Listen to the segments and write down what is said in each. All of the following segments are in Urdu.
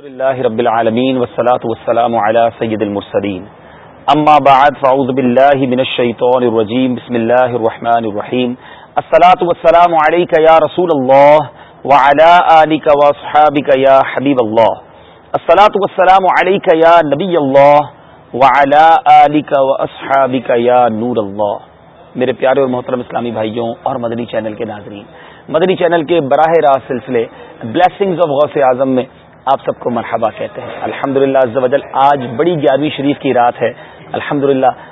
اللہ رب العالمین والصلاة والسلام على سید المرسلین اما بعد فعوذ باللہ من الشیطان الرجیم بسم اللہ الرحمن الرحیم الصلاة والسلام علیکہ یا رسول اللہ وعلا آلکہ واصحابکہ یا حبیب اللہ الصلاة والسلام علیکہ یا نبی اللہ وعلا آلکہ واصحابکہ یا نور اللہ میرے پیارے اور محترم اسلامی بھائیوں اور مدنی چینل کے ناظرین مدنی چینل کے براہ راہ سلسلے بلیسنگز آف غوث اعظم میں آپ سب کو مرحبا کہتے ہیں الحمد للہ آج بڑی گیارہویں شریف کی رات ہے الحمد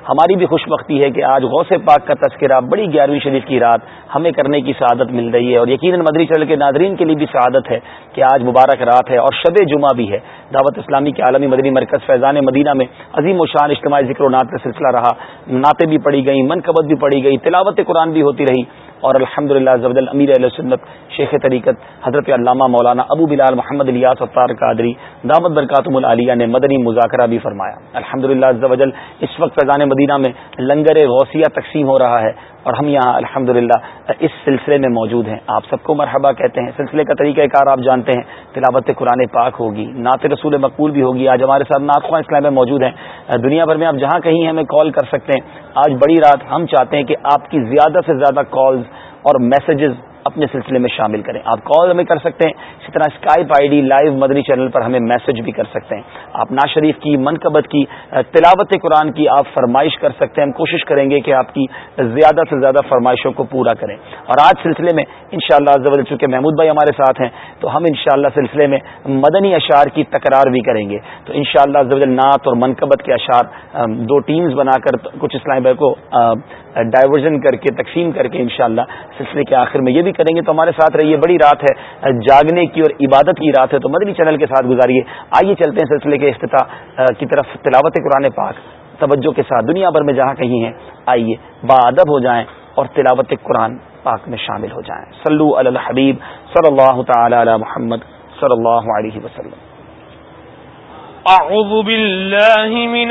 ہماری بھی خوش بختی ہے کہ آج غوث پاک کا تذکرہ بڑی گیارہویں شریف کی رات ہمیں کرنے کی سعادت مل رہی ہے اور یقیناً مدری چل کے ناظرین کے لیے بھی سعادت ہے کہ آج مبارک رات ہے اور شب جمعہ بھی ہے دعوت اسلامی کے عالمی مدری مرکز فیضان مدینہ میں عظیم و شان اجتماعی ذکر و نعت کا سلسلہ رہا نعتیں بھی پڑی گئیں منقبت بھی پڑی گئی تلاوت قرآن بھی ہوتی رہی اور الحمد للہ امیر علیہ سنت شیخ طریقت حضرت علامہ مولانا ابو بلال محمد الیاس افطار قادری دامد برکاتم العالیہ نے مدنی مذاکرہ بھی فرمایا الحمد للہ اس وقت فیضان مدینہ میں لنگر غوثیہ تقسیم ہو رہا ہے اور ہم یہاں الحمد اس سلسلے میں موجود ہیں آپ سب کو مرحبہ کہتے ہیں سلسلے کا طریقہ کار آپ جانتے ہیں تلاوت قرآن پاک ہوگی نعت رسول مقبول بھی ہوگی آج ہمارے ساتھ ناخوا اسلام میں موجود ہیں دنیا بھر میں آپ جہاں کہیں ہمیں کال کر سکتے ہیں آج بڑی رات ہم چاہتے ہیں کہ آپ کی زیادہ سے زیادہ کالز اور میسجز اپنے سلسلے میں شامل کریں آپ کال ہمیں کر سکتے ہیں اسی طرح Skype I D live Madani channel پر ہمیں میسج بھی کر سکتے ہیں آپ نا شریف کی منقبت کی تلاوت قرآن کی آپ فرمائش کر سکتے ہیں ہم کوشش کریں گے کہ آپ کی زیادہ سے زیادہ فرمائشوں کو پورا کریں اور آج سلسلے میں ان شاء اللہ چونکہ محمود بھائی ہمارے ساتھ ہیں تو ہم ان سلسلے میں مدنی اشعار کی تکرار بھی کریں گے تو ان شاء نعت اور منقبت کے اشعار دو ٹیمز بنا کر کچھ اسلام بھائی کو ڈائیورژن کر کے تقسیم کر کے انشاءاللہ سلسلے کے آخر میں یہ بھی کریں گے تو ہمارے ساتھ رہیے بڑی رات ہے جاگنے کی اور عبادت کی رات ہے تو مدنی چینل کے ساتھ گزاریے آئیے چلتے ہیں سلسلے کے افتتاح کی طرف تلاوت قرآن پاک توجہ کے ساتھ دنیا بھر میں جہاں کہیں ہیں آئیے با ادب ہو جائیں اور تلاوت قرآن پاک میں شامل ہو جائیں سلو الحبیب صلی اللہ تعالی علی محمد صلی اللہ علیہ وسلم من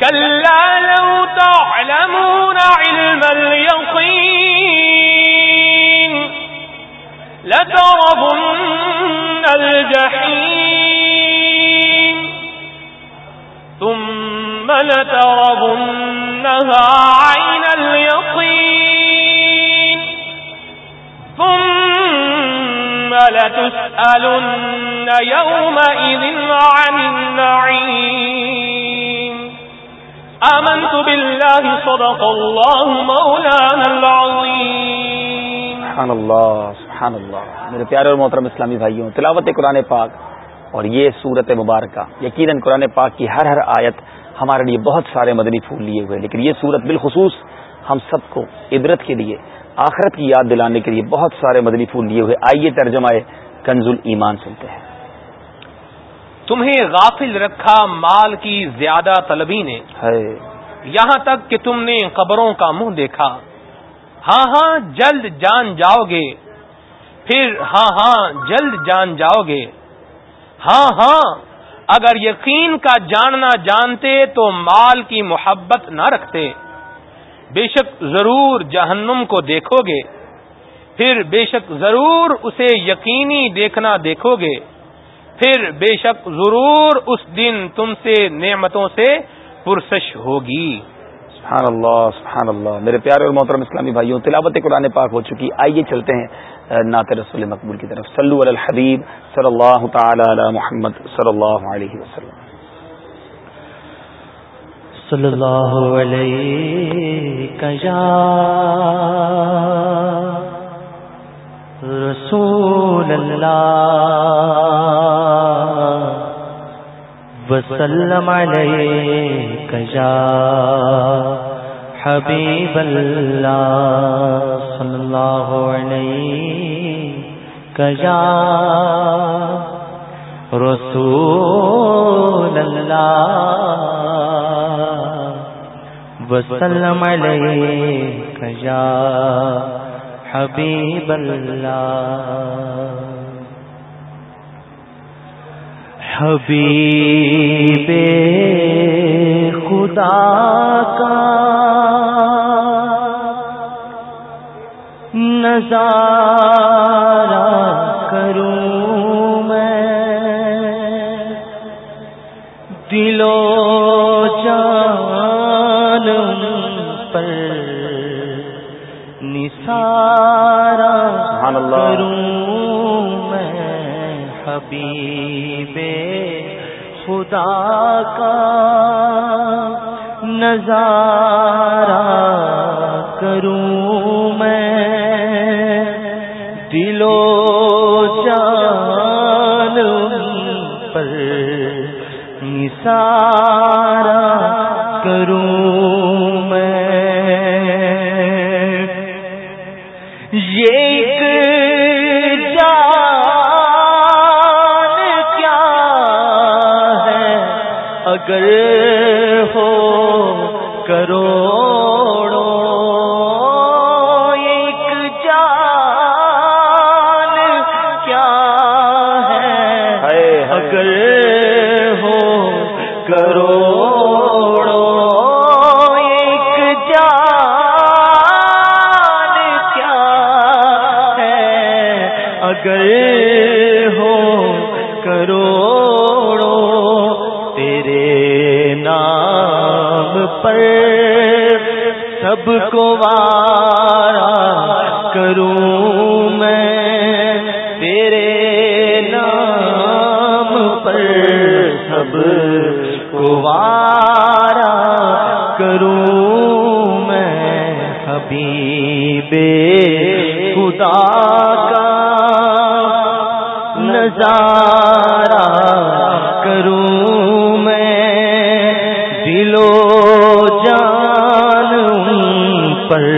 كلا لو تعلمون علم اليقين لتربن الجحيم ثم لتربنها عين اليقين ثم لتسألن يومئذ عن النعيم آمنت بالله صدق الله مولانا العظيم سبحان اللہ سبحان اللہ میرے پیارے اور محترم اسلامی بھائیوں تلاوت قرآن پاک اور یہ صورت مبارکہ یقیناً قرآن پاک کی ہر ہر آیت ہمارے لیے بہت سارے مدنی پھول لیے ہوئے لیکن یہ صورت بالخصوص ہم سب کو عبرت کے لیے آخرت کی یاد دلانے کے لیے بہت سارے مدنی پھول لیے ہوئے آئیے ترجمہ کنزل ایمان سنتے ہیں تمہیں غافل رکھا مال کی زیادہ طلبی نے یہاں تک کہ تم نے قبروں کا منہ دیکھا ہاں ہاں جلد جان جاؤ گے پھر ہاں ہاں جلد جان جاؤ گے ہاں ہاں اگر یقین کا جاننا جانتے تو مال کی محبت نہ رکھتے بے شک ضرور جہنم کو دیکھو گے پھر بے شک ضرور اسے یقینی دیکھنا دیکھو گے پھر بے شک ضرور اس دن تم سے نعمتوں سے پرسش ہوگی سبحان اللہ سبحان اللہ میرے پیارے اور محترم اسلامی بھائیوں تلاوت قرآن پاک ہو چکی آئیے چلتے ہیں نعت رسول مقبول کی طرف صلو علی الحبیب صلی اللہ تعالی علی محمد صلی اللہ علیہ وسلم صلی اللہ علیہ رسول اللہ وسلم علیک یا حبیب اللہ صلی اللہ لاہ یا رسول اللہ وسلم علیک یا حبیب اللہ حبیب خدا کا نظارہ کروں میں دلو جان پر نثار حبیب خدا کا نظارہ کروں میں دلو جان پر نثارہ کروں بے خدا کا نظارا کروں میں دلو جان پر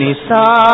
نثار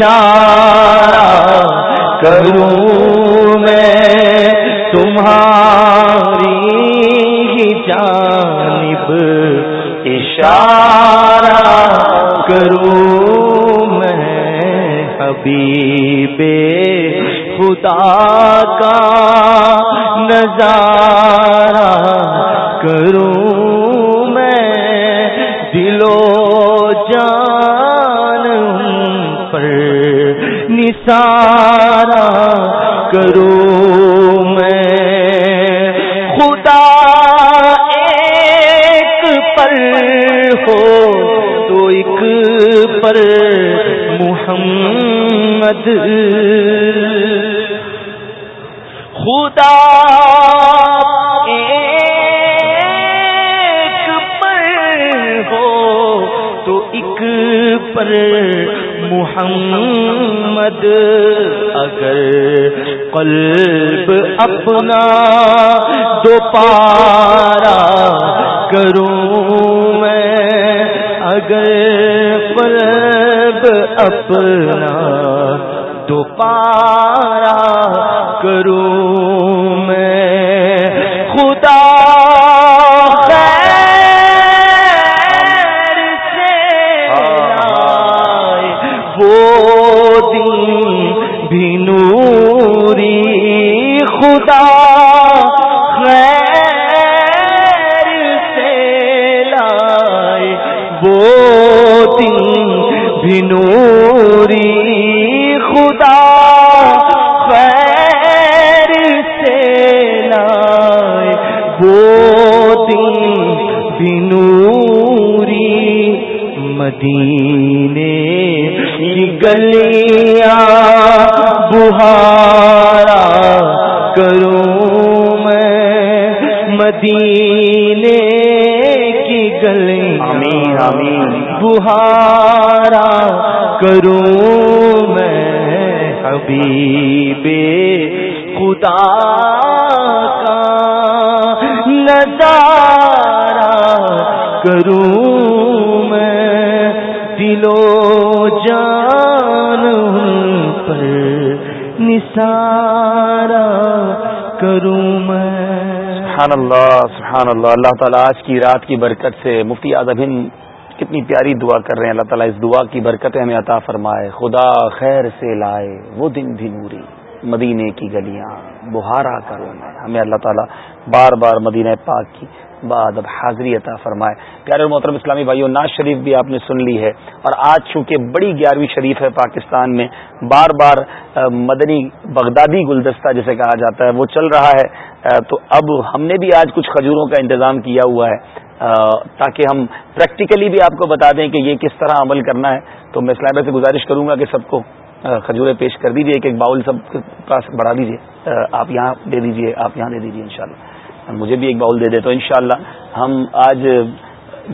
اشارہ کروں میں تمہاری ہی جانب اشارہ کروں میں ابھی بے کا نظارہ کروں سارا کرو میں خدا ایک پر ہو تو ایک پر محمد خدا ایک پر ہو تو ایک پر محمد محمد اگر قلب اپنا دو پارا کروں میں اگر قلب اپنا دو پارا کروں گلیاں بہارا کروں میں مدینے کی گلیاں بہارا کروں میں ابھی خدا کا نظارہ کروں سارا کروں میں سبحان اللہ سبحان اللہ اللہ تعالیٰ آج کی رات کی برکت سے مفتی ہند کتنی پیاری دعا کر رہے ہیں اللہ تعالیٰ اس دعا کی برکت ہمیں عطا فرمائے خدا خیر سے لائے وہ دن بھی نوری مدینے کی گلیاں بہارا کروں ہمیں اللہ تعالیٰ بار بار مدینہ پاک کی بعد اب حاضری عطا فرمائے پیارے محترم اسلامی بھائیوں ناز شریف بھی آپ نے سن لی ہے اور آج چونکہ بڑی گیارہویں شریف ہے پاکستان میں بار بار مدنی بغدادی گلدستہ جسے کہا جاتا ہے وہ چل رہا ہے تو اب ہم نے بھی آج کچھ کھجوروں کا انتظام کیا ہوا ہے تاکہ ہم پریکٹیکلی بھی آپ کو بتا دیں کہ یہ کس طرح عمل کرنا ہے تو میں اسلامیہ سے گزارش کروں گا کہ سب کو کھجورے پیش کر دیجیے ایک ایک باؤل سب کے پاس بڑھا دیجیے آپ یہاں دے دیجیے آپ یہاں دے دیجیے انشاءاللہ مجھے بھی ایک باؤل دے دے تو انشاءاللہ ہم آج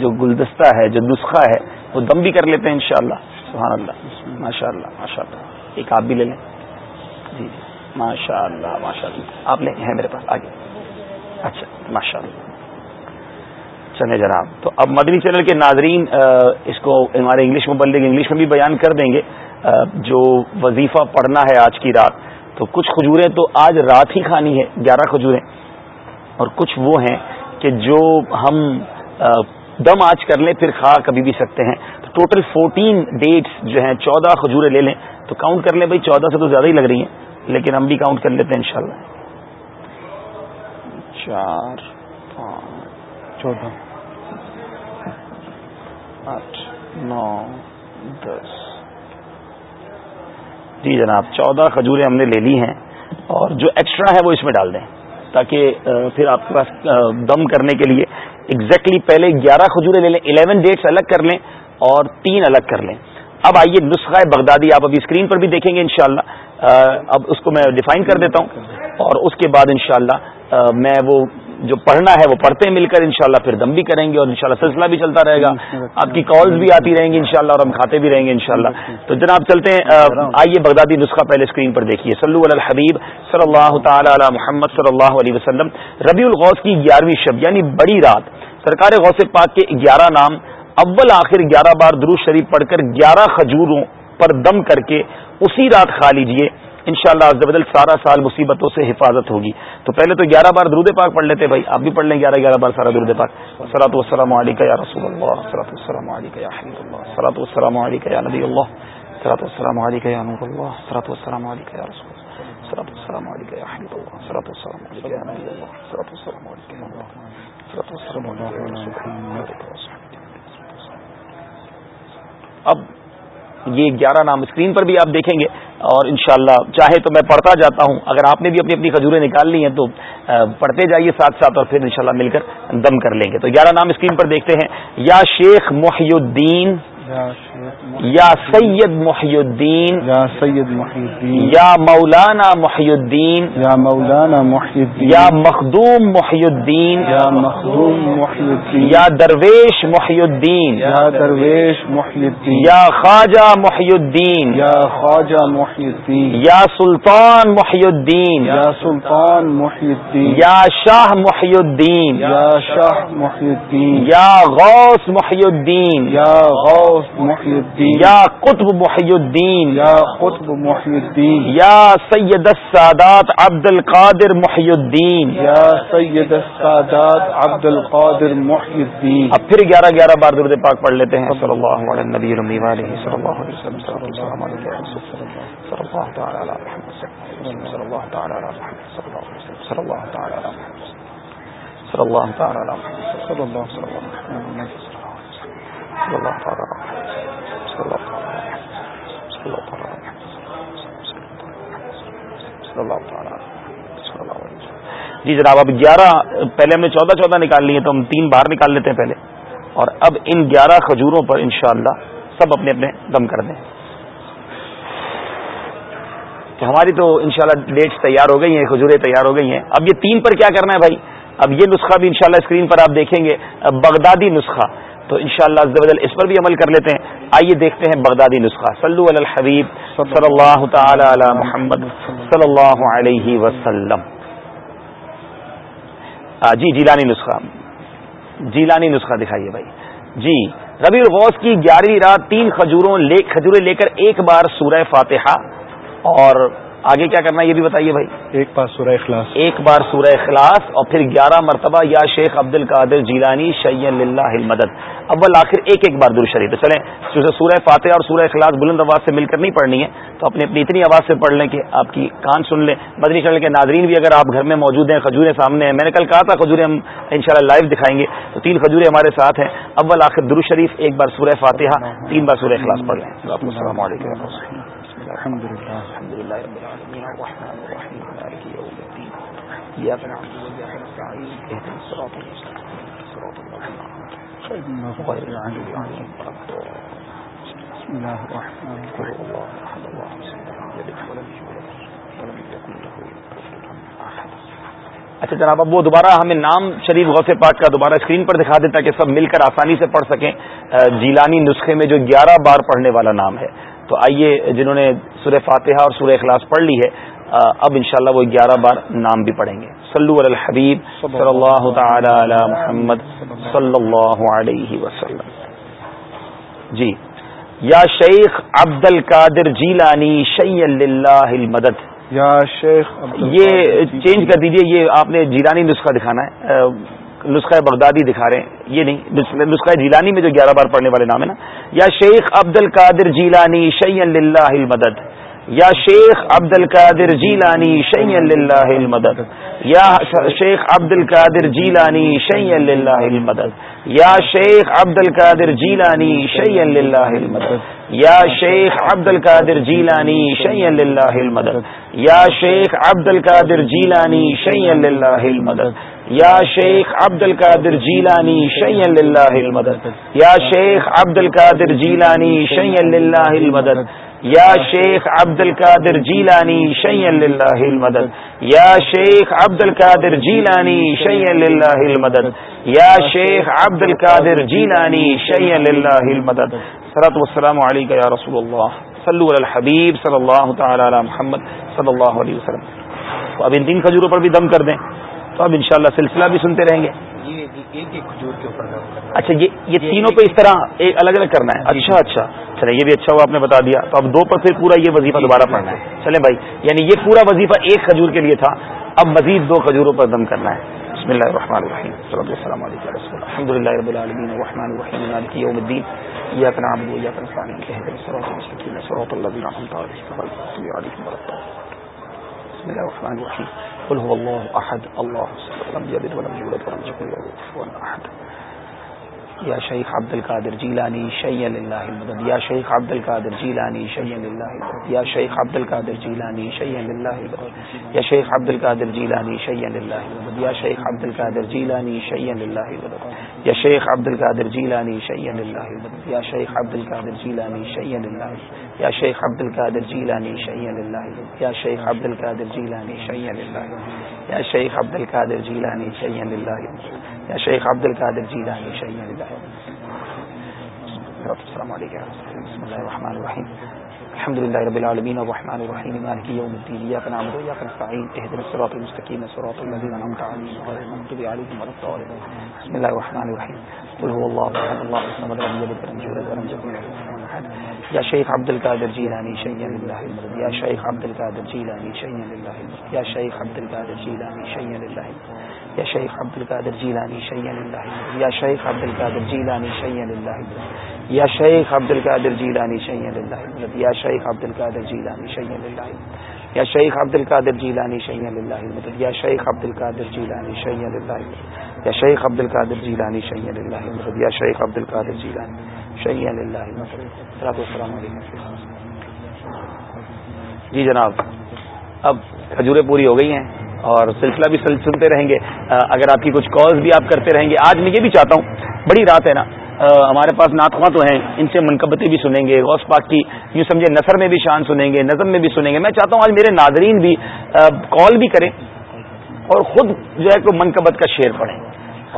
جو گلدستہ ہے جو نسخہ ہے وہ دم بھی کر لیتے ہیں انشاءاللہ سبحان اللہ ماشاء اللہ ماشاء اللہ ایک آپ بھی لے لیں جی جی ماشاء اللہ ماشاء اللہ آپ لے میرے پاس آگے اچھا ماشاء اللہ چلے جناب تو اب مدنی چینل کے ناظرین اس کو ہمارے انگلش میں انگلش میں بھی بیان کر دیں گے جو وظیفہ پڑھنا ہے آج کی رات تو کچھ کھجوریں تو آج رات ہی کھانی ہے گیارہ کھجوریں اور کچھ وہ ہیں کہ جو ہم دم آج کر لیں پھر کھا کبھی بھی سکتے ہیں تو ٹوٹل فورٹین ڈیٹس جو ہیں چودہ کھجوریں لے لیں تو کاؤنٹ کر لیں بھائی چودہ سے تو زیادہ ہی لگ رہی ہیں لیکن ہم بھی کاؤنٹ کر لیتے ہیں ان شاء اللہ چار پانچ چودہ آٹھ نو دس جی جناب چودہ کھجوریں ہم نے لے لی ہیں اور جو ایکسٹرا ہے وہ اس میں ڈال دیں تاکہ پھر آپ کے پاس دم کرنے کے لیے exactly پہلے گیارہ کھجوریں لے لیں الیون ڈیٹس الگ کر لیں اور تین الگ کر لیں اب آئیے نسخہ بغدادی آپ ابھی اسکرین پر بھی دیکھیں گے انشاءاللہ اب اس کو میں ڈیفائن کر دیتا ہوں اور اس کے بعد انشاءاللہ میں وہ جو پڑھنا ہے وہ پڑھتے مل کر انشاءاللہ پھر دم بھی کریں گے اور انشاءاللہ سلسلہ بھی چلتا رہے گا آپ کی کالز بھی آتی رہیں گی انشاءاللہ اور ہم کھاتے بھی رہیں گے انشاءاللہ جی، جی، جی۔ تو جناب چلتے ہیں آئیے بغدادی نسخہ پہلے پر دیکھیے علی الحبیب صلی اللہ تعالی علی محمد صلی اللہ علیہ وسلم ربیع الغوث کی گیارہویں شب یعنی بڑی رات سرکار غوث پاک کے گیارہ نام اول آخر گیارہ بار درو شریف پڑھ کر گیارہ کھجوروں پر دم کر کے اسی رات کھا لیجیے ان شاء اللہ سارا سال مصیبتوں سے حفاظت ہوگی تو پہلے تو گیارہ بار درود پاک پڑھ لیتے بھائی آپ بھی پڑھ لیں گیارہ گیارہ بار سارا درود پاک سلاۃ وسلم علیکہ یا رسول اللہ سلاۃ وسلم علیکہ یا اللہ سلاۃ وسلم علیکہ یا نبی اللہ سلاۃ وسلم علیکہ یا نور اللہ سلاۃ وسلم علیکہ یا رسول اللہ اب یہ گیارہ نام اسکرین پر بھی آپ دیکھیں گے اور انشاءاللہ اللہ چاہے تو میں پڑھتا جاتا ہوں اگر آپ نے بھی اپنی اپنی کھجوریں نکال لی ہیں تو پڑھتے جائیے ساتھ ساتھ اور پھر انشاءاللہ مل کر دم کر لیں گے تو گیارہ نام اسکرین پر دیکھتے ہیں یا شیخ محی الدین یا سید محی الدین یا سید محی الدین یا مولانا محی الدین یا مولانا محی الدین یا مخدوم محی الدین یا مخدوم محی الدین یا درویش محی الدین یا درویش محی الدین یا خواجہ محی الدین یا خواجہ محی الدین یا سلطان محی الدین یا سلطان محی الدین یا شاہ محی الدین یا شاہ محی الدین یا غوث محی الدین یا غوث محی الدین الدین یا قطب محی الدین یا قطب محی الدین یا سید السادات عبد القادر محی الدین یا سید السادات عبد القادر محی الدین اب پھر گیارہ گیارہ بار درد پاک پڑھ لیتے ہیں صلی اللہ علیہ نبی رمی علیہ صلی اللہ علیہ وسلم صلی اللہ علیہ وسلم صلی اللہ تعالی علیہ وسلم صلی اللہ تعالی علیہ وسلم صلی اللہ تعالی علیہ وسلم صلی اللہ تعالی علیہ وسلم صلی اللہ تعالی علیہ وسلم صلی اللہ تعالی علیہ وسلم جی جناب اب گیارہ پہلے ہم نے چودہ چودہ نکال لیے تو ہم تین باہر نکال لیتے ہیں پہلے اور اب ان گیارہ کھجوروں پر انشاءاللہ سب اپنے اپنے دم کر دیں کہ ہماری تو انشاءاللہ شاء ڈیٹس تیار ہو گئی ہیں کھجوریں تیار ہو گئی ہیں اب یہ تین پر کیا کرنا ہے بھائی اب یہ نسخہ بھی انشاءاللہ اسکرین پر آپ دیکھیں گے بغدادی نسخہ تو ان شاء اللہ اس پر بھی عمل کر لیتے ہیں آئیے دیکھتے ہیں بغدادی نسخہ صلو علی علی الحبیب صلی صلی اللہ اللہ تعالی محمد علیہ وسلم جی جیلانی نسخہ جیلانی نسخہ دکھائیے بھائی جی ربی الغوث کی گیارہویں رات تین کھجوروں لے کھجورے لے کر ایک بار سورہ فاتحہ اور آگے کیا کرنا ہے یہ بھی بتائیے بھائی ایک بار بار سورہ اخلاص ایک سورہ اخلاص اور پھر گیارہ مرتبہ یا شیخ عبد القادر جیلانی آخر ایک ایک بار شریف چلیں سورہ فاتح اور سورہ اخلاص بلند آواز سے مل کر نہیں پڑھنی ہے تو اپنی اپنی اتنی آواز سے پڑھ لیں کہ آپ کی کان سن لیں مدنی کر کے ناظرین بھی اگر آپ گھر میں موجود ہیں کھجورے سامنے ہیں میں نے کل کہا تھا کھجورے ہم ان شاء لائیو دکھائیں گے تو تین کھجورے ہمارے ساتھ ہیں اول آخر شریف ایک بار سورہ فاتحہ تین بار سورہ اخلاص پڑھ لیں السلام علیکم الحمد للہ اچھا جناب اب وہ دوبارہ ہمیں نام شریف غوث پاک کا دوبارہ اسکرین پر دکھا دیں تاکہ سب مل کر آسانی سے پڑھ سکیں جیلانی نسخے میں جو گیارہ بار پڑھنے والا نام ہے تو آئیے جنہوں نے سورہ فاتحہ اور سورہ اخلاص پڑھ لی ہے اب انشاءاللہ وہ گیارہ بار نام بھی پڑھیں گے صلو علی الحبیب صلی اللہ تعالی علی محمد صلی اللہ علیہ وسلم جی یا شیخ عبد القادر جیلانی المدد یا شیخ یہ چینج کر دیجیے یہ آپ نے جیلانی نسخہ دکھانا ہے نسخہ بغدادی دکھا رہے ہیں یہ نہیں نسخہ جیلانی میں جو گیارہ بار پڑھنے والے نام ہے نا یا شیخ عبد القادر جیلانی شی اللہ المدد یا شیخ عبد القادر جیلانی شعی اللہ المدد یا شیخ عبد القادر جیلانی شعی اللہ المدد یا شیخ عبد القادر جیلانی شعی اللہ المدد یا شیخ عبد القادر جیلانی شعی اللہ المدد یا شیخ عبد القادر جیلانی شعی اللہ المدد یا شیخ عبد القادر جیلانی شعی اللہ المدد یا شیخ عبد القادر جیلانی شعی اللہ المدد یا شیخ عبد القادر جیلانی شی اللہ ہل یا شیخ عبد القادر جیلانی شی اللہ المدد یا شیخ عبد القادر جیلانی شی اللہ المدد سرت وسلام علیکم رسول اللہ علی حبیب صلی اللہ تعالی علی محمد صلی اللہ علیہ وسلم تو اب ان تین کھجوروں پر بھی دم کر دیں تو اب انشاءاللہ سلسلہ بھی سنتے رہیں گے اچھا یہ تینوں پہ اس طرح الگ الگ کرنا ہے جی، جی. اچھا اچھا چلے یہ بھی اچھا ہوا آپ نے بتا دیا تو اب دو پر پھر پورا یہ وظیفہ دوبارہ پڑھنا ہے چلے بھائی یعنی یہ پورا وظیفہ ایک کھجور کے لیے تھا اب مزید دو کھجوروں پر دم کرنا ہے بسم اللہ الرحمن الرحیم صلی السلام علیکم رسول الحمد للہ رب العالمین الرحمن الرحیم مالک یوم الدین ایاک نعبد و ایاک نستعین اهدنا الصراط المستقیم صراط الذین انعمت علیہم غیر المغضوب علیہم ولا الضالین بسم اللہ الرحمن الرحیم قل هو الله احد الله الصمد لم یلد ولم یولد ولم یکن له كفوا احد یا شیخ عبد القادر جیلانی شعیٰ اللہ عبد یا شیخ عبد القادر جیلانی شعیٰ اللہ عبد یا شیخ عبد القادر جیلانی اللہ لاہد یا شیخ عبد القادر جیلانی اللہ لاہد یا شیخ عبد القادر جیلانی اللہ شعیٰ یا شیخ عبد القادر جیلانی شعین اللہ عبد یا شیخ عبد القادر جیلانی شعین اللہ یا شیخ عبد القادر جیلانی شعیٰ یا شیخ عبد القادر جیلانی شعیہ اللہ یا شیخ عبد القادر جیلانی شعین لاہد یا شیخ عبد القادر جی رہے شہید السلام علیکم بسم اللہ الرحیم الحمد لله رب العالمين الرحمن الرحيم مالك يوم الدين اياك نعبد واياك نستعين اهدنا الصراط المستقيم صراط الذين انعمت عليهم غير المغضوب عليهم ولا الضالين بسم الله الرحمن الرحيم قل هو الله احد الله الصمد لم يلد ولم يولد ولم يكن له كفوا احد يا شيخ عبد القادر جيلاني شيئا لله المرد يا شيخ عبد القادر جيلاني شيئا لله المرد يا شيخ عبد القادر جيلاني شيئا لله المرد یا شیخ عبد القادر جیلانی یا شیخ عبد القادر جیلانی یا شیخ عبد القادر جی لانی شعی اللہ شیخ عبد القادر جیلانی شعین یا شیخ عبد القادر جیلانی شعی اللہ یا شیخ عبد القادر جیلانی شعی اللہ یا شیخ عبد القادر جیلانی شعیل اللہ یا شیخ عبد القادر جیلانی شعیٰ اللہ السلام علیکم جی جناب اب کھجوریں پوری ہو گئی ہیں اور سلسلہ بھی سنتے رہیں گے اگر آپ کی کچھ کالز بھی آپ کرتے رہیں گے آج میں یہ بھی چاہتا ہوں بڑی رات ہے نا ہمارے پاس ناتواں تو ہیں ان سے منقبتیں بھی سنیں گے غوث پاک کی یوں سمجھے نثر میں بھی شان سنیں گے نظم میں بھی سنیں گے میں چاہتا ہوں آج میرے ناظرین بھی کال بھی کریں اور خود جو ہے منقبت کا شعر پڑھیں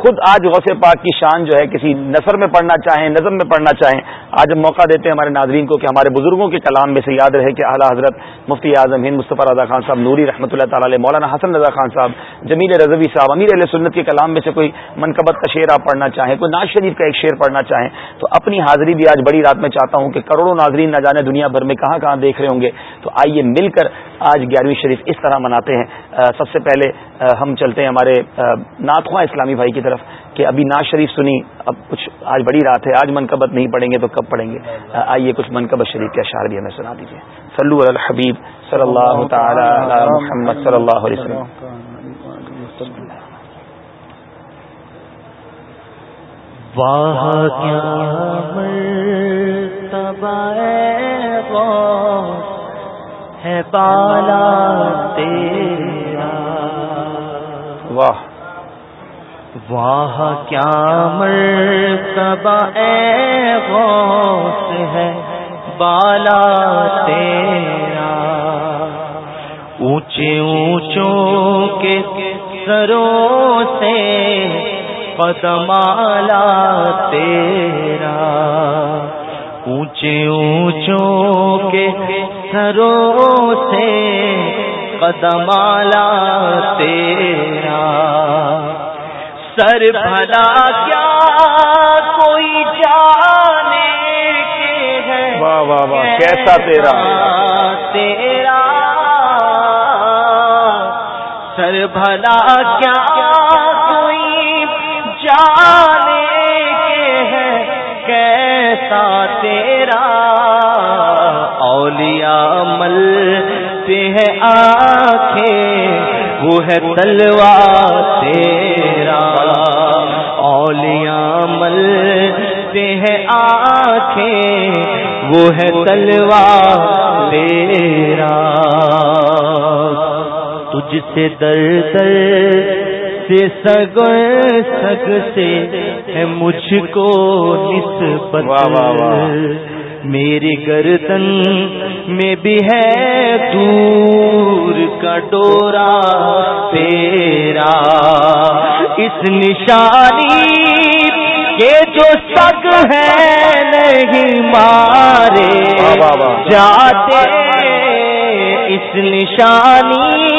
خود آج غوث پاک کی شان جو ہے کسی نثر میں پڑھنا چاہیں نظم میں پڑھنا چاہیں آج ہم موقع دیتے ہیں ہمارے ناظرین کو کہ ہمارے بزرگوں کے کلام میں سے یاد رہے کہ اعلیٰ حضرت مفتی اعظم ہند مصطفیٰ رضا خان صاحب نوری رحمۃ اللہ علیہ مولانا حسن رضا خان صاحب جمیل رضوی صاحب امیر علیہ سنت کے کلام میں سے کوئی منقبت کا شعر آپ پڑھنا چاہیں کوئی ناز شریف کا ایک شعر پڑھنا چاہیں تو اپنی حاضری بھی آج بڑی رات میں چاہتا ہوں کہ کروڑوں ناظرین نہ جانے دنیا بھر میں کہاں کہاں دیکھ رہے ہوں گے تو آئیے مل کر آج گیارہویں شریف اس طرح مناتے ہیں سب سے پہلے ہم چلتے ہیں ہمارے ناتخواں اسلامی بھائی کی طرف کہ ابھی ناز شریف سنی اب کچھ آج بڑی رات ہے آج منقبت نہیں پڑیں گے تو کب پڑیں گے آئیے کچھ منقبت شریف کے اشعار بھی ہمیں سنا دیجیے سلو الحبیب صلی اللہ تعالی محمد صلی اللہ علیہ وسلم واہ کیا ہے بالا تیرا واہ واہ کیا مرتبہ اے غوث ہے بالا تیرا اونچے اونچوں کے سروں سے پتمالا تیرا اونچے اونچوں کے سروں سے پتمالا تیرا سر بھلا کیا کوئی جانے کے ہے کیسا تیرا تیرا سر بھلا کیا کوئی جانے کے ہے کیسا تیرا مل ملتے آنکھیں وہ ہے تلوار تیرا ہیں آنکھیں وہ ہے تلوار تیرا تجھ سے در در سے سگ سگ سے ہے مجھ کو نسبت میرے میری میں بھی ہے دور کا ڈورا تیرا اس نشانی جو سگ ہے نہیں مارے جاتے اس نشانی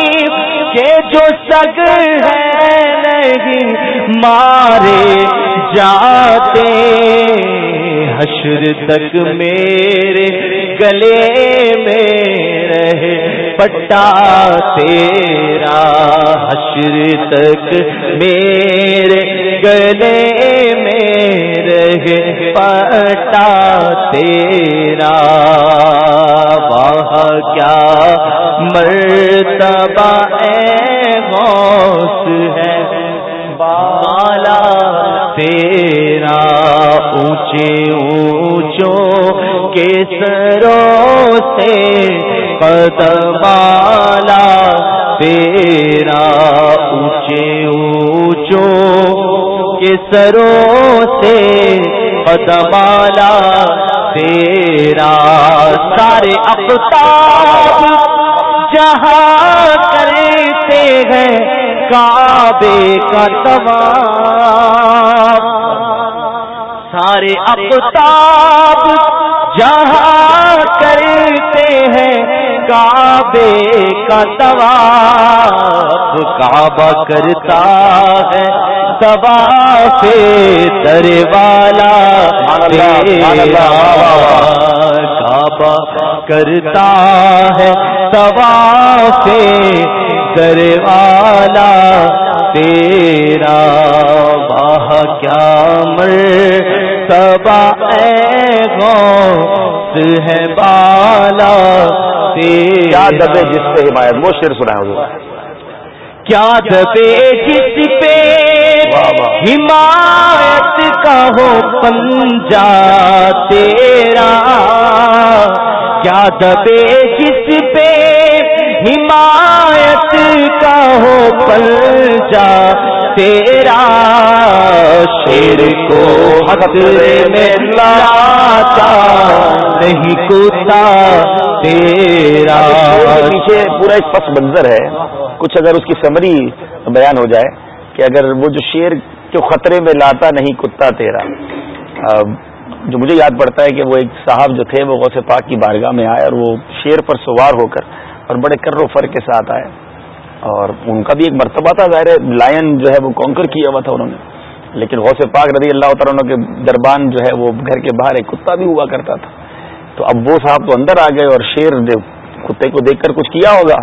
کے جو سگ ہے نہیں مارے جاتے حشر تک میرے گلے میں رہے پٹا تیرا حشر تک میرے گلے میں پتا تیرا واہ کیا مرتبہ اے موس ہے بالا تیرا اونچے اونچو کے کیسرو سے پتبالا تیرا سروں سے بدمالا تیرا سارے افتاب جہاں کرتے ہیں کعبے کا تبار سارے افتاب جہاں کرتے ہیں کعبے کا طواف کعبہ کرتا ہے سوا سے والا با کعبہ کرتا ہے سوا سے والا تیرا کیا مر مبا ہے گو کیا دبے جس پہ حمایت وہ شیر سنا کیا دبے جس پہ حمایت کا ہو پنجا تیرا کیا دبے جس پہ حمایت کا ہو پنجا تیرا شیر کو حق میں لاتا نہیں کتا پیچھے پورا ایک پس منظر ہے کچھ اگر اس کی سمری بیان ہو جائے کہ اگر وہ جو شیر جو خطرے میں لاتا نہیں کتا تیرا جو مجھے یاد پڑتا ہے کہ وہ ایک صاحب جو تھے وہ غوث پاک کی بارگاہ میں آئے اور وہ شیر پر سوار ہو کر اور بڑے کر و فر کے ساتھ آئے اور ان کا بھی ایک مرتبہ تھا ظاہر ہے لائن جو ہے وہ کانکر کیا ہوا تھا انہوں نے لیکن غوث پاک رضی اللہ تعالیٰ کے دربان جو ہے وہ گھر کے باہر ایک کتا بھی ہوا کرتا تھا تو ابو صاحب تو اندر آ گئے اور شیر کتے کو دیکھ کر کچھ کیا ہوگا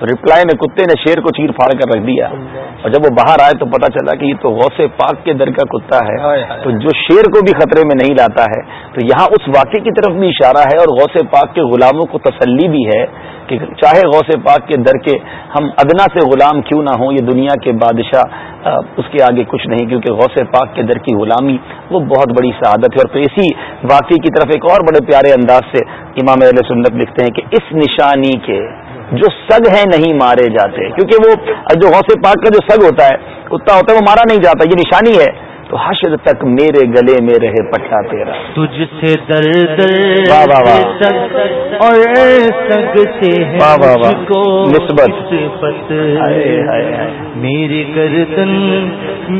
تو ریپلائی میں کتے نے شیر کو چیر پھاڑ کر رکھ دیا اور جب وہ باہر آئے تو پتا چلا کہ یہ تو غوث پاک کے در کا کتا ہے تو جو شیر کو بھی خطرے میں نہیں لاتا ہے تو یہاں اس واقعے کی طرف بھی اشارہ ہے اور غوث پاک کے غلاموں کو تسلی بھی ہے کہ چاہے غوث پاک کے در کے ہم ادنا سے غلام کیوں نہ ہوں یہ دنیا کے بادشاہ اس کے آگے کچھ نہیں کیونکہ غوث پاک کے در کی غلامی وہ بہت بڑی سعادت ہے اور پھر اسی واقعے کی طرف ایک اور بڑے پیارے انداز سے امام علیہ سنت لکھتے ہیں کہ اس نشانی کے جو سگ ہے نہیں مارے جاتے کیونکہ وہ جو غوث پاک کا جو سگ ہوتا ہے کتا ہوتا ہے وہ مارا نہیں جاتا یہ نشانی ہے تو حشر تک میرے گلے میں رہے پٹا تیرا تجھ سے درد اور نسبت میری گردن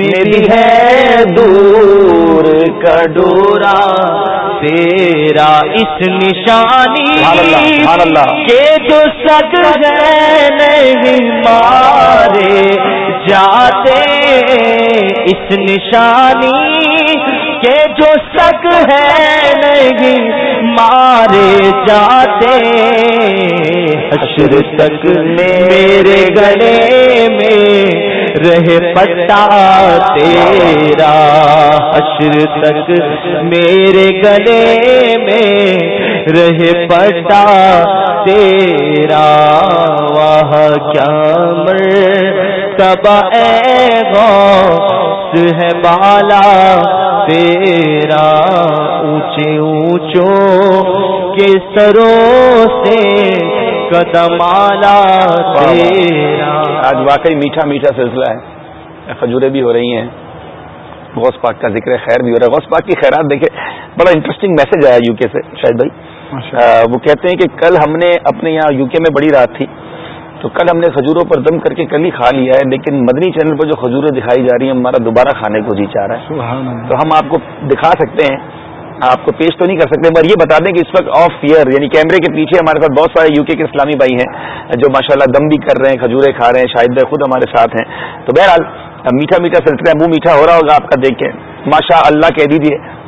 میری ہے دور کا ڈورا تیرا اس نشانی کے تو سگ ہے مارے جاتے اس نشانی جو شک ہے نہیں مارے جاتے حشر تک میرے گلے میں رہ پٹا تیرا حشر تک میرے گلے میں رہ پٹا تیرا واہ مر تب اے گو ہے بالا تیرا تیرا اونچے اونچو کے سے آج واقعی میٹھا میٹھا سلسلہ ہے کھجورے بھی ہو رہی ہیں غوث پاک کا ذکر خیر بھی ہو رہا ہے غوث پاک کی خیرات دیکھے بڑا انٹرسٹنگ میسج آیا یو کے سے شاید بھائی وہ کہتے ہیں کہ کل ہم نے اپنے یہاں یو کے میں بڑی رات تھی تو کل ہم نے کھجوروں پر دم کر کے کل ہی کھا لیا ہے لیکن مدنی چینل پر جو کھجوریں دکھائی جا رہی ہیں ہمارا دوبارہ کھانے کو جی چاہ رہا ہے تو ہم آپ کو دکھا سکتے ہیں آپ کو پیش تو نہیں کر سکتے مگر یہ بتا دیں کہ اس وقت آف ایئر یعنی کیمرے کے پیچھے ہمارے ساتھ بہت سارے یو کے اسلامی بھائی ہیں جو ماشاء اللہ دم بھی کر رہے ہیں کھجورے کھا رہے ہیں شاہد بھائی خود ہمارے ساتھ ہیں تو بہرحال میٹھا میٹھا سلسلہ منہ میٹھا ہو رہا ہوگا آپ کا دیکھ کے ماشاء اللہ کہہ دیجیے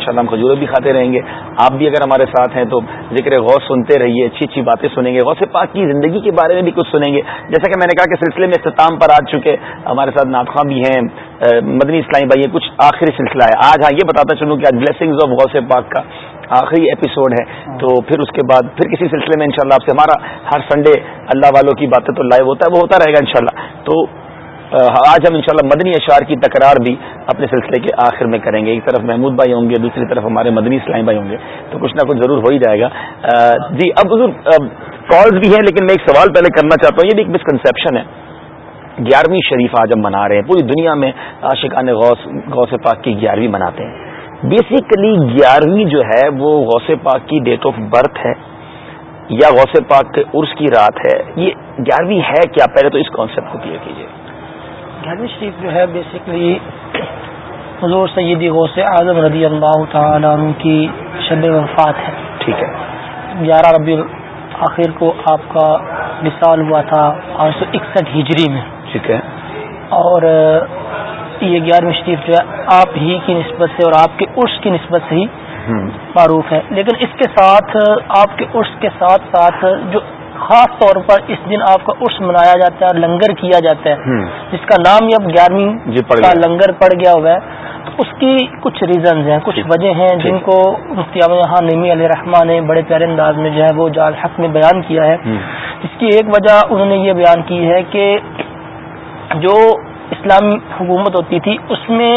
ان شاء اللہ ہم کھجور بھی کھاتے رہیں گے آپ بھی اگر ہمارے ساتھ ہیں تو ذکر غور سنتے رہیے اچھی اچھی باتیں سنیں گے غوث پاک کی زندگی کے بارے میں بھی کچھ سنیں گے جیسا کہ میں نے کہا کہ سلسلے میں اختتام پر آ چکے ہمارے ساتھ ناطخواں بھی ہیں مدنی اسلامی بھائی کچھ آخری سلسلہ ہے آج ہاں یہ بتاتا چلوں کہ آج بلیسنگز آف غوث پاک کا آخری ایپیسوڈ ہے تو پھر اس کے بعد پھر کسی سلسلے میں انشاءاللہ شاء آپ سے ہمارا ہر سنڈے اللہ والوں کی باتیں تو لائیو ہوتا ہے وہ ہوتا رہے گا انشاءاللہ تو آج ہم انشاءاللہ مدنی اشعار کی تکرار بھی اپنے سلسلے کے آخر میں کریں گے ایک طرف محمود بھائی ہوں گے دوسری طرف ہمارے مدنی اسلام بھائی ہوں گے تو کچھ نہ کچھ ضرور ہو ہی جائے گا جی اب کالز بھی ہیں لیکن میں ایک سوال پہلے کرنا چاہتا ہوں یہ بھی ایک مسکنسیپشن ہے گیارہویں شریف آج ہم منا رہے ہیں پوری دنیا میں آشقان غوث غوث پاک کی گیارہویں مناتے ہیں بیسیکلی گیارہویں جو ہے وہ غوث پاک کی ڈیٹ آف برتھ ہے یا غوث پاک کے عرس کی رات ہے یہ گیارہویں ہے کیا پہلے تو اس کانسیپٹ کو کلیئر کیجیے گھر شریف جو ہے بیسکلی حضور سیدی غوث اعظم رضی اللہ تعالیٰ عنہ کی شب وفات ہے ٹھیک ہے گیارہ ربیع آخر کو آپ کا مثال ہوا تھا آٹھ سو اکسٹھ ہجری میں ٹھیک ہے اور یہ گیارہویں شریف جو ہے آپ ہی کی نسبت سے اور آپ کے عرس کی نسبت سے ہی معروف ہے لیکن اس کے ساتھ آپ کے عرس کے ساتھ ساتھ جو خاص طور پر اس دن آپ کا عرس منایا جاتا ہے اور لنگر کیا جاتا ہے جس کا نام اب گیارہویں جی، کا لنگر پڑ گیا ہوا ہے تو اس کی کچھ ریزنز ہیں کچھ جی۔ وجہ ہیں جی۔ جن کو مفتیاب یہاں نمی علیہ رحمٰ نے بڑے پیارے انداز میں جو ہے وہ جال حق میں بیان کیا ہے اس کی ایک وجہ انہوں نے یہ بیان کی ہے کہ جو اسلامی حکومت ہوتی تھی اس میں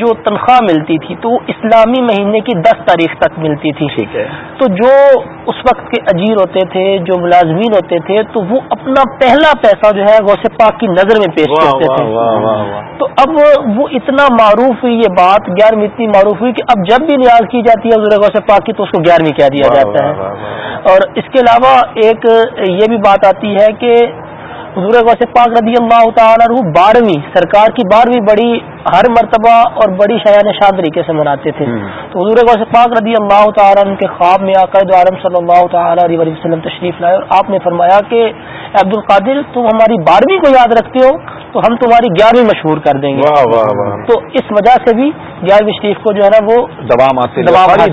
جو تنخواہ ملتی تھی تو وہ اسلامی مہینے کی دس تاریخ تک ملتی تھی ٹھیک ہے تو جو اس وقت کے اجیر ہوتے تھے جو ملازمین ہوتے تھے تو وہ اپنا پہلا پیسہ جو ہے غوث پاک کی نظر میں پیش کرتے تھے تو اب وہ اتنا معروف ہوئی یہ بات گیارہویں اتنی معروف ہوئی کہ اب جب بھی نیاز کی جاتی ہے حضور غوث پاک کی تو اس کو گیارہویں کہہ دیا جاتا ہے اور اس کے علاوہ ایک یہ بھی بات آتی ہے کہ حضور غوث پاک رضی اللہ تعالیٰ بارہویں سرکار کی بارہویں بڑی ہر مرتبہ اور بڑی شاعن شاہ طریقے سے مناتے تھے تو حضور غو پاک رضی اللہ تعالیٰ کے خواب میں آ کر صلی اللہ تعالیٰ علیہ وسلم تشریف لائے اور آپ نے فرمایا کہ عبد القادر تم ہماری بارہویں کو یاد رکھتے ہو تو ہم تمہاری گیارہویں مشہور کر دیں گے واہ واہ واہ تو اس وجہ سے بھی گیارہویں شریف کو جو ہے نا وہ دبام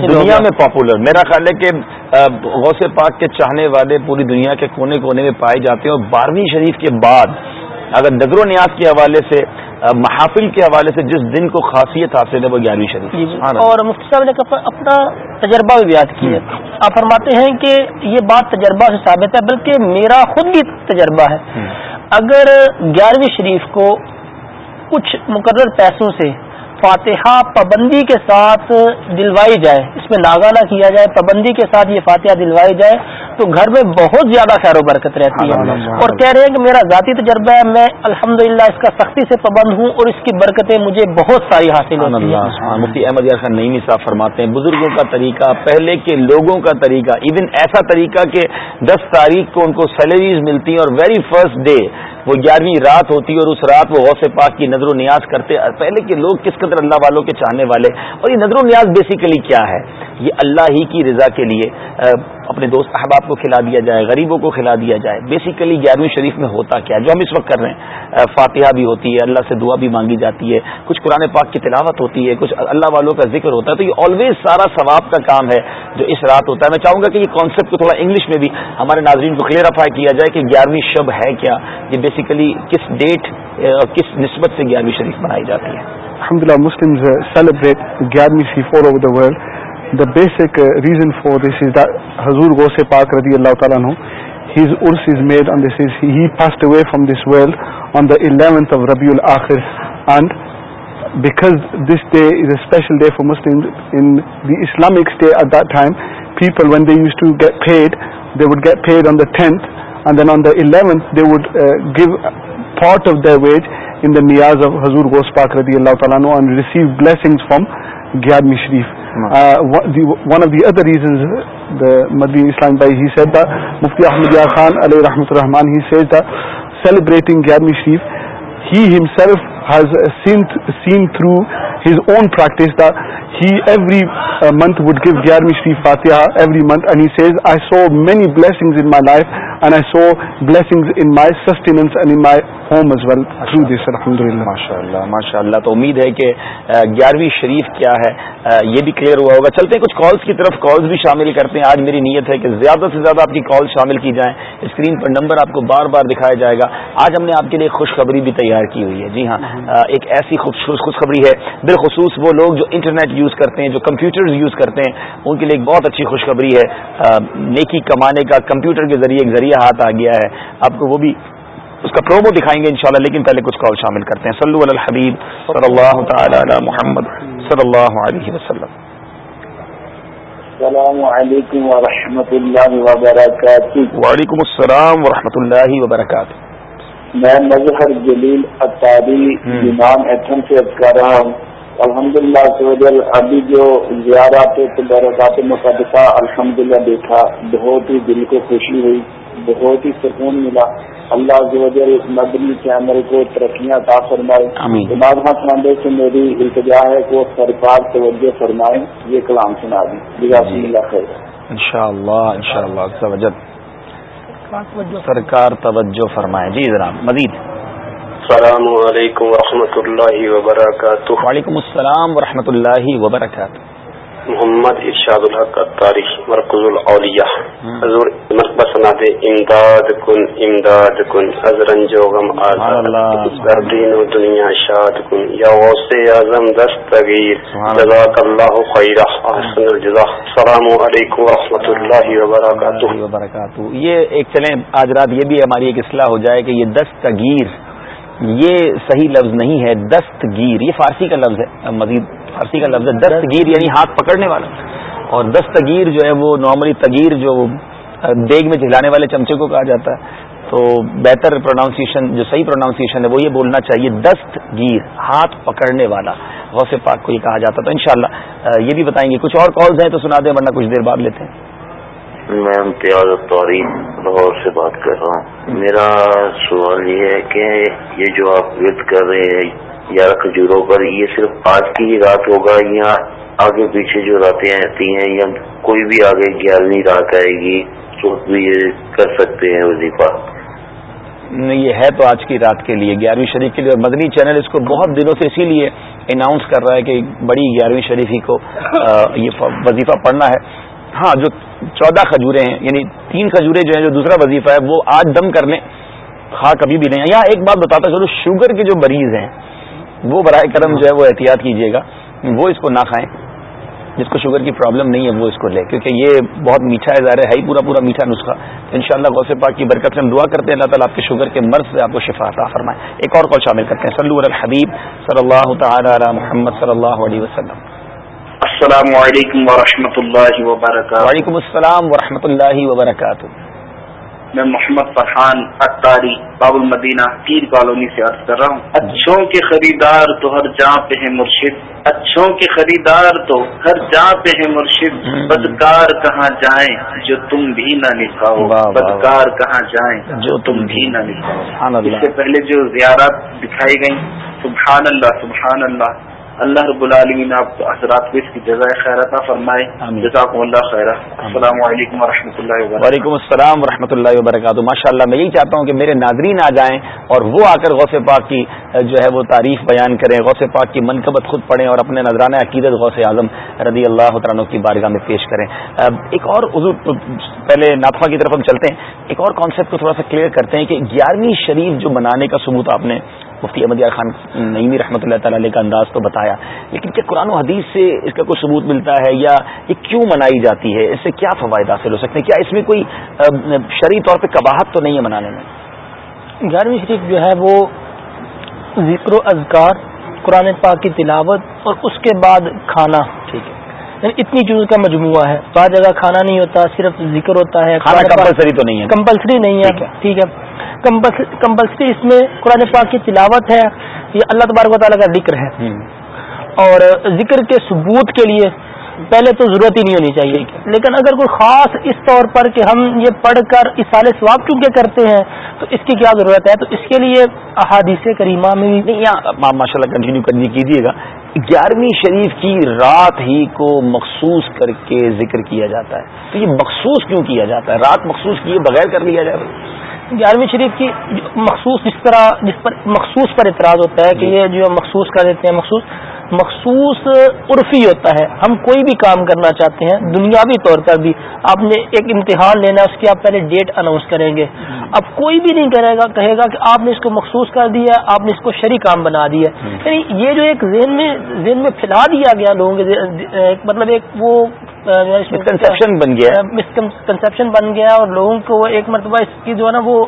دنیا میں پاپولر میرا خیال ہے کہ غوث پاک کے چاہنے والے پوری دنیا کے کونے کونے میں پائے جاتے ہیں اور بارہویں شریف کے بعد اگر نگر و نیاز کے حوالے سے محافل کے حوالے سے جس دن کو خاصیت حاصل ہے وہ گیارہویں شریف جی، جی. اور مفتی صاحب نے اپنا تجربہ بھی یاد کیا آپ فرماتے ہیں کہ یہ بات تجربہ سے ثابت ہے بلکہ میرا خود بھی تجربہ ہے اگر گیارہویں شریف کو کچھ مقرر پیسوں سے فاتحہ پابندی کے ساتھ دلوائی جائے اس میں نہ کیا جائے پابندی کے ساتھ یہ فاتحہ دلوائی جائے تو گھر میں بہت زیادہ خیر و برکت رہتی ہے اور کہہ رہے ہیں کہ میرا ذاتی تجربہ ہے میں الحمد اس کا سختی سے پابند ہوں اور اس کی برکتیں مجھے بہت ساری حاصل ہوتی ہیں احمد یار خان نئی صاحب فرماتے ہیں بزرگوں کا طریقہ پہلے کے لوگوں کا طریقہ ایون ایسا طریقہ کہ دس تاریخ کو ان کو سیلریز ملتی ہیں اور ویری فرسٹ ڈے وہ گیارہویں رات ہوتی ہے اور اس رات وہ غوث پاک کی نظر و نیاز کرتے پہلے کے لوگ کس قدر اللہ والوں کے چاہنے والے اور یہ نظر و نیاز بیسیکلی کیا ہے یہ اللہ ہی کی رضا کے لیے اپنے دوست احباب کو کھلا دیا جائے غریبوں کو کھلا دیا جائے بیسیکلی گیارہویں شریف میں ہوتا کیا جو ہم اس وقت کر رہے ہیں فاتحہ بھی ہوتی ہے اللہ سے دعا بھی مانگی جاتی ہے کچھ قرآن پاک کی تلاوت ہوتی ہے کچھ اللہ والوں کا ذکر ہوتا ہے تو یہ آلویز سارا ثواب کا کام ہے جو اس رات ہوتا ہے میں چاہوں گا کہ یہ کانسیپٹ کو تھوڑا انگلش میں بھی ہمارے ناظرین کو کلیئرفائی کیا جائے کہ گیارہویں شب ہے کیا یہ بیسیکلی کس ڈیٹ اور کس نسبت سے گیارہویں شریف منائی جاتی ہے الحمد للہ مسلم the basic reason for this is گو سے پاک رضی اللہ تعالیٰ ارس is is made on this he passed away from this world on the eleventh of ربی because this day is a special day for Muslim in the Islamic day at time people when they use to get they would get paid on the tenth and then on the eleventh they would give part of the wage in the Niaz of حضور گوس پاک رضی اللہ تعالیٰ now and receive blessing from گیارمی Sharif one of the other reasons مدی اسلام بائی ہی سیٹ دا مفتی احمدیہ خان علیہ رحمۃ الرحمان ہی سیٹ دا سیلیبریٹنگ گیارہویں شریف he himself has seen through his own practice the he every month would give گیارہویں شریف فاتحہ every month and he says I saw many blessings in my life and and I saw in in my my sustenance home is well through this الحمد للہ ماشاء ماشاء اللہ اللہ تو امید ہے کہ گیارہویں شریف کیا ہے یہ بھی کلیئر ہوا ہوگا چلتے ہیں کچھ کالس کی طرف کالز بھی شامل کرتے ہیں آج میری نیت ہے کہ زیادہ سے زیادہ آپ کی کال شامل کی جائیں اسکرین پر نمبر آپ کو بار بار دکھایا جائے گا آج ہم نے آپ کے لیے خوشخبری بھی تیار کی ہوئی ہے جی ہاں ایک ایسی خوشخبری ہے بالخصوص وہ لوگ جو انٹرنیٹ یوز کرتے ہیں جو کمپیوٹر کرتے ہیں ان کے لیے ایک بہت اچھی خوشخبری ہے نیکی کمانے کا کمپیوٹر کے ذریعے ایک ذریعہ یہ ہاتھ آ گیا ہے آپ کو وہ بھی اس کا پرومو دکھائیں گے انشاءاللہ لیکن پہلے کچھ کال شامل کرتے ہیں صلو علی الحبیب صلی اللہ تعالی علی محمد صلی اللہ علیہ وسلم السلام علیکم ورحمۃ اللہ وبرکاتہ وعلیکم السلام ورحمۃ اللہ وبرکاتہ میں مظہر جلیل اطاری امام ایتھن سے کر رہا ہوں الحمد للہ سوجل ابھی جو زیارہ برکات بارہ الحمد للہ دیکھا بہت ہی دل کو خوشی ہوئی بہت ہی سکون ملا اللہ زوجل مدنی ندمی کے عمل کو ترقیاں فرمائی خاندے سے میری التجا ہے کہ وہ سرکار توجہ فرمائے یہ کلام سنا جی۔ اللہ سرکار توجہ فرمائے جی جناب مزید السلام علیکم و رحمۃ اللہ وبرکاتہ وعلیکم السلام و رحمۃ اللہ وبرکاتہ محمد ارشاد الحق کا تاریخ مرکز العلیہ ہاں۔ حضور دے امداد کن امداد کن دستگیر جزاک اللہ السلام علیکم و اللہ وبرکاتہ یہ ایک چلیں آج رات یہ بھی ہماری ایک اصلاح ہو جائے کہ یہ دستگیر یہ صحیح لفظ نہیں ہے دستگیر یہ فارسی کا لفظ ہے مزید فارسی کا لفظ ہے دستگیر یعنی ہاتھ پکڑنے والا اور دستگیر جو ہے وہ نارملی تگیر جو دیگ میں جگانے والے چمچے کو کہا جاتا ہے تو بہتر پروناؤنسیشن جو صحیح پروناؤنسیشن ہے وہ یہ بولنا چاہیے دست گیر ہاتھ پکڑنے والا غوث پاک کو یہ کہا جاتا تو انشاءاللہ یہ بھی بتائیں گے کچھ اور کالز ہیں تو سنا دیں ورنہ کچھ دیر بعد لیتے ہیں میں امتیاز تعریف لاہور سے بات کر رہا ہوں میرا سوال یہ ہے کہ یہ جو آپ ورد کر رہے ہیں گیارہ کھجوروں پر یہ صرف آج کی ہی رات ہوگا یا آگے پیچھے جو راتیں آتی ہیں یا کوئی بھی آگے گیارہویں رات آئے گی تو بھی یہ کر سکتے ہیں وظیفہ یہ ہے تو آج کی رات کے لیے گیارہویں شریف کے لیے اور مدنی چینل اس کو بہت دنوں سے اسی لیے اناؤنس کر رہا ہے کہ بڑی گیارہویں شریفی کو یہ وظیفہ پڑھنا ہے ہاں جو چودہ کھجورے ہیں یعنی تین کھجورے جو ہیں جو دوسرا وظیفہ ہے وہ آج دم کر لیں کھا کبھی بھی نہیں یا ایک بات بتاتا چلو شوگر کے جو مریض ہیں وہ برائے کرم جو ہے وہ احتیاط کیجیے گا وہ اس کو نہ کھائیں جس کو شوگر کی پرابلم نہیں ہے وہ اس کو لے کیونکہ یہ بہت میٹھا ہے ظاہر ہے ہی پورا پورا میٹھا نسخہ تو ان شاء اللہ غوث پاک کی برکت سے ہم دعا کرتے ہیں اللہ تعالیٰ آپ کے شوگر کے مرض سے آپ کو شفا عطا فرمائے ایک اور کال شامل کرتے ہیں صلی الحبیب صلی اللہ تعالیٰ محمد صلی اللہ علیہ وسلم السلام علیکم ورحمۃ اللہ وبرکاتہ وعلیکم السلام و اللہ وبرکاتہ میں محمد فرحان اتاری باب المدینہ پیر کالونی سے عرض کر رہا ہوں اچھوں کے خریدار تو ہر جہاں پہ ہیں مرشد اچھوں کے خریدار تو ہر جہاں پہ ہے مرشد بدکار کہاں جائیں جو تم بھی نہ لکھاؤ بدکار کہاں جائیں جو تم بھی نہ لکھاؤ اس سے پہلے جو زیارت دکھائی گئیں سبحان اللہ سبحان اللہ اللہ اللہ رب العالمین آپ کو حضرات اس کی جزائے فرمائے جزاکم وعلیکم السلام و رحمۃ اللہ وبرکاتہ ماشاء اللہ میں یہی چاہتا ہوں کہ میرے ناظرین آ جائیں اور وہ آ کر غوث پاک کی جو ہے وہ تعریف بیان کریں غوث پاک کی منقبت خود پڑھیں اور اپنے نذرانہ عقیدت غوث اعظم رضی اللہ عنہ کی بارگاہ میں پیش کریں ایک اور پہلے ناطفہ کی طرف ہم چلتے ہیں ایک اور کانسیپٹ کو تھوڑا سا کلیئر کرتے ہیں کہ گیارہویں شریف جو منانے کا ثبوت آپ نے مفتی احمد یار خان نعیمی رحمۃ اللہ علیہ کا انداز تو بتایا لیکن کیا قرآن و حدیث سے اس کا کوئی ثبوت ملتا ہے یا یہ کیوں منائی جاتی ہے اس سے کیا فوائد حاصل ہو سکتے ہیں کیا اس میں کوئی شرعی طور پہ کباہت تو نہیں ہے منانے میں گیارہویں شریف جو ہے وہ ذکر و اذکار قرآن پاک کی تلاوت اور اس کے بعد کھانا ٹھیک ہے یعنی اتنی چیزوں کا مجموعہ ہے بعض جگہ کھانا نہیں ہوتا صرف ذکر ہوتا ہے کمپلسری تو نہیں ہے کمپلسری نہیں ہے ٹھیک ہے کمپلسری اس میں قرآن پاک کی تلاوت ہے یہ اللہ تبارک و تعالیٰ کا ذکر ہے اور ذکر کے ثبوت کے لیے پہلے تو ضرورت ہی نہیں ہونی چاہیے لیکن اگر کوئی خاص اس طور پر کہ ہم یہ پڑھ کر اس سال ثواب کیوں کیا کرتے ہیں تو اس کی کیا ضرورت ہے تو اس کے لیے احادیث کریمہ میں ماشاء اللہ کنٹینیو کرنی کیجیے گا گیارہویں شریف کی رات ہی کو مخصوص کر کے ذکر کیا جاتا ہے تو یہ مخصوص کیوں کیا جاتا ہے رات مخصوص کیے بغیر کر لیا جائے گیارہویں شریف کی مخصوص جس طرح جس پر مخصوص پر اعتراض ہوتا ہے کہ جی۔ یہ جو مخصوص کر دیتے ہیں مخصوص مخصوص عرفی ہوتا ہے ہم کوئی بھی کام کرنا چاہتے ہیں دنیاوی طور پر بھی آپ نے ایک امتحان لینا اس کی آپ پہلے ڈیٹ اناؤنس کریں گے اب کوئی بھی نہیں کرے گا کہے گا کہ آپ نے اس کو مخصوص کر دیا آپ نے اس کو شری کام بنا دیا ہے یعنی یہ جو ایک ذہن میں ذہن میں پھیلا دیا گیا لوگوں کے مطلب ایک وہ بن بن گیا گیا مسکنسپشن اور لوگوں کو ایک مرتبہ اس کی جو ہے نا وہ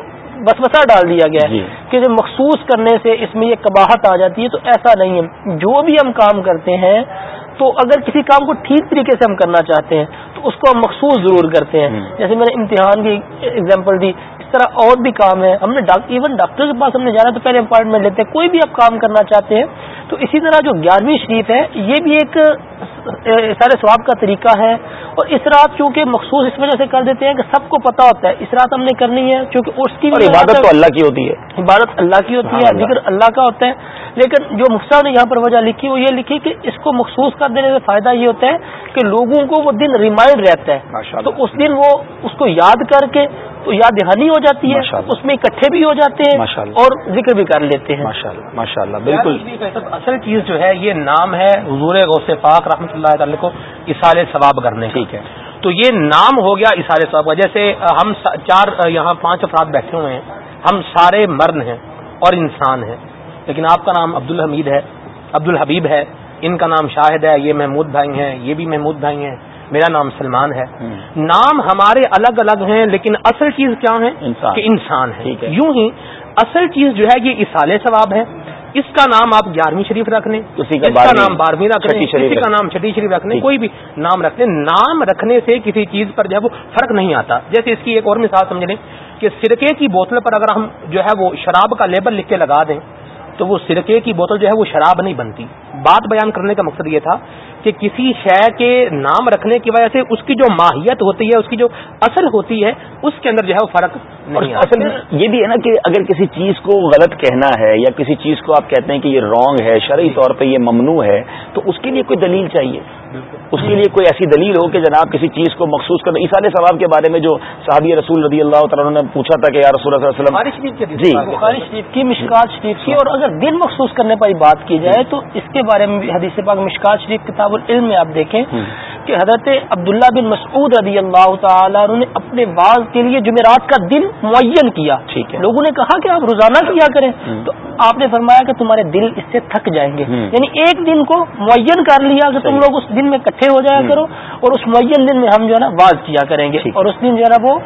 بسوسا ڈال دیا گیا ہے جی۔ کہ جو مخصوص کرنے سے اس میں یہ کباہت آ جاتی ہے تو ایسا نہیں ہے جو بھی ہم کام کرتے ہیں تو اگر کسی کام کو ٹھیک طریقے سے ہم کرنا چاہتے ہیں تو اس کو ہم مخصوص ضرور کرتے ہیں جیسے میں نے امتحان کی ایگزامپل دی طرح اور بھی کام ہے ہم نے ایون ڈاکٹر کے پاس ہم نے جانا تو پہلے اپوائنٹمنٹ لیتے ہیں کوئی بھی آپ کام کرنا چاہتے ہیں تو اسی طرح جو گیارہویں شریف ہے یہ بھی ایک سارے ثواب کا طریقہ ہے اور اس رات چونکہ مخصوص اس وجہ سے کر دیتے ہیں کہ سب کو پتا ہوتا ہے اس رات ہم نے کرنی ہے چونکہ اس کی عبادت تو اللہ کی ہوتی ہے عبادت اللہ کی ہوتی ہے ذکر اللہ کا ہوتا ہے لیکن جو نے یہاں پر وجہ لکھی وہ یہ لکھی کہ اس کو مخصوص کر دینے سے فائدہ یہ ہوتا ہے کہ لوگوں کو وہ دن ریمائنڈ رہتا ہے تو اس دن وہ اس کو یاد کر کے تو یاد دہانی ہو جاتی ہے اس میں اکٹھے بھی ہو جاتے ہیں اور ذکر بھی کر لیتے ہیں ماشاء اللہ ماشاء اللہ بالکل اصل چیز جو ہے یہ نام ہے حضور غوث پاک رحمۃ اللہ تعالیٰ کو اثار ثواب کرنے ٹھیک ہے تو یہ نام ہو گیا اثار ثواب جیسے ہم چار یہاں پانچ افراد بیٹھے ہوئے ہیں ہم سارے مرن ہیں اور انسان ہیں لیکن آپ کا نام عبد الحمید ہے عبد الحبیب ہے ان کا نام شاہد ہے یہ محمود بھائی ہیں یہ بھی محمود بھائی ہیں میرا نام سلمان ہے نام ہمارے الگ الگ ہیں لیکن اصل چیز کیا ہے کہ انسان ہے یوں ہی اصل چیز جو ہے یہ اسال ثواب ہے اس کا نام آپ گیارہویں شریف رکھ لیں اس کا نام بارہویں رکھ لیں کا نام چھٹی شریف رکھ لیں کوئی بھی نام رکھ لیں نام رکھنے سے کسی چیز پر جو ہے وہ فرق نہیں آتا جیسے اس کی ایک اور مثال سمجھ لیں کہ سرکے کی بوتل پر اگر ہم جو ہے وہ شراب کا لیبل لکھ کے لگا دیں تو وہ سرکے کی بوتل جو ہے وہ شراب نہیں بنتی بات بیان کرنے کا مقصد یہ تھا کہ کسی شے کے نام رکھنے کی وجہ سے اس کی جو ماہیت ہوتی ہے اس کی جو اثر ہوتی ہے اس کے اندر جو ہے وہ فرق اصل یہ بھی ہے نا کہ اگر کسی چیز کو غلط کہنا ہے یا کسی چیز کو آپ کہتے ہیں کہ یہ رانگ ہے شرعی جی۔ طور پہ یہ ممنوع ہے تو اس کے لیے کوئی دلیل چاہیے اس کے لیے کوئی ایسی دلیل ہو کہ جناب کسی چیز کو مخصوص کر اس سارے ثواب کے بارے میں جو صحابی رسول رضی اللہ تعالیٰ نے پوچھا تھا کہ یار جی شریف کی مشکات شریف کی اور اگر دل مخصوص کرنے پر بات کی جائے جی۔ تو اس کے بارے میں حدیث پاک مشکات شریف کتاب العلم میں آپ دیکھیں کہ حضرت عبداللہ بن مسعود رضی اللہ تعالیٰ نے اپنے بعض کے لیے جمعرات کا دن معین کیا ٹھیک ہے لوگوں نے کہا کہ آپ روزانہ کیا کریں تو آپ نے فرمایا کہ تمہارے دل اس سے تھک جائیں گے یعنی ایک دن کو معین کر لیا کہ تم لوگ اس دن میں کٹھے ہو جایا کرو اور اس معین دن میں ہم جو ہے نا واز کیا کریں گے اور اس دن جو ہے نا وہ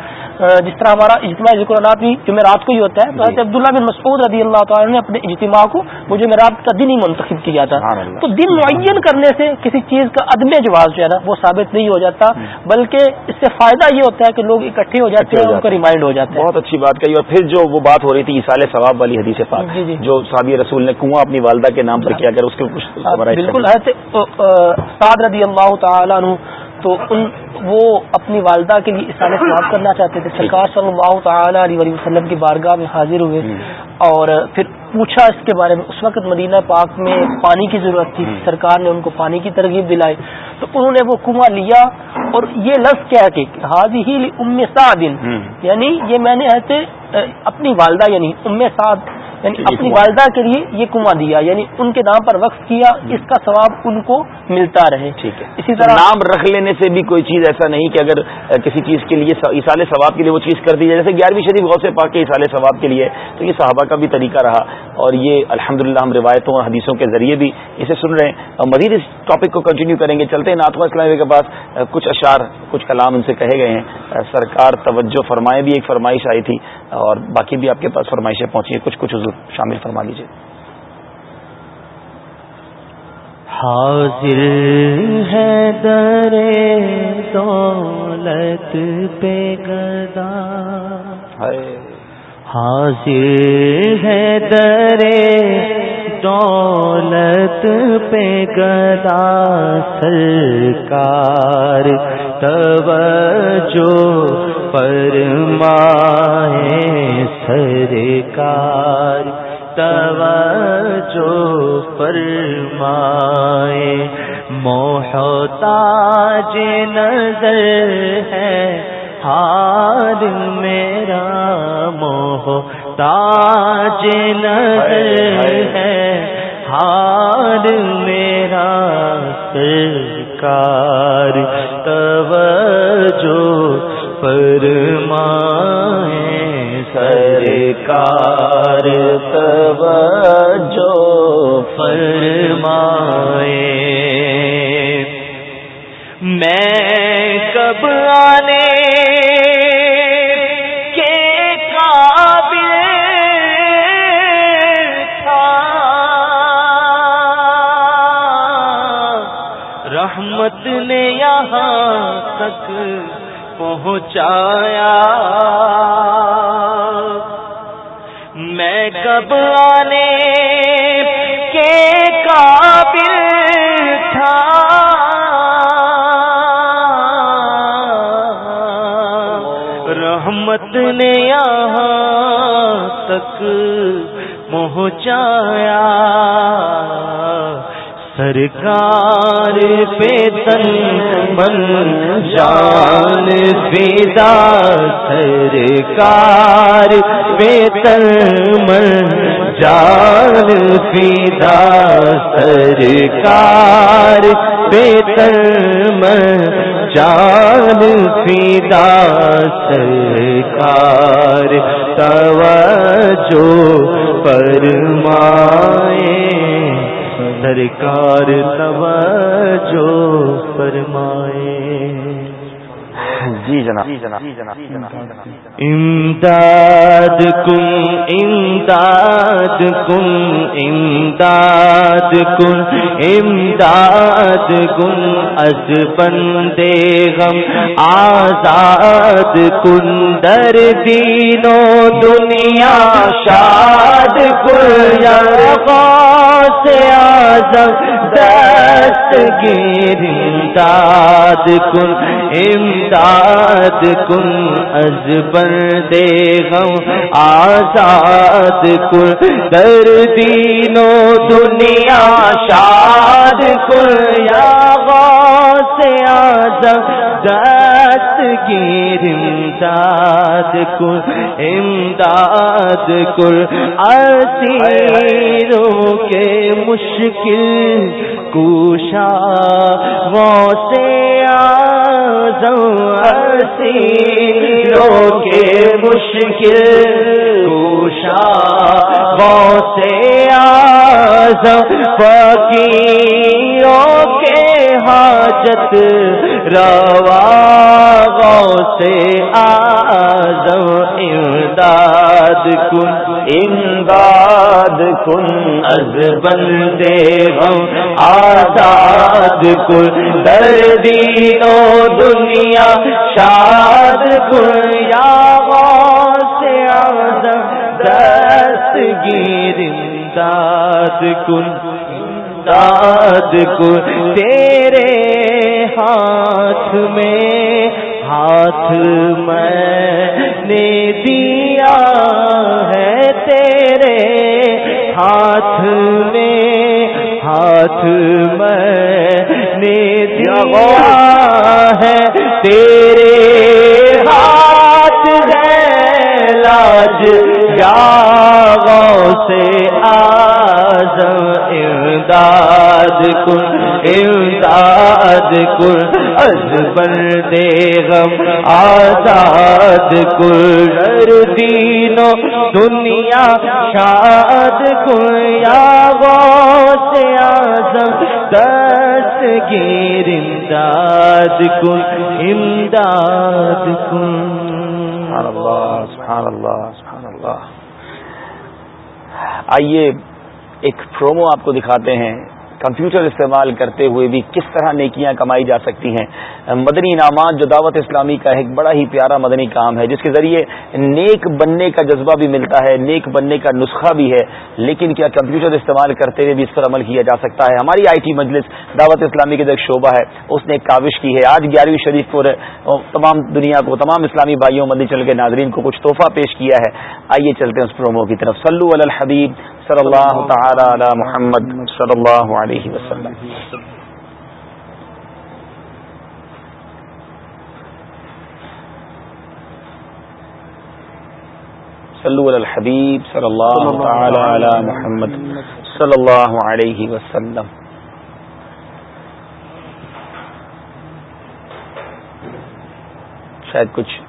جس طرح ہمارا اجتماع اللہ بھی جمع رات کو ہی ہوتا ہے تو حضرت جی۔ عبداللہ بن مسعود رضی اللہ تعالیٰ نے اپنے اجتماع کو وہ جمعرات کا دن ہی منتخب کیا تھا تو دن معین کرنے سے کسی چیز کا عدم جواز جو ہے نا وہ ثابت نہیں ہو جاتا بلکہ اس سے فائدہ یہ ہوتا ہے کہ لوگ اکٹھے ہو جاتے ہیں ان کا ریمائنڈ ہو جاتا ہے بہت اچھی بات کہی اور پھر جو وہ بات ہو رہی تھی ثواب والی حدیث پاک جی، جی۔ جو صابی رسول نے کنواں اپنی والدہ کے نام پر کیا اس کے بالکل حضرت رضی اللہ تعالیٰ تو ان وہ اپنی والدہ کے لیے اصال ثواب کرنا چاہتے تھے سرکار صلی اللہ تعالیٰ علیہ وسلم کی بارگاہ میں حاضر ہوئے اور پھر پوچھا اس کے بارے میں اس وقت مدینہ پاک میں پانی کی ضرورت تھی سرکار نے ان کو پانی کی ترغیب دلائی تو انہوں نے وہ کنواں لیا اور یہ لفظ کیا کہ حاضی ہی ام سعد یعنی یہ میں نے ایسے اپنی والدہ یعنی ام سعد یعنی اچھا، اپنی والدہ کے لیے یہ کنواں دیا یعنی ان کے نام پر وقف کیا اس کا ثواب ان کو ملتا رہے ٹھیک ہے اسی طرح نام رکھ لینے سے بھی کوئی چیز ایسا نہیں کہ اگر کسی چیز کے لیے اسال ثواب کے لیے وہ چیز کر دی جائے جیسے گیارہویں شریف بہت سے پاک ثواب کے لیے تو یہ صحابہ کا بھی طریقہ رہا اور یہ الحمد ہم روایتوں اور حدیثوں کے ذریعے بھی اسے سن رہے ہیں اور مزید اس ٹاپک کو کنٹینیو کریں گے چلتے ہیں ناتما اسلامیہ کے پاس کچھ اشعار کچھ کلام ان سے کہے گئے ہیں سرکار توجہ فرمائے بھی ایک فرمائش آئی تھی اور باقی بھی آپ کے پاس فرمائشیں پہنچی ہیں کچھ کچھ ضرور شامل فرما لیجیے حاضر ہے درے دولت پہ گدا حاضر ہے درے دولت پہ گدا سرکار توجہ فرمائے سرکار توجہ فرمائے محتاج نظر ہے حال میرا موہ تاج نظر ہے ہار میرا سرکار تب جو سرکار تب جرم میں کب آئی تک پہنچایا میں کب آنے کے قابل تھا رحمت نے یہاں تک پہنچایا پہ پیتن من جان پہ پیتن من جان فیداسر سرکار پیتن مال فی داسار کو جو پر مائے سرکار توجہ فرمائے جی جناب امداد کم امداد کم امداد کن امداد گم از بندے غم آزاد کن در دنیا شاد کنیا یا سے آزم دست آد گری کل ہمتاد کل از کن در دردینوں دنیا شاد کل آواز سے آزم دست گیر امداد داد امداد کل کے مشکل کوشا وسے آؤں اصی لو کے مشکل اوشا فقیروں کے حاجت روا سے امداد کن امداد کن از بندے ہم آزاد کن دردی دنیا شاد کن پست گیر امداد داد تیرے ہاتھ میں ہاتھ میں نے دیا ہے تیرے ہاتھ میں ہاتھ میں ہے تیرے ہاتھ لاج لج سے آزم امداد کن امداد کن از بر دے غم آزاد کن ہر دین و دنیا شاد کن یا غوث آزم دست گیر امداد کن امداد کن سبحان اللہ سبحان اللہ سبحان اللہ آئیے ایک پرومو آپ کو دکھاتے ہیں کمپیوٹر استعمال کرتے ہوئے بھی کس طرح نیکیاں کمائی جا سکتی ہیں مدنی انعامات جو دعوت اسلامی کا ایک بڑا ہی پیارا مدنی کام ہے جس کے ذریعے نیک بننے کا جذبہ بھی ملتا ہے نیک بننے کا نسخہ بھی ہے لیکن کیا کمپیوٹر استعمال کرتے ہوئے بھی اس پر عمل کیا جا سکتا ہے ہماری آئی ٹی مجلس دعوت اسلامی کا جو ایک شعبہ ہے اس نے ایک کاوش کی ہے آج گیارہویں شریف کو تمام دنیا کو تمام اسلامی بھائیوں مدنی چل کے ناظرین کو کچھ تحفہ پیش کیا ہے آئیے چلتے ہیں اس پرومو کی طرف سلو الحبیب صلی اللہ تعالی علی محمد صلی اللہ علیہ وسلم صلو علی الحبیب صلی اللہ تعالی علی محمد صلی اللہ علیہ وسلم شاید کچھ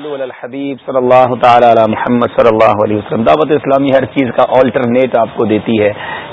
صلو علی الحبیب صلی اللہ تعالی علی محمد صلی اللہ علیہ وسلم دعوت اسلامی ہر چیز کا آلٹرنیٹ آپ کو دیتی ہے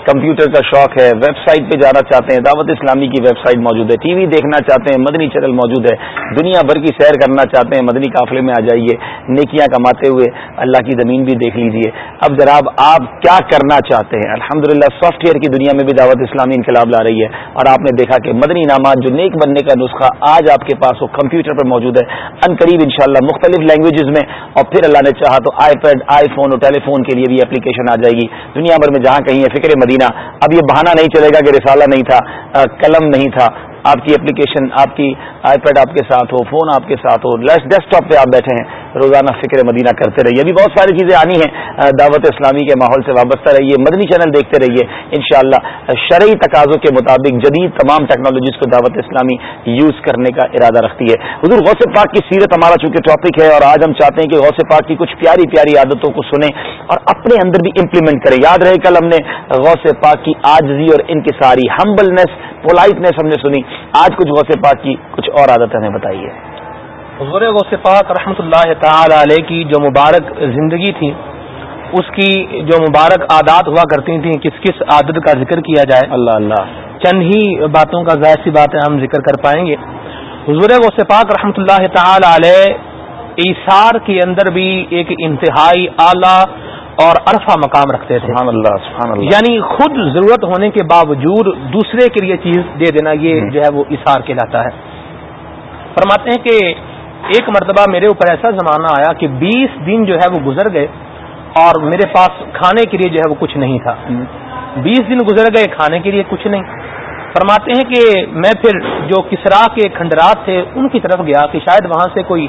کمپیوٹر کا شوق ہے ویب سائٹ پہ جانا چاہتے ہیں دعوت اسلامی کی ویب سائٹ موجود ہے ٹی وی دیکھنا چاہتے ہیں مدنی چینل موجود ہے دنیا بھر کی سیر کرنا چاہتے ہیں مدنی قافلے میں آ جائیے نیکیاں کماتے ہوئے اللہ کی زمین بھی دیکھ لیجئے اب جناب آپ کیا کرنا چاہتے ہیں الحمدللہ للہ سافٹ ویئر کی دنیا میں بھی دعوت اسلامی انقلاب لا رہی ہے اور آپ نے دیکھا کہ مدنی انعامات جو نیک بننے کا نسخہ آج آپ کے پاس وہ کمپیوٹر پر موجود ہے ان قریب ان مختلف لینگویجز میں اور پھر اللہ نے چاہا تو آئی پیڈ آئی فون اور ٹیلی فون کے لیے بھی اپلیکیشن آ جائے گی دنیا بھر میں جہاں کہیں ہے فکر مدینہ اب یہ بہانہ نہیں چلے گا کہ رسالہ نہیں تھا قلم نہیں تھا آپ کی اپلیکیشن آپ کی آئی پیڈ آپ کے ساتھ ہو فون آپ کے ساتھ ہو ڈیسک ٹاپ پہ آپ بیٹھے ہیں روزانہ فکر مدینہ کرتے رہیے ابھی بہت ساری چیزیں آنی ہیں دعوت اسلامی کے ماحول سے وابستہ رہیے مدنی چینل دیکھتے رہیے انشاءاللہ شاء شرعی تقاضوں کے مطابق جدید تمام ٹیکنالوجیز کو دعوت اسلامی یوز کرنے کا ارادہ رکھتی ہے حضور غوث پاک کی سیرت ہمارا چونکہ ٹاپک ہے اور آج ہم چاہتے ہیں کہ غوث پاک کی کچھ پیاری پیاری عادتوں کو سنیں اور اپنے اندر بھی امپلیمنٹ کریں یاد رہے کل ہم نے غوث پاک کی آجزی اور ان کی ساری ہمبلنیس پولائٹنیس ہم نے سنی آج کچھ غوث پاک کی کچھ اور عادت ہمیں بتائی ہے حضور و پاک رحمۃ اللہ تعالی علیہ کی جو مبارک زندگی تھی اس کی جو مبارک عادات ہوا کرتی تھیں کس کس عادت کا ذکر کیا جائے اللہ اللہ چند ہی باتوں کا ظاہر سی باتیں ہم ذکر کر پائیں گے حضور و پاک رحمۃ اللہ تعالی علیہ ایسار کے اندر بھی ایک انتہائی اعلی اور ارفا مقام رکھتے تھے سبحان سبحان اللہ اللہ یعنی خود ضرورت ہونے کے باوجود دوسرے کے لیے چیز دے دینا یہ جو ہے وہ اثار کہلاتا ہے فرماتے ہیں کہ ایک مرتبہ میرے اوپر ایسا زمانہ آیا کہ بیس دن جو ہے وہ گزر گئے اور میرے پاس کھانے کے لیے جو ہے وہ کچھ نہیں تھا بیس دن گزر گئے کھانے کے لیے کچھ نہیں فرماتے ہیں کہ میں پھر جو کسرا کے کھنڈرات تھے ان کی طرف گیا کہ شاید وہاں سے کوئی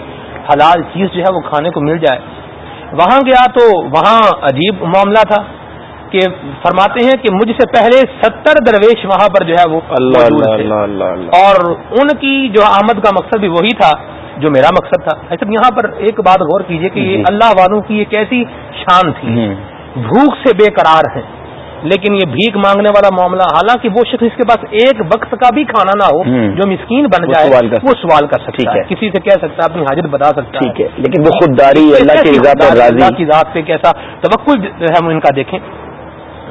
حلال چیز جو ہے وہ کھانے کو مل جائے وہاں گیا تو وہاں عجیب معاملہ تھا کہ فرماتے ہیں کہ مجھ سے پہلے ستر درویش وہاں پر جو ہے وہ اللہ اللہ اللہ اور ان کی جو آمد کا مقصد بھی وہی تھا جو میرا مقصد تھا اچھا، یہاں پر ایک بات غور کیجیے کہ یہ جی۔ اللہ والوں کی یہ کیسی شان تھی جی۔ بھوک سے بے قرار ہے لیکن یہ بھیک مانگنے والا معاملہ حالانکہ وہ شخص اس کے پاس ایک وقت کا بھی کھانا نہ ہو جو مسکین بن جائے وہ سوال کر سکتا ہے کسی سے کہہ سکتا ہے اپنی حاجت بتا سکتا ہے لیکن وہ اللہ کی ذات پہ کیسا توقع جو ہے ہم ان کا دیکھیں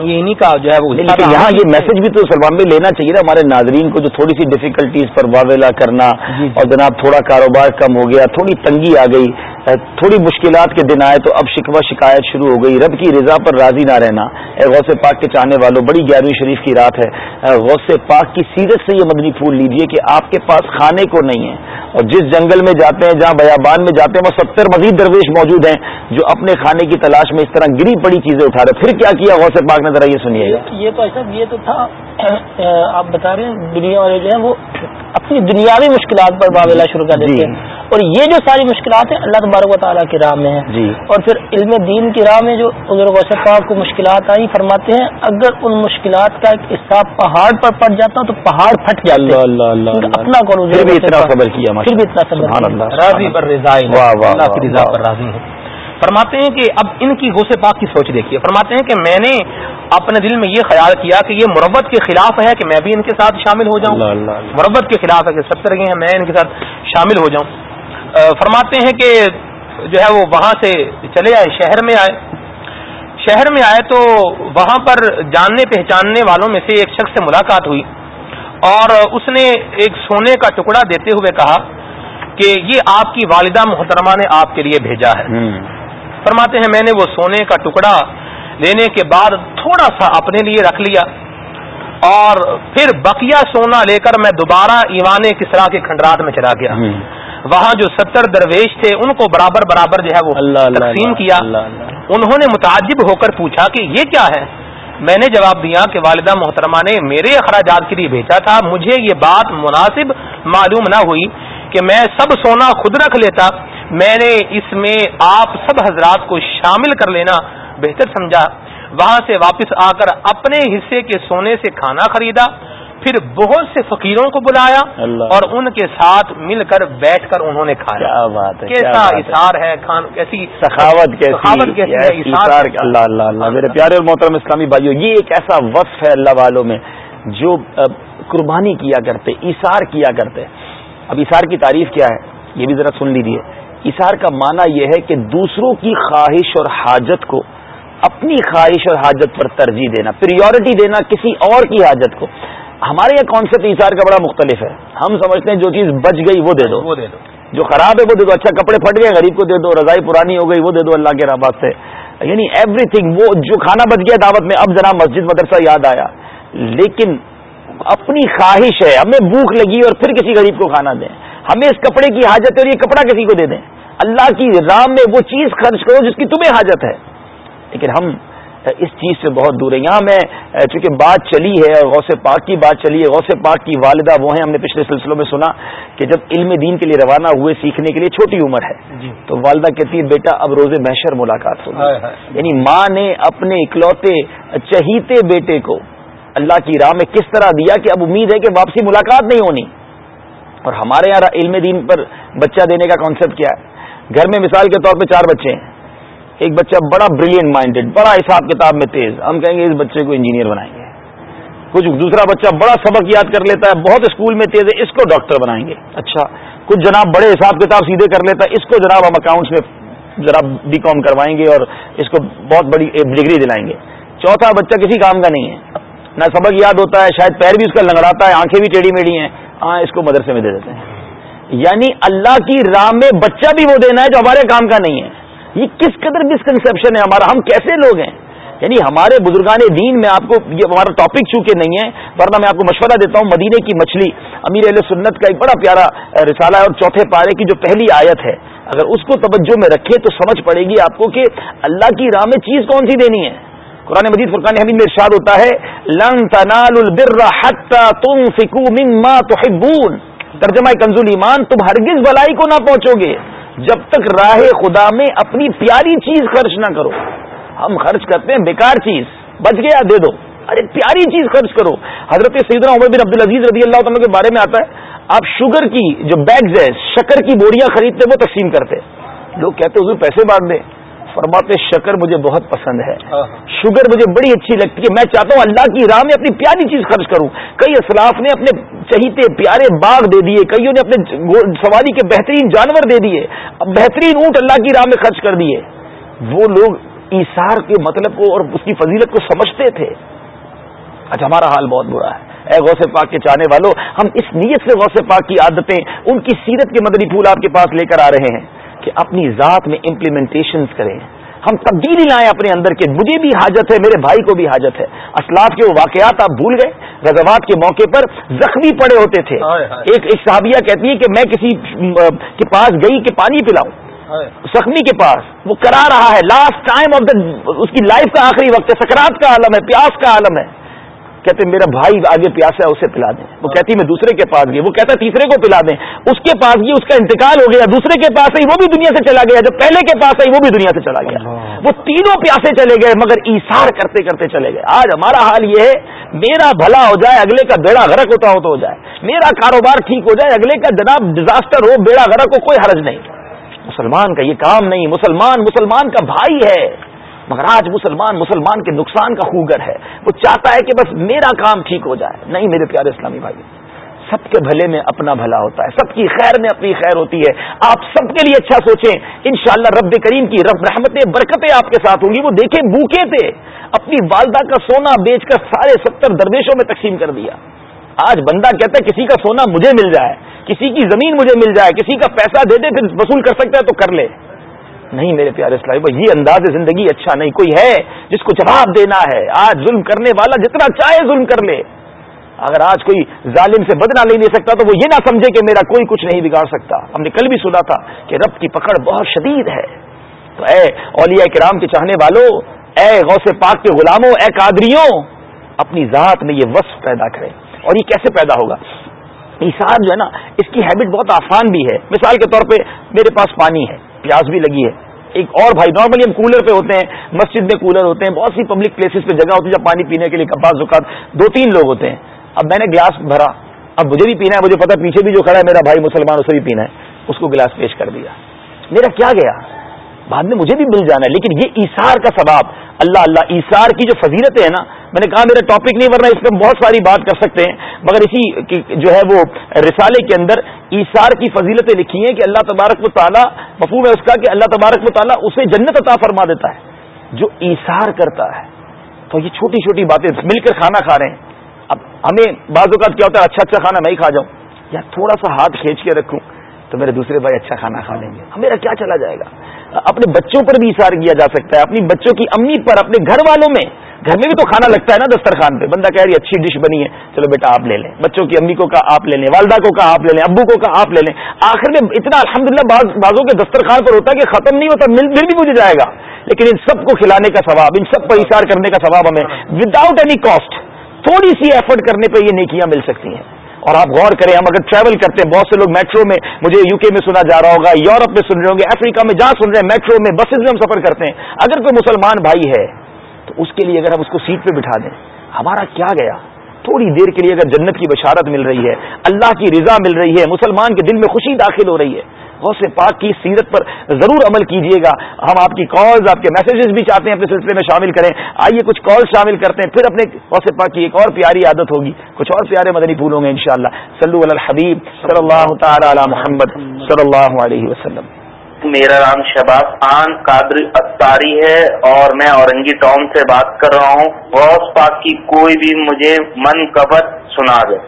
انہیں کام جو ہے یہاں یہ میسج بھی تو سلمان بھائی لینا چاہیے نا ہمارے ناظرین کو جو تھوڑی سی ڈیفیکلٹیز پر واویلا کرنا جی، جی۔ اور جناب تھوڑا کاروبار کم ہو گیا تھوڑی تنگی آ گئی تھوڑی مشکلات کے دن آئے تو اب شکوا شکایت شروع ہو گئی رب کی رضا پر راضی نہ رہنا اے غوث پاک کے چاہنے والوں بڑی گیارہویں شریف کی رات ہے غوث پاک کی سیرت سے یہ مدنی پھول لیجیے کہ آپ کے پاس کھانے کو نہیں ہے اور جس جنگل میں جاتے ہیں جہاں بیابان میں جاتے ہیں وہ ستر مزید درویش موجود ہیں جو اپنے کھانے کی تلاش میں اس طرح گری پڑی چیزیں اٹھا رہے پھر کیا کیا غوث پاک نے ذرا یہ سنیے گا یہ تو ایسا یہ تو تھا آپ بتا رہے ہیں دنیا والے جو ہیں وہ اپنی دنیاوی مشکلات پر بابلہ شروع کر دیتے جی۔ ہیں اور یہ جو ساری مشکلات ہیں اللہ تبارک و تعالیٰ کی راہ میں ہیں جی۔ اور پھر علم دین کی راہ میں جو عزر غسل صاحب کو مشکلات آئی فرماتے ہیں اگر ان مشکلات کا ایک حصہ پہاڑ پر پڑ جاتا تو پہاڑ پھٹ اللہ اپنا پھر بھی اتنا صبر صبر کیا پھر بھی اتنا اللہ کی رضا پر راضی ہے فرماتے ہیں کہ اب ان کی غوث پاک کی سوچ دیکھیے فرماتے ہیں کہ میں نے اپنے دل میں یہ خیال کیا کہ یہ مربت کے خلاف ہے کہ میں بھی ان کے ساتھ شامل ہو جاؤں مربت کے خلاف ہے کہ سب گئے ہیں میں ان کے ساتھ شامل ہو جاؤں فرماتے ہیں کہ جو ہے وہ وہاں سے چلے آئے شہر میں آئے شہر میں آئے تو وہاں پر جاننے پہچاننے والوں میں سے ایک شخص سے ملاقات ہوئی اور اس نے ایک سونے کا ٹکڑا دیتے ہوئے کہا کہ یہ آپ کی والدہ محترمہ نے آپ کے لیے بھیجا ہے فرماتے ہیں میں نے وہ سونے کا ٹکڑا لینے کے بعد تھوڑا سا اپنے لیے رکھ لیا اور پھر بکیا سونا لے کر میں دوبارہ ایوان کسرا کے کھنڈرات میں چلا گیا وہاں جو ستر درویش تھے ان کو برابر برابر جو ہے وہ تقسیم کیا انہوں نے متعجب ہو کر پوچھا کہ یہ کیا ہے میں نے جواب دیا کہ والدہ محترمہ نے میرے اخراجات کے لیے بھیجا تھا مجھے یہ بات مناسب معلوم نہ ہوئی کہ میں سب سونا خود رکھ لیتا میں نے اس میں آپ سب حضرات کو شامل کر لینا بہتر سمجھا وہاں سے واپس آ کر اپنے حصے کے سونے سے کھانا خریدا پھر بہت سے فقیروں کو بلایا اور ان کے ساتھ مل کر بیٹھ کر انہوں نے کھایا کیسا اشار ہے سخاوت اللہ اللہ اللہ میرے پیارے محترم اسلامی بھائیو یہ ایک ایسا وقف ہے اللہ والوں میں جو قربانی کیا کرتے اشار کیا کرتے اب اشار کی تعریف کیا ہے یہ بھی ذرا سن لیجیے ایسار کا معنی یہ ہے کہ دوسروں کی خواہش اور حاجت کو اپنی خواہش اور حاجت پر ترجیح دینا پریورٹی دینا کسی اور کی حاجت کو ہمارے یہاں کانسیپٹ ایسار کا بڑا مختلف ہے ہم سمجھتے ہیں جو چیز بچ گئی وہ دے دو وہ دے دو جو خراب ہے وہ دے دو اچھا کپڑے پھٹ گئے غریب کو دے دو رضائی پرانی ہو گئی وہ دے دو اللہ کے رحمات سے یعنی ایوری تھنگ وہ جو کھانا بچ گیا دعوت میں اب جناب مسجد مدرسہ یاد آیا لیکن اپنی خواہش ہے ہمیں بھوک لگی اور پھر کسی غریب کو کھانا دیں ہمیں اس کپڑے کی حاجت ہے اور یہ کپڑا کسی کو دے دیں اللہ کی راہ میں وہ چیز خرچ کرو جس کی تمہیں حاجت ہے لیکن ہم اس چیز سے بہت دور ہیں یہاں میں چونکہ بات چلی ہے غوث پاک کی بات چلی ہے غوث پاک کی والدہ وہ ہیں ہم نے پچھلے سلسلوں میں سنا کہ جب علم دین کے لیے روانہ ہوئے سیکھنے کے لیے چھوٹی عمر ہے جی۔ تو والدہ کہتی ہے بیٹا اب روز محشر ملاقات ہو یعنی ماں نے اپنے اکلوتے چہیتے بیٹے کو اللہ کی راہ میں کس طرح دیا کہ اب امید ہے کہ واپسی ملاقات نہیں ہونی اور ہمارے یہاں علم دین پر بچہ دینے کا کانسیپٹ کیا ہے گھر میں مثال کے طور پہ چار بچے ہیں ایک بچہ بڑا بریلینٹ مائنڈیڈ بڑا حساب کتاب میں تیز ہم کہیں گے اس بچے کو انجینئر بنائیں گے کچھ دوسرا بچہ بڑا سبق یاد کر لیتا ہے بہت اسکول میں تیز ہے اس کو ڈاکٹر بنائیں گے اچھا کچھ جناب بڑے حساب کتاب سیدھے کر لیتا ہے اس کو جناب ہم اکاؤنٹس میں جناب بی کام کروائیں گے اور اس کو بہت بڑی ڈگری دلائیں گے چوتھا بچہ کسی کام کا نہیں ہے نہ سبق یاد ہوتا ہے شاید پیر بھی اس کا لنگڑاتا ہے آنکھیں بھی ٹیڑھی میڑھی ہیں ہاں اس کو مدرسے میں دے دیتے ہیں یعنی اللہ کی راہ میں بچہ بھی وہ دینا ہے جو ہمارے کام کا نہیں ہے یہ کس قدر مسکنسپشن ہے ہمارا ہم کیسے لوگ ہیں یعنی ہمارے بزرگان دین میں آپ کو یہ ہمارا ٹاپک چونکہ نہیں ہے ورنہ میں آپ کو مشورہ دیتا ہوں مدینے کی مچھلی امیر علیہ سنت کا ایک بڑا پیارا رسالہ ہے اور چوتھے پارے کی جو پہلی آیت ہے اگر اس کو توجہ میں رکھے تو سمجھ پڑے گی آپ کو کہ اللہ کی راہ میں چیز کون سی دینی ہے قرآن مجید فرقان حمید میں ارشاد ہوتا ہے لن تنال البر حتى تنفقوا مما تحبون ترجمہ کنزول ایمان تم ہرگز بلائی کو نہ پہنچو گے جب تک راہ خدا میں اپنی پیاری چیز خرچ نہ کرو ہم خرچ کرتے ہیں بیکار چیز بچ گیا دے دو ارے پیاری چیز خرچ کرو حضرت سیدنا عمر بن عبد العزیز رضی اللہ تعالیٰ کے بارے میں آتا ہے آپ شوگر کی جو بیگز ہیں شکر کی بوریاں خریدتے وہ تقسیم کرتے لوگ کہتے حضور پیسے بانٹ دیں فرماتے شکر مجھے بہت پسند ہے ہاں۔ شوگر مجھے بڑی اچھی لگتی ہے میں چاہتا ہوں اللہ کی راہ میں اپنی پیاری چیز خرچ کروں کئی اسلاف نے اپنے چہیتے پیارے باغ دے دیے کئیوں نے اپنے سواری کے بہترین جانور دے دیے بہترین اونٹ اللہ کی راہ میں خرچ کر دیے وہ لوگ ایسار کے مطلب کو اور اس کی فضیلت کو سمجھتے تھے آج اچھا، ہمارا حال بہت برا ہے اے غوث پاک کے چاہنے والوں ہم اس نیت سے غوث پاک کی عادتیں ان کی سیرت کے مدنی پھول آپ کے پاس لے کر آ رہے ہیں کہ اپنی ذات میں امپلیمنٹیشن کریں ہم تبدیلی لائیں اپنے اندر کے مجھے بھی حاجت ہے میرے بھائی کو بھی حاجت ہے اسلاف کے وہ واقعات آپ بھول گئے رضوات کے موقع پر زخمی پڑے ہوتے تھے ایک ایک صحابیہ کہتی ہے کہ میں کسی کے پاس گئی کہ پانی پلاؤں زخمی کے پاس وہ کرا رہا ہے لاسٹ ٹائم آف دا اس کی لائف کا آخری وقت ہے سکرات کا عالم ہے پیاس کا عالم ہے کہتے میرا بھائی آگے پیاسا اسے پلا دیں وہ کہتی میں دوسرے کے پاس گئی وہ کہتا تیسرے کو پلا دیں اس کے پاس گئی اس کا انتقال ہو گیا دوسرے کے پاس آئی وہ بھی دنیا سے چلا گیا جو پہلے کے پاس آئی وہ بھی دنیا سے چلا گیا وہ تینوں پیاسے چلے گئے مگر ایسار کرتے کرتے چلے گئے آج ہمارا حال یہ ہے میرا بھلا ہو جائے اگلے کا بیڑا غرق ہوتا ہو تو ہو جائے میرا کاروبار ٹھیک ہو جائے اگلے کا جناب ڈیزاسٹر ہو بیڑا گرک ہو کوئی حرج نہیں مسلمان کا یہ کام نہیں مسلمان مسلمان کا بھائی ہے مگر آج مسلمان مسلمان کے نقصان کا خوگر ہے وہ چاہتا ہے کہ بس میرا کام ٹھیک ہو جائے نہیں میرے پیارے اسلامی بھائی سب کے بھلے میں اپنا بھلا ہوتا ہے سب کی خیر میں اپنی خیر ہوتی ہے آپ سب کے لیے اچھا سوچیں انشاءاللہ رب کریم کی رب رحمتیں برکتیں آپ کے ساتھ ہوں گی وہ دیکھیں بوکے تھے اپنی والدہ کا سونا بیچ کر سارے ستر درویشوں میں تقسیم کر دیا آج بندہ کہتا ہے کسی کا سونا مجھے مل جائے کسی کی زمین مجھے مل جائے کسی کا پیسہ دے دے پھر وصول کر سکتا ہے تو کر لے نہیں میرے پیارے بھائی یہ انداز زندگی اچھا نہیں کوئی ہے جس کو جواب دینا ہے آج ظلم کرنے والا جتنا چاہے ظلم کر لے اگر آج کوئی ظالم سے بدنا نہیں لے سکتا تو وہ یہ نہ سمجھے کہ میرا کوئی کچھ نہیں بگاڑ سکتا ہم نے کل بھی سنا تھا کہ رب کی پکڑ بہت شدید ہے تو اے اولیاء کرام کے چاہنے والوں اے غوث پاک کے غلاموں اے قادریوں اپنی ذات میں یہ وصف پیدا کرے اور یہ کیسے پیدا ہوگا نثار جو ہے نا اس کی ہیبٹ بہت آسان بھی ہے مثال کے طور پہ میرے پاس پانی ہے پیاس بھی لگی ہے ایک اور بھائی نارملی ہم کولر پہ ہوتے ہیں مسجد میں کولر ہوتے ہیں بہت سی پبلک پلیسز پہ جگہ ہوتی ہے جب پانی پینے کے لیے کپاس زکاس دو تین لوگ ہوتے ہیں اب میں نے گلاس بھرا اب مجھے بھی پینا ہے مجھے پتا پیچھے بھی جو کھڑا ہے میرا بھائی مسلمان اسے بھی پینا ہے اس کو گلاس پیش کر دیا میرا کیا گیا بعد میں مجھے بھی مل جانا ہے لیکن یہ ایسار کا سباب اللہ اللہ ایسار کی جو فضیلتیں ہیں نا میں نے کہا میرا ٹاپک نہیں ورنہ اس پہ بہت ساری بات کر سکتے ہیں مگر اسی جو ہے وہ رسالے کے اندر ایسار کی فضیلتیں لکھی ہیں کہ اللہ تبارک و تعالیٰ مفہوم ہے اس کا کہ اللہ تبارک و تعالیٰ اسے جنت عطا فرما دیتا ہے جو ایشار کرتا ہے تو یہ چھوٹی چھوٹی باتیں مل کر کھانا کھا رہے ہیں اب ہمیں بعض اوقات کیا ہوتا ہے اچھا اچھا کھانا میں ہی کھا جاؤں یا تھوڑا سا ہاتھ کھینچ کے رکھوں تو میرے دوسرے بھائی اچھا کھانا کھا لیں گے میرا کیا چلا جائے گا اپنے بچوں پر بھی اشار کیا جا سکتا ہے اپنی بچوں کی امی پر اپنے گھر والوں میں گھر میں بھی تو کھانا لگتا ہے نا دسترخوان پہ بندہ کہہ رہی اچھی ڈش بنی ہے چلو بیٹا آپ لے لیں بچوں کی امی کو کہا آپ لے لیں والدہ کو کہا آپ لے لیں ابو کو کہا آپ لے لیں آخر میں اتنا الحمد للہ بازوں کے دسترخوان پر ہوتا ہے کہ ختم نہیں ہوتا مل پھر بھی مجھے جائے گا لیکن ان سب کو کھلانے کا ثواب ان سب پر اشار کرنے کا ثواب ہمیں وداؤٹ اینی کاسٹ تھوڑی سی ایفرٹ کرنے پہ یہ نیکیاں مل سکتی ہیں اور آپ غور کریں ہم اگر ٹریول کرتے ہیں بہت سے لوگ میٹرو میں مجھے یو کے میں سنا جا رہا ہوگا یورپ میں سن رہے ہوں گے افریقہ میں جہاں سن رہے ہیں میٹرو میں بسز میں ہم سفر کرتے ہیں اگر کوئی مسلمان بھائی ہے تو اس کے لیے اگر ہم اس کو سیٹ پہ بٹھا دیں ہمارا کیا گیا تھوڑی دیر کے لیے اگر جنت کی بشارت مل رہی ہے اللہ کی رضا مل رہی ہے مسلمان کے دل میں خوشی داخل ہو رہی ہے غوث پاک کی سیرت پر ضرور عمل کیجیے گا ہم آپ کی کالز آپ کے میسیجز بھی چاہتے ہیں اپنے سلسلے میں شامل کریں آئیے کچھ کال شامل کرتے ہیں پھر اپنے غوث پاک کی ایک اور پیاری عادت ہوگی کچھ اور پیارے مدنی پھول ہوں گے ان شاء اللہ سلو الحبیب صلی اللہ تعالی محمد صلی اللہ علیہ وسلم میرا نام شباب خان قادر اختاری ہے اور میں اورنگی ٹاؤن سے بات کر رہا ہوں پاک کی کوئی بھی مجھے من کبت سنا دے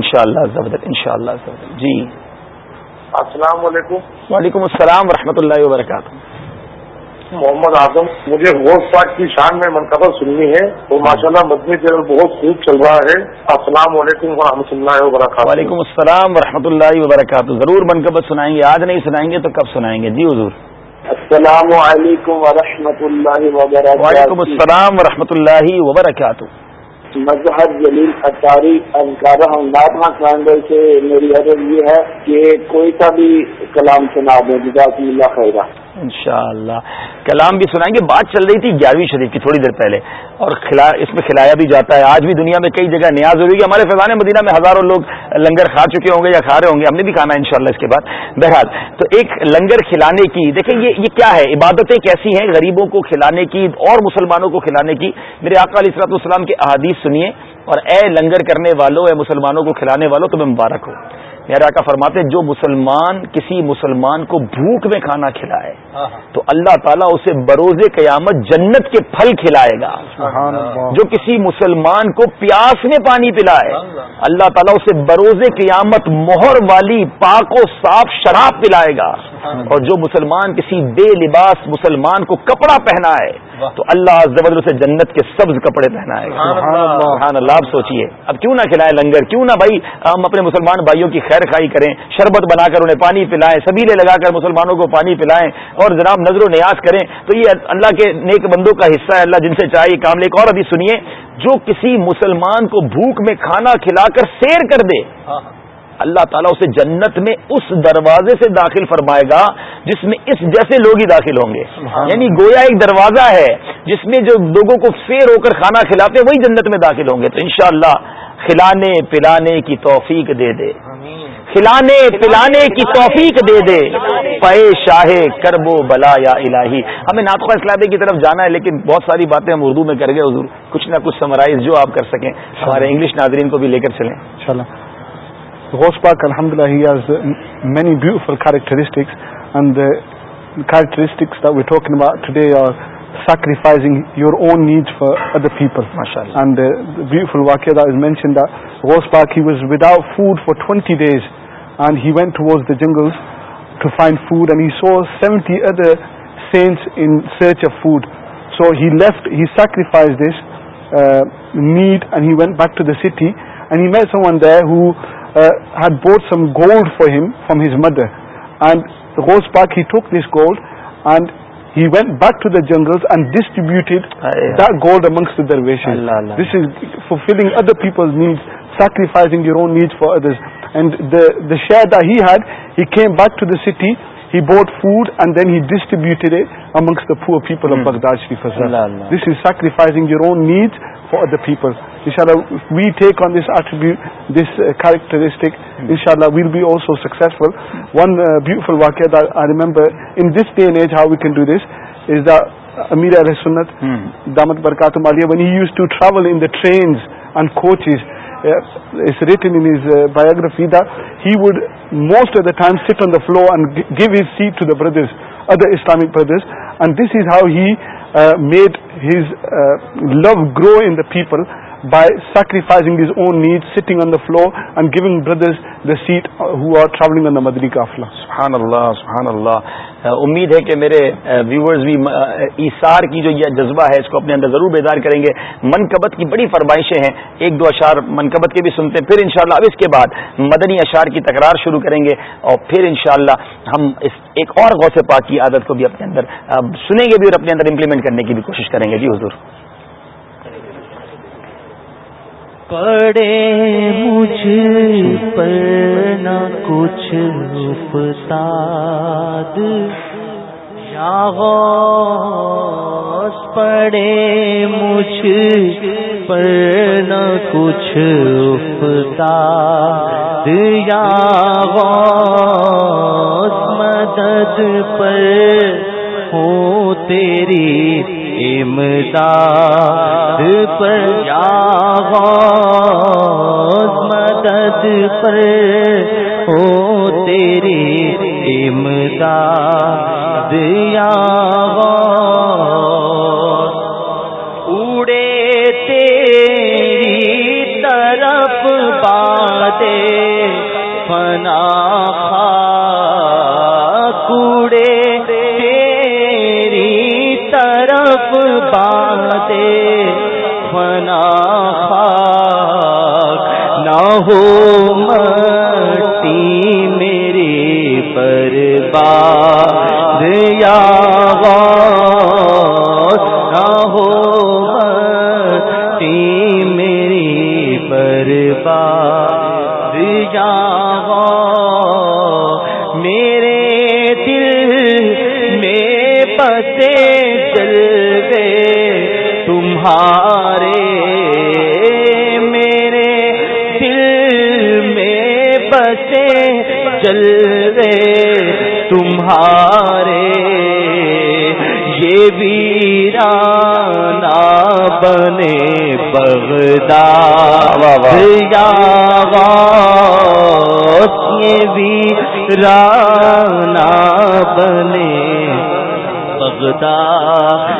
انشاءاللہ شاء اللہ ان شاء اللہ السلام علیکم وعلیکم السلام و رحمۃ اللہ وبرکاتہ محمد اعظم مجھے ووٹ پاک کی شان میں منقبت سننی ہے وہ ماشاء اللہ مدنی چینل بہت خوب چل رہا ہے السلام علیکم و رحمۃ اللہ وبرکاتہ وعلیکم السلام و رحمۃ اللہ وبرکاتہ ضرور منقبت سنائیں گے آج نہیں سنائیں گے تو کب سنائیں گے جی حضور السلام علیکم و رحمۃ اللہ وبرکاتہ وعلیکم السلام و رحمۃ اللہ وبرکاتہ مذہب جلیل اطاری اذکار ہندا ہاں کیلنڈر سے میری حضرت یہ ہے کہ کوئی سا بھی کلام سنا دیں جزاک اللہ خیرہ انشاءاللہ کلام بھی سنائیں گے بات چل رہی تھی گیارہویں شریف کی تھوڑی دیر پہلے اور اس میں کھلایا بھی جاتا ہے آج بھی دنیا میں کئی جگہ نیاز ہو رہی ہے ہمارے فیضان مدینہ میں ہزاروں لوگ لنگر کھا چکے ہوں گے یا کھا رہے ہوں گے ہم نے بھی کھانا ہے انشاءاللہ اس کے بعد بہرحال تو ایک لنگر کھلانے کی دیکھیں یہ یہ کیا ہے عبادتیں کیسی ہیں غریبوں کو کھلانے کی اور مسلمانوں کو کھلانے کی میرے آقا علیہ السلام کے احادیث سنیے اور اے لنگر کرنے والوں اے مسلمانوں کو کھلانے والوں تمہیں مبارک ہو میرا کا فرماتے جو مسلمان کسی مسلمان کو بھوک میں کھانا کھلائے تو اللہ تعالیٰ اسے بروز قیامت جنت کے پھل کھلائے گا جو کسی مسلمان کو پیاس میں پانی پلائے اللہ تعالیٰ اسے بروز قیامت مہر والی پاک و صاف شراب پلائے گا اور جو مسلمان کسی بے لباس مسلمان کو کپڑا پہنائے تو اللہ زبر سے جنت کے سبز کپڑے پہنائے گا اللہ آپ سوچیے اب کیوں نہ کھلائے لنگر کیوں نہ بھائی ہم اپنے مسلمان بھائیوں کی خیر خیر خائی کریں شربت بنا کر انہیں پانی پلائیں سبیلے لگا کر مسلمانوں کو پانی پلائیں اور جناب نظر و نیاز کریں تو یہ اللہ کے نیک بندوں کا حصہ ہے اللہ جن سے چاہیے اور ابھی سنیے جو کسی مسلمان کو بھوک میں کھانا کھلا کر کر سیر دے اللہ تعالیٰ اسے جنت میں اس دروازے سے داخل فرمائے گا جس میں اس جیسے لوگ ہی داخل ہوں گے یعنی گویا ایک دروازہ ہے جس میں جو لوگوں کو فیر ہو کر کھانا کھلاتے ہیں وہی جنت میں داخل ہوں گے تو انشاءاللہ کھلانے پلانے کی توفیق دے دے کھلانے پلانے کی توفیق دے دے پے شاہ کرب و بلا یا الہی ہمیں ناطخوا اسلامی کی طرف جانا ہے لیکن بہت ساری باتیں ہم اردو میں کر گئے حضور کچھ نہ کچھ سمرائز جو آپ کر سکیں ہمارے انگلش ناظرین کو بھی لے کر چلیں غوث پاک الحمد للہ many beautiful characteristics and characteristics we talk about today are sacrificing your own need for other people ماشاء اللہ اینڈ بیوٹیفل واقعہ Ghaus Pak he was without food for twenty days and he went towards the jungles to find food, and he saw 70 other saints in search of food. So he left, he sacrificed this uh, meat, and he went back to the city, and he met someone there who uh, had bought some gold for him from his mother, and the horseback he took this gold, and he went back to the jungles and distributed that gold amongst the dervishes. This is fulfilling other people's needs, sacrificing your own needs for others. And head back to the city bought food and then held the this is sacrificing your own need for the people we take on this characteristic ان شاء اللہ will be also successful one walk I remembers age how we can do this is the امیر ارحنت دامت برکات مالیہ when you use to travel trains on coaches Uh, it's written in his uh, biography that he would most of the time sit on the floor and give his seat to the brothers, other Islamic brothers, and this is how he uh, made his love grow in the people. امید ہے کہ میرے ویورز بھی ایسار کی جو جذبہ ہے اس کو اپنے ضرور بیدار کریں گے منقبت کی بڑی فرمائشیں ہیں ایک دو اشار منقبت کے بھی سنتے ہیں پھر انشاءاللہ اب اس کے بعد مدنی اشار کی تکرار شروع کریں گے اور پھر انشاءاللہ ہم اس ایک اور غوث پاک کی عادت کو بھی اپنے اندر سنیں گے بھی اور اپنے امپلیمنٹ کرنے کی بھی کوشش کریں گے جی حضور پڑے مجھ پر کچھ یا غوث پڑے مجھ پر کچھ یا غوث مدد پر ہو تیری امداد پر غوث مدد پر ہو تیری امداد اڑے تیری طرف بادے فنا کڑے تیری طرف بادے ہو جلوے تمہارے یہ ویرانہ بنے ببدا یا یہ ویرانہ بنے ببدایا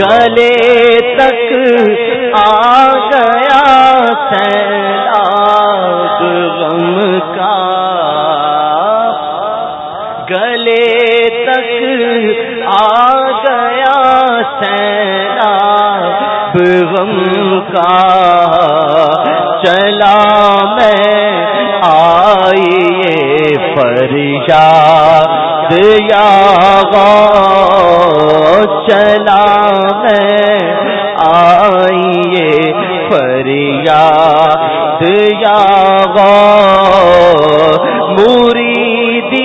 گلے تک آ کا چلا میں آئیے فریا تیا چلا میں آئیے فریا دی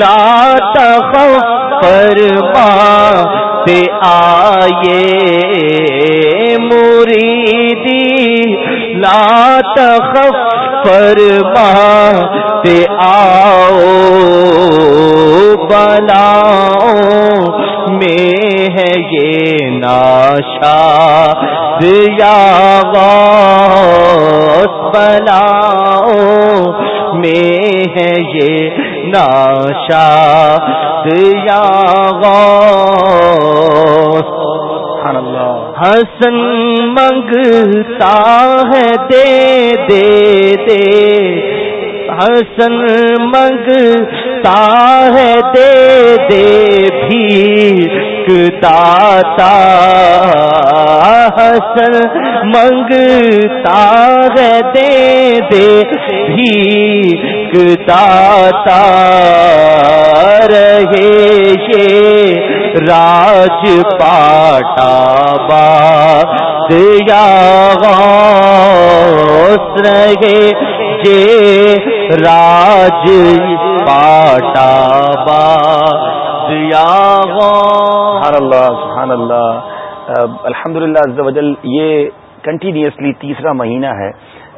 لا تخف فرما تے مریدی لا تخف فرما پہ آؤ بلا میں ہے یہ ناشا یا بلا میں ہے یہ ناشا یا دے دے دے حسن منگ ہے دے دے بھی کتا حسن منگ ہے دے دے بھی رہے ت راج پاٹا با دیا گے راج پاٹا با دیا خان اللہ سبحان اللہ الحمد للہ یہ کنٹینیوسلی تیسرا مہینہ ہے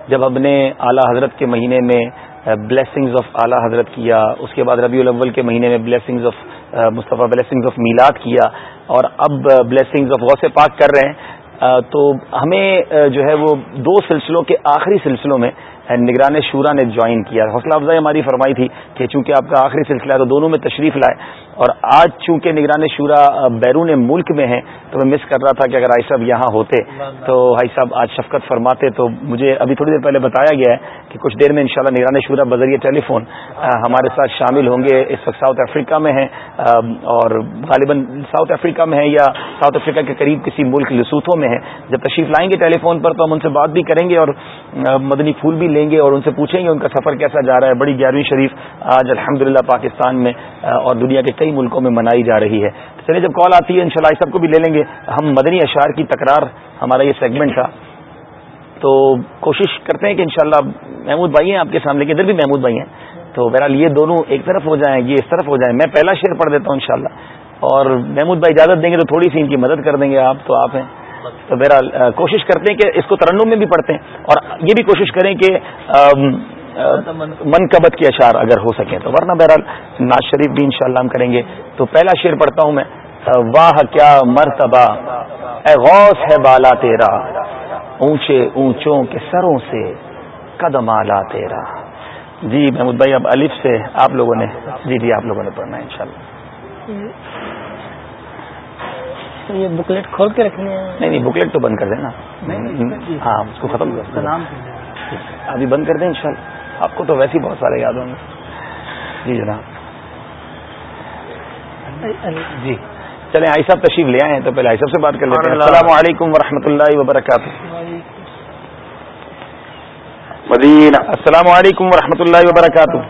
جب ہم نے اعلیٰ حضرت کے مہینے میں بلیسنگز آف اعلیٰ حضرت کیا اس کے بعد ربیع الاول کے مہینے میں blessings of Mustafa blessings of Milad کیا اور اب بلیسنگز آف غوث پاک کر رہے ہیں تو ہمیں جو ہے وہ دو سلسلوں کے آخری سلسلوں میں نگران شورا نے جوائن کیا حوصلہ افزائی ہماری فرمائی تھی کہ چونکہ آپ کا آخری سلسلہ ہے تو دونوں میں تشریف لائے اور آج چونکہ نگران شورا بیرون ملک میں ہیں تو میں مس کر رہا تھا کہ اگر آئی صاحب یہاں ہوتے تو آئی صاحب آج شفقت فرماتے تو مجھے ابھی تھوڑی دیر پہلے بتایا گیا ہے کہ کچھ دیر میں انشاءاللہ نگران شورا بذریعہ ٹیلی فون ہمارے ساتھ شامل ہوں گے اس وقت ساؤتھ افریقہ میں ہیں اور غالباً ساؤتھ افریقہ میں ہیں یا ساؤتھ افریقہ کے قریب کسی ملک لسوتھوں میں ہیں جب تشریف لائیں گے ٹیلی فون پر تو ہم ان سے بات بھی کریں گے اور مدنی پھول بھی لیں گے اور ان سے پوچھیں گے ان کا سفر کیسا جا رہا ہے بڑی گیارہویں شریف آج الحمد پاکستان میں اور دنیا کے کئی ملکوں میں منائی جا رہی ہے چلے جب کال ان شاء اللہ سب کو بھی لے لیں گے ہم مدنی اشعار کی تکرار ہمارا یہ سیگمنٹ تھا تو کوشش کرتے ہیں کہ انشاءاللہ محمود بھائی ہیں آپ کے سامنے کے ادھر بھی محمود بھائی ہیں تو بہرحال یہ دونوں ایک طرف ہو جائیں یہ اس طرف ہو جائیں میں پہلا شعر پڑھ دیتا ہوں انشاءاللہ اور محمود بھائی اجازت دیں گے تو تھوڑی سی ان کی مدد کر دیں گے آپ تو آپ ہیں تو میرا کوشش کرتے ہیں کہ اس کو ترنم میں بھی پڑھتے ہیں اور یہ بھی کوشش کریں کہ من کبت کے اشعار اگر ہو سکیں تو ورنہ بہرحال ناز شریف بھی انشاءاللہ ہم کریں گے تو پہلا شعر پڑھتا ہوں میں واہ کیا مرتبہ اے غوث ہے بالا تیرا اونچے اونچوں کے سروں سے قدم آلا تیرا جی محمود بھائی اب الف سے آپ لوگوں نے جی جی آپ لوگوں نے پڑھنا ہے انشاءاللہ یہ بکلیٹ کھول کے رکھنی ہے نہیں نہیں بکلیٹ تو بند کر دیں نا جی۔ ہاں ختم کر کر ابھی بند دیں شاء آپ کو تو ویسے بہت سارے یاد ہوں گے جی جناب جی چلے صاحب تشریف لے آئے ہیں تو پہلے آئی صاحب سے بات کر لیتے ہیں السلام علیکم و رحمۃ اللہ وبرکاتہ السلام علیکم و اللہ وبرکاتہ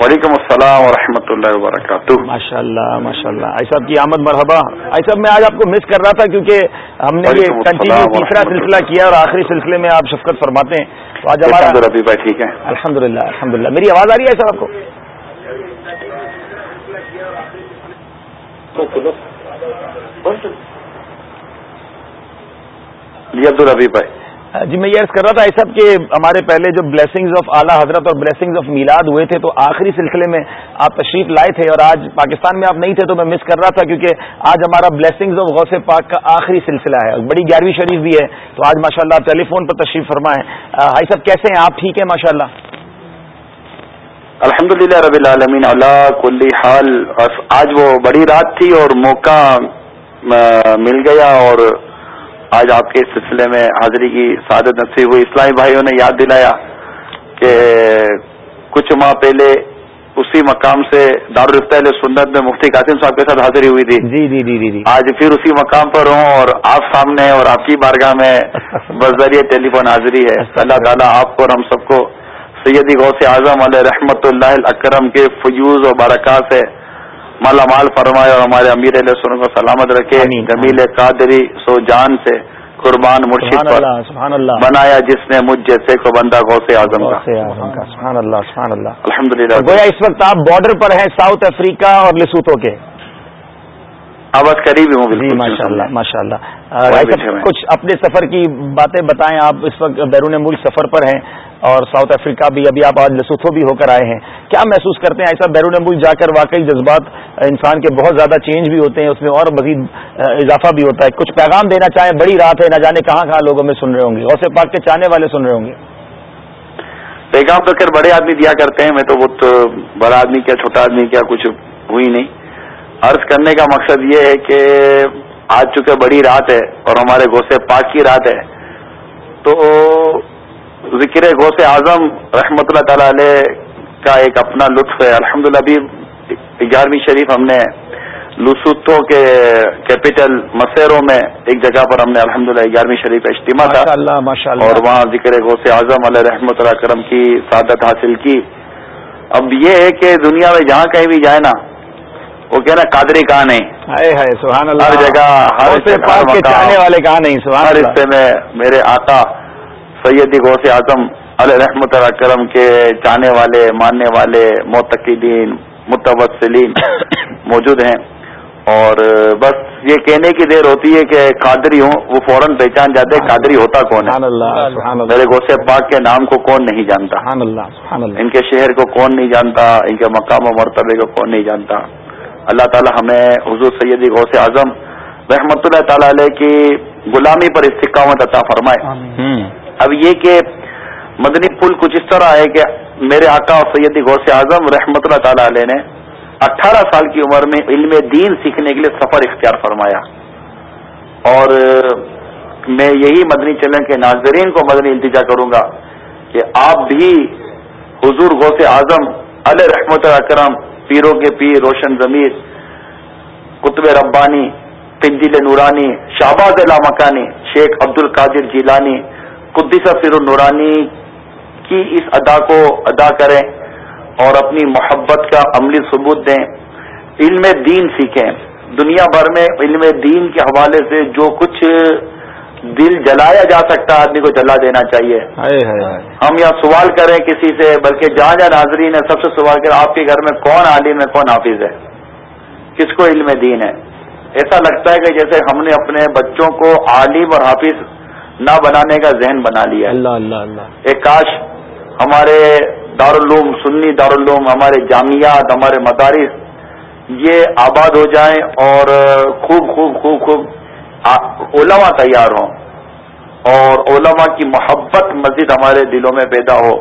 وعلیکم السلام ورحمۃ اللہ وبرکاتہ ماشاء اللہ ماشاء اللہ آئی صاحب کی جی، آمد مرحبا آئی صاحب میں آج آپ کو مس کر رہا تھا کیونکہ ہم نے یہ کنٹینیو تیسرا سلسلہ کیا اور آخری سلسلے میں آپ شفقت فرماتے ہیں آج ہمارا بھائی ٹھیک ہے الحمد للہ الحمد للہ میری آواز آ رہی ہے صاحب آپ کو جی، عبدالربی بھائی جی میں یہ عرض کر رہا تھا سب کہ ہمارے پہلے جو بلیسنگز آف اعلیٰ حضرت اور بلیسنگز آف میلاد ہوئے تھے تو آخری سلسلے میں آپ تشریف لائے تھے اور آج پاکستان میں آپ نہیں تھے تو میں مس کر رہا تھا کیونکہ آج ہمارا بلیسنگز آف غوث پاک کا آخری سلسلہ ہے بڑی گیارہویں شریف بھی ہے تو آج ماشاء اللہ ٹیلی فون پر تشریف فرمائیں ہائی صاحب کیسے ہیں آپ ٹھیک ہیں ماشاء اللہ الحمد للہ ربی حال آج وہ بڑی رات تھی اور موقع مل گیا اور آج آپ کے سلسلے میں حاضری کی سعادت نصیب ہوئی اسلامی بھائیوں نے یاد دلایا کہ کچھ ماہ پہلے اسی مقام سے دارالفتہ سنت میں مفتی قاسم صاحب کے ساتھ حاضری ہوئی تھی جی،, جی جی جی جی آج پھر اسی مقام پر ہوں اور آپ سامنے اور آپ کی بارگاہ میں ٹیلی فون حاضری ہے اللہ تعالیٰ آپ کو اور ہم سب کو سیدی غوث اعظم علیہ رحمت اللہ اکرم کے فیوز و برکات سے مالا مال فرمائے اور ہمارے امیر علیہ سن کو سلامت رکھے جمیل قادری سو جان سے قربان اللہ بنایا جس نے مجھ جیسے کو بندہ کا الحمد للہ گویا اس وقت آپ بارڈر پر ہیں ساؤتھ افریقہ اور لسوتوں کے آواز قریب ہوں جی ماشاء اللہ ماشاء اللہ کچھ اپنے سفر کی باتیں بتائیں آپ اس وقت بیرون ملک سفر پر ہیں اور ساؤتھ افریقہ بھی ابھی آپ آج لسوتھو بھی ہو کر آئے ہیں کیا محسوس کرتے ہیں ایسا بیرون ملک جا کر واقعی جذبات انسان کے بہت زیادہ چینج بھی ہوتے ہیں اس میں اور مزید اضافہ بھی ہوتا ہے کچھ پیغام دینا چاہیں بڑی رات ہے نہ جانے کہاں کہاں لوگوں میں سن رہے ہوں گے سے پاک کے چاہنے والے سن رہے ہوں گے پیغام تو خیر بڑے آدمی دیا کرتے ہیں میں تو بہت بڑا آدمی کیا چھوٹا آدمی کیا کچھ ہوئی نہیں عرض کرنے کا مقصد یہ ہے کہ آج چونکہ بڑی رات ہے اور ہمارے گوسے پاک کی رات ہے تو ذکر غوث اعظم رحمۃ اللہ تعالی علیہ کا ایک اپنا لطف ہے الحمد للہ ابھی گیارہویں شریف ہم نے لسوتوں کے کیپٹل مسیروں میں ایک جگہ پر ہم نے الحمد للہ گیارہویں شریف کا اجتماع تھا اور وہاں ذکر غوث اعظم علیہ رحمۃ اللہ کرم کی سعادت حاصل کی اب یہ ہے کہ دنیا میں جہاں کہیں بھی جائے نا وہ کہنا قادری کہاں ہے ہر جگہ ہر حصے میں میرے آقا سید غوث اعظم علیہ رحمۃ کرم کے چاہنے والے ماننے والے معتقدین متوسلین موجود ہیں اور بس یہ کہنے کی دیر ہوتی ہے کہ قادری ہوں وہ فوراً پہچان جاتے ہیں قادری ہوتا کون ہے میرے گوسے پاک کے نام کو کون نہیں جانتا ان کے شہر کو کون نہیں جانتا ان کے مقام و مرتبے کو کون نہیں جانتا اللہ تعالی ہمیں حضور سیدی غوث اعظم رحمت اللہ تعالی علیہ کی غلامی پر استقامت عطا فرمائے اب یہ کہ مدنی پل کچھ اس طرح ہے کہ میرے آقا اور سیدی غوث اعظم رحمت اللہ تعالی علیہ نے اٹھارہ سال کی عمر میں علم دین سیکھنے کے لیے سفر اختیار فرمایا اور میں یہی مدنی چلن کے ناظرین کو مدنی التجا کروں گا کہ آپ بھی حضور غوث اعظم علیہ رحمت الکرم پیروں کے پیر روشن ضمیر قطب ربانی تنجیل نورانی شہباز علا مکانی شیخ عبد القادر جیلانی قدیسہ فیر نورانی کی اس ادا کو ادا کریں اور اپنی محبت کا عملی ثبوت دیں علم دین سیکھیں دنیا بھر میں علم دین کے حوالے سے جو کچھ دل جلایا جا سکتا آدمی کو جلا دینا چاہیے ہم یہاں سوال کریں کسی سے بلکہ جہاں جہاں ناظرین ہے سب سے سوال کریں آپ کے گھر میں کون عالم ہے کون حافظ ہے کس کو علم دین ہے ایسا لگتا ہے کہ جیسے ہم نے اپنے بچوں کو عالم اور حافظ نہ بنانے کا ذہن بنا لیا اللہ اللہ اللہ کاش ہمارے دارالعلوم سنی دارالعلوم ہمارے جامعات ہمارے مدارس یہ آباد ہو جائیں اور خوب خوب خوب خوب علماء تیار ہوں اور علماء کی محبت مزید ہمارے دلوں میں پیدا ہو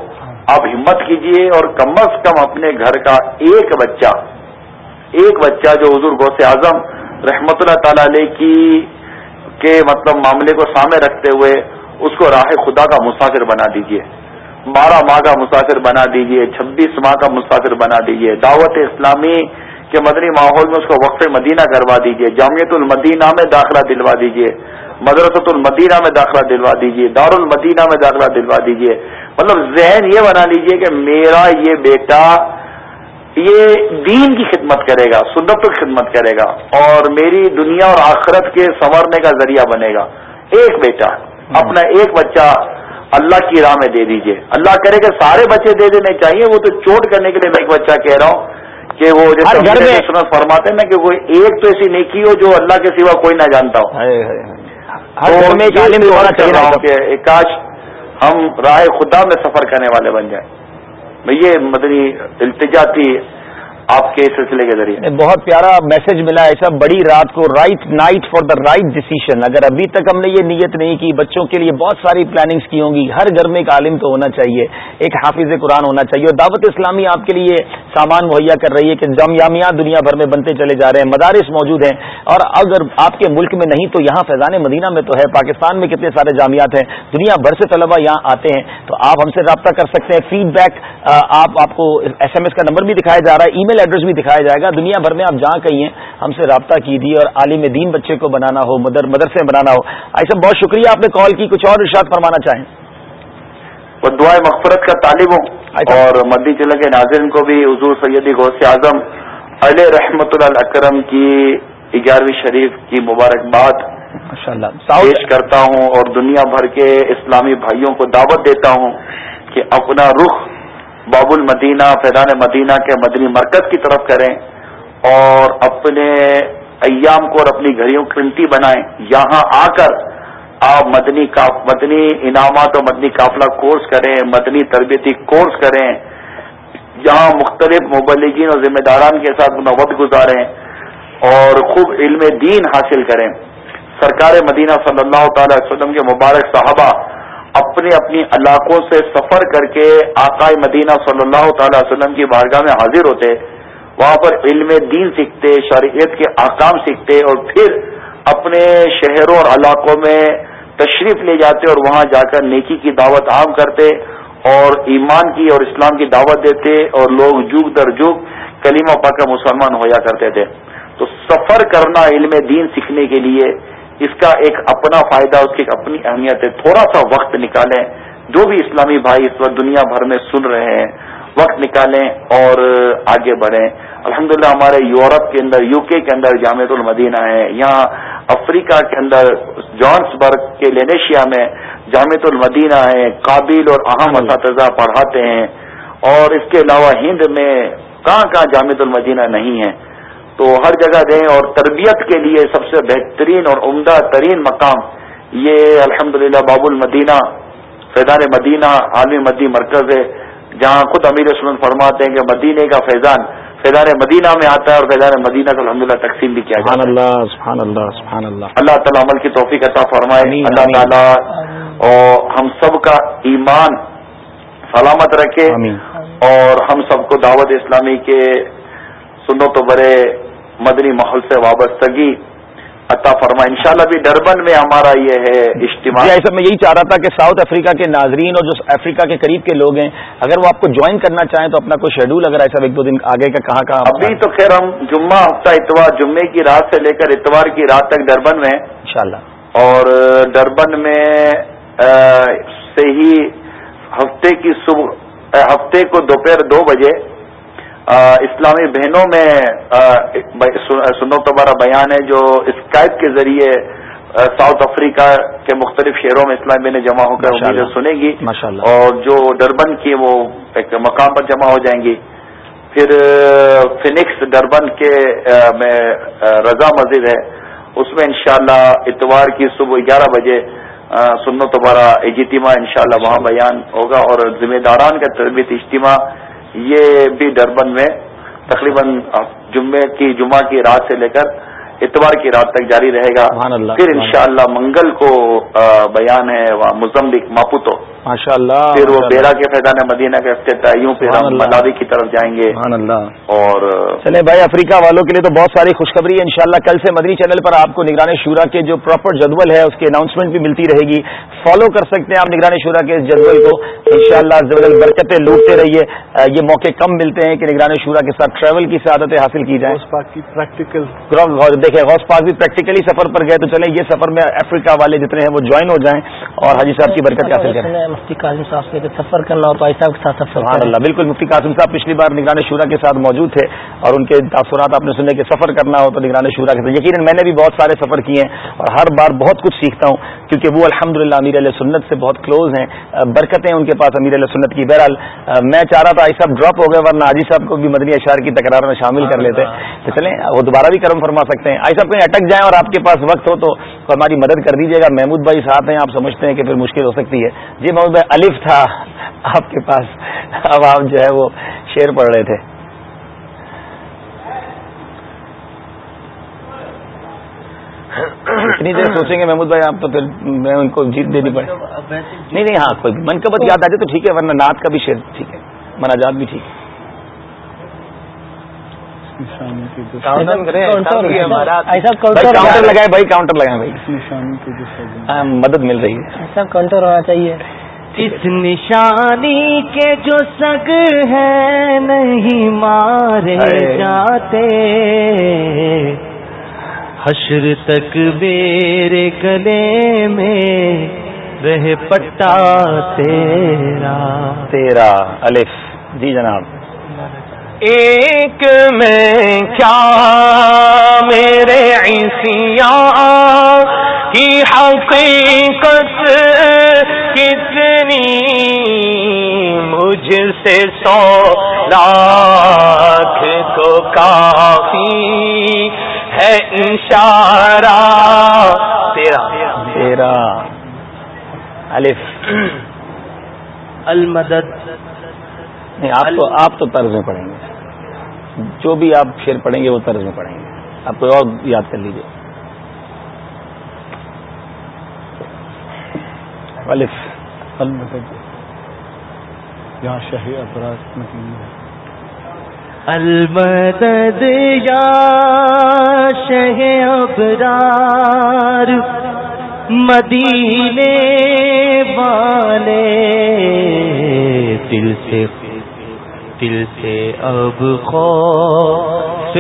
آپ ہمت کیجئے اور کم از کم اپنے گھر کا ایک بچہ ایک بچہ جو حضور گوس اعظم رحمت اللہ تعالی علیہ کی کے مطلب معاملے کو سامنے رکھتے ہوئے اس کو راہ خدا کا مسافر بنا دیجیے بارہ ماہ کا مسافر بنا دیجیے چھبیس ماہ کا مسافر بنا دیجیے دعوت اسلامی کے مدنی ماحول میں اس کو وقف مدینہ کروا دیجیے جامعت المدینہ میں داخلہ دلوا دیجیے مدرسۃ المدینہ میں داخلہ دلوا دیجیے المدینہ میں داخلہ دلوا دیجیے مطلب ذہن یہ بنا لیجئے کہ میرا یہ بیٹا یہ دین کی خدمت کرے گا سنت کی خدمت کرے گا اور میری دنیا اور آخرت کے سنورنے کا ذریعہ بنے گا ایک بیٹا ہاں۔ اپنا ایک بچہ اللہ کی راہ میں دے دیجئے اللہ کرے کہ سارے بچے دے دینے چاہیے وہ تو چوٹ کرنے کے لیے میں ایک بچہ کہہ رہا ہوں کہ وہ جیسے فرماتے ہیں کہ کوئی ایک تو ایسی نیکی ہو جو اللہ کے سوا کوئی نہ جانتا ہو کاش ہم رائے خدا میں سفر کرنے والے بن جائیں میں یہ مدنی التجاتی آپ کے سلسلے کے ذریعے بہت پیارا میسج ملا ایسا بڑی رات کو right night for the right decision اگر ابھی تک ہم نے یہ نیت نہیں کی بچوں کے لیے بہت ساری پلاننگز کی ہوں گی ہر گھر میں ایک عالم تو ہونا چاہیے ایک حافظ قرآن ہونا چاہیے اور دعوت اسلامی آپ کے لیے سامان مہیا کر رہی ہے کہ جامعہ دنیا بھر میں بنتے چلے جا رہے ہیں مدارس موجود ہیں اور اگر آپ کے ملک میں نہیں تو یہاں فیضان مدینہ میں تو ہے پاکستان میں کتنے سارے جامعات ہیں دنیا بھر سے طلبا یہاں آتے ہیں تو آپ ہم سے رابطہ کر سکتے ہیں فیڈ بیک آپ کو ایس ایم ایس کا نمبر بھی دکھایا جا رہا ہے ای میل میل ایڈریس بھی دکھایا جائے گا دنیا بھر میں آپ جہاں کہیں ہیں ہم سے رابطہ کی اور عالم دین بچے کو بنانا ہو مدر مدرسے بنانا ہو آئی صاحب بہت شکریہ آپ نے کال کی کچھ اور ارشاد فرمانا چاہیں وہ دعائیں مغفرت کا ہوں اور مدی ضلع کے ناظرین کو بھی حضور سیدی غوث اعظم علیہ رحمت اللہ اکرم کی گیارہویں شریف کی مبارکباد پیش کرتا ہوں اور دنیا بھر کے اسلامی بھائیوں کو دعوت دیتا ہوں کہ اپنا رخ باب المدینہ فیضان مدینہ کے مدنی مرکز کی طرف کریں اور اپنے ایام کو اور اپنی گھڑیوں قیمتی بنائیں یہاں آ کر آپ مدنی مدنی انعامات اور مدنی قافلہ کورس کریں مدنی تربیتی کورس کریں یہاں مختلف مبلگین اور ذمہ داران کے ساتھ منوت گزاریں اور خوب علم دین حاصل کریں سرکار مدینہ صلی اللہ تعالی وسلم کے مبارک صحابہ اپنے اپنی علاقوں سے سفر کر کے آقائے مدینہ صلی اللہ تعالی وسلم کی بارگاہ میں حاضر ہوتے وہاں پر علم دین سیکھتے شریعت کے احکام سیکھتے اور پھر اپنے شہروں اور علاقوں میں تشریف لے جاتے اور وہاں جا کر نیکی کی دعوت عام کرتے اور ایمان کی اور اسلام کی دعوت دیتے اور لوگ جگ در جگ کلیمہ پاک مسلمان ہویا کرتے تھے تو سفر کرنا علم دین سیکھنے کے لیے اس کا ایک اپنا فائدہ اس کی ایک اپنی اہمیت ہے تھوڑا سا وقت نکالیں جو بھی اسلامی بھائی اس وقت دنیا بھر میں سن رہے ہیں وقت نکالیں اور آگے بڑھیں الحمدللہ ہمارے یورپ کے اندر یو کے کے اندر جامع المدینہ ہے یہاں افریقہ کے اندر جانس برگ کے لینیشیا میں جامع المدینہ ہے قابل اور اہم ہاں۔ اساتذہ پڑھاتے ہیں اور اس کے علاوہ ہند میں کہاں کہاں جامع المدینہ نہیں ہے تو ہر جگہ دیں اور تربیت کے لیے سب سے بہترین اور عمدہ ترین مقام یہ الحمد للہ باب المدینہ فیضان مدینہ عالمی مدی مرکز ہے جہاں خود امیر سنن فرماتے ہیں کہ مدینے کا فیضان فیضان مدینہ میں آتا ہے اور فیضان مدینہ کا الحمد تقسیم بھی کیا جاتا اللہ سبحان سبحان اللہ اللہ اللہ تعالیٰ عمل کی توفیق عطا فرمائے اللہ تعالیٰ اور ہم سب کا ایمان سلامت رکھے اور ہم سب کو دعوت اسلامی کے سنو تو برے مدنی ماحول سے وابستگی عطا فرما انشاءاللہ بھی ڈربن میں ہمارا یہ ہے اجتماع جی، ایسا میں یہی چاہ رہا تھا کہ ساؤتھ افریقہ کے ناظرین اور جو افریقہ کے قریب کے لوگ ہیں اگر وہ آپ کو جوائن کرنا چاہیں تو اپنا کوئی شیڈول اگر ایسا ایک دو دن آگے کا کہاں کہاں ابھی تو خیر ہم جمعہ ہفتہ اتوار جمعے کی رات سے لے کر اتوار کی رات تک ڈربن میں انشاءاللہ اور ڈربن میں سے ہی ہفتے کی صبح ہفتے کو دوپہر دو بجے اسلامی بہنوں میں سنو تمہارا بیان ہے جو اسکائپ کے ذریعے ساؤتھ افریقہ کے مختلف شہروں میں اسلامی بہنیں جمع ہو کر مجھے سنے گی اور جو ڈربن کی وہ ایک مقام پر جمع ہو جائیں گی پھر فینکس ڈربن کے میں رضا مسجد ہے اس میں انشاءاللہ اتوار کی صبح گیارہ بجے سنو تو بارہ اجتماع انشاءاللہ وہاں بیان ہوگا اور ذمہ داران کا تربیت اجتماع یہ بھی ڈربن میں تقریباً جمعے کی جمعہ کی رات سے لے کر اتوار کی رات تک جاری رہے گا پھر انشاءاللہ اللہ منگل کو بیان ہے مزمبک ماپوتو ماشاء اللہ اللہ پھر پھر وہ بیرا کے فیضان مدینہ ہم ملاوی کی طرف جائیں گے اور چلے بھائی افریقہ والوں کے لیے تو بہت ساری خوشخبری ہے انشاءاللہ کل سے مدنی چینل پر آپ کو نگران شورا کے جو پراپر جدول ہے اس کی اناؤنسمنٹ بھی ملتی رہے گی فالو کر سکتے ہیں آپ نگرانی شورا کے اس جدول کو انشاءاللہ شاء اللہ برکتیں لوٹتے رہیے یہ موقع کم ملتے ہیں کہ نگرانی شورا کے ساتھ ٹریول کی سعادتیں حاصل کی جائیں دیکھیں غوث پاک بھی پریکٹیکلی سفر پر گئے تو چلیں یہ سفر میں افریقہ والے جتنے ہیں وہ جوائن ہو جائیں اور حاجی صاحب کی برکت حاصل کریں مفتی قاسم صاحب سے سفر کرنا ہو تو آئی صاحب کے ساتھ سفر اللہ بالکل مفتی قاسم صاحب پچھلی بار نگران شورا کے ساتھ موجود تھے اور ان کے تاثرات آپ نے سنے کہ سفر کرنا ہو تو نگران شورا کے ساتھ یقیناً میں نے بھی بہت سارے سفر کیے ہیں اور ہر بار بہت کچھ سیکھتا ہوں کیونکہ وہ الحمد للہ امیر علیہ سنت سے بہت کلوز ہیں برکتیں ان کے پاس امیر علیہ سنت کی بہرحال میں چاہ رہا تھا آئی صاحب ڈراپ ہو گئے ورنہ آجی صاحب کو بھی مدنی اشار کی تکرار میں شامل کر لیتے تو چلیں وہ دوبارہ بھی کرم فرما سکتے ہیں آئی صاحب کہیں اٹک جائیں اور آپ کے پاس وقت ہو تو ہماری مدد کر دیجیے گا محمود بھائی ساتھ ہیں آپ سمجھتے ہیں کہ پھر مشکل ہو سکتی ہے جی میں الف تھا آپ کے پاس اب آپ جو ہے وہ شیر پڑھ رہے تھے اتنی دیر سوچیں گے محمود بھائی آپ تو پھر میں ان کو جیت دینی پڑے نہیں نہیں ہاں کوئی من کا بت یاد آ جائے تو ٹھیک ہے ورنہ نعت کا بھی شیر ٹھیک ہے مناجات بھی ٹھیک ہے مدد مل رہی ہے ایسا کاؤنٹر ہونا چاہیے اس نشانی کے جو سگ ہے نہیں مارے جاتے حشر تک میرے گلے میں رہ پٹا تیرا تیرا الف جی جناب ایک میں کیا میرے ایسیا کی حقیقت کتنے مجھ سے سو لاکھ کو کافی ہے اشارہ تیرا تیرا الف المدد نہیں آپ تو آپ تو طرز میں پڑھیں گے جو بھی آپ شیر پڑھیں گے وہ طرز میں پڑھیں گے آپ کو اور یاد کر لیجیے الف المد یا شہ ابراج مدین المدد یا شہ ابرار مدینے والے دل سے دل سے اب خوف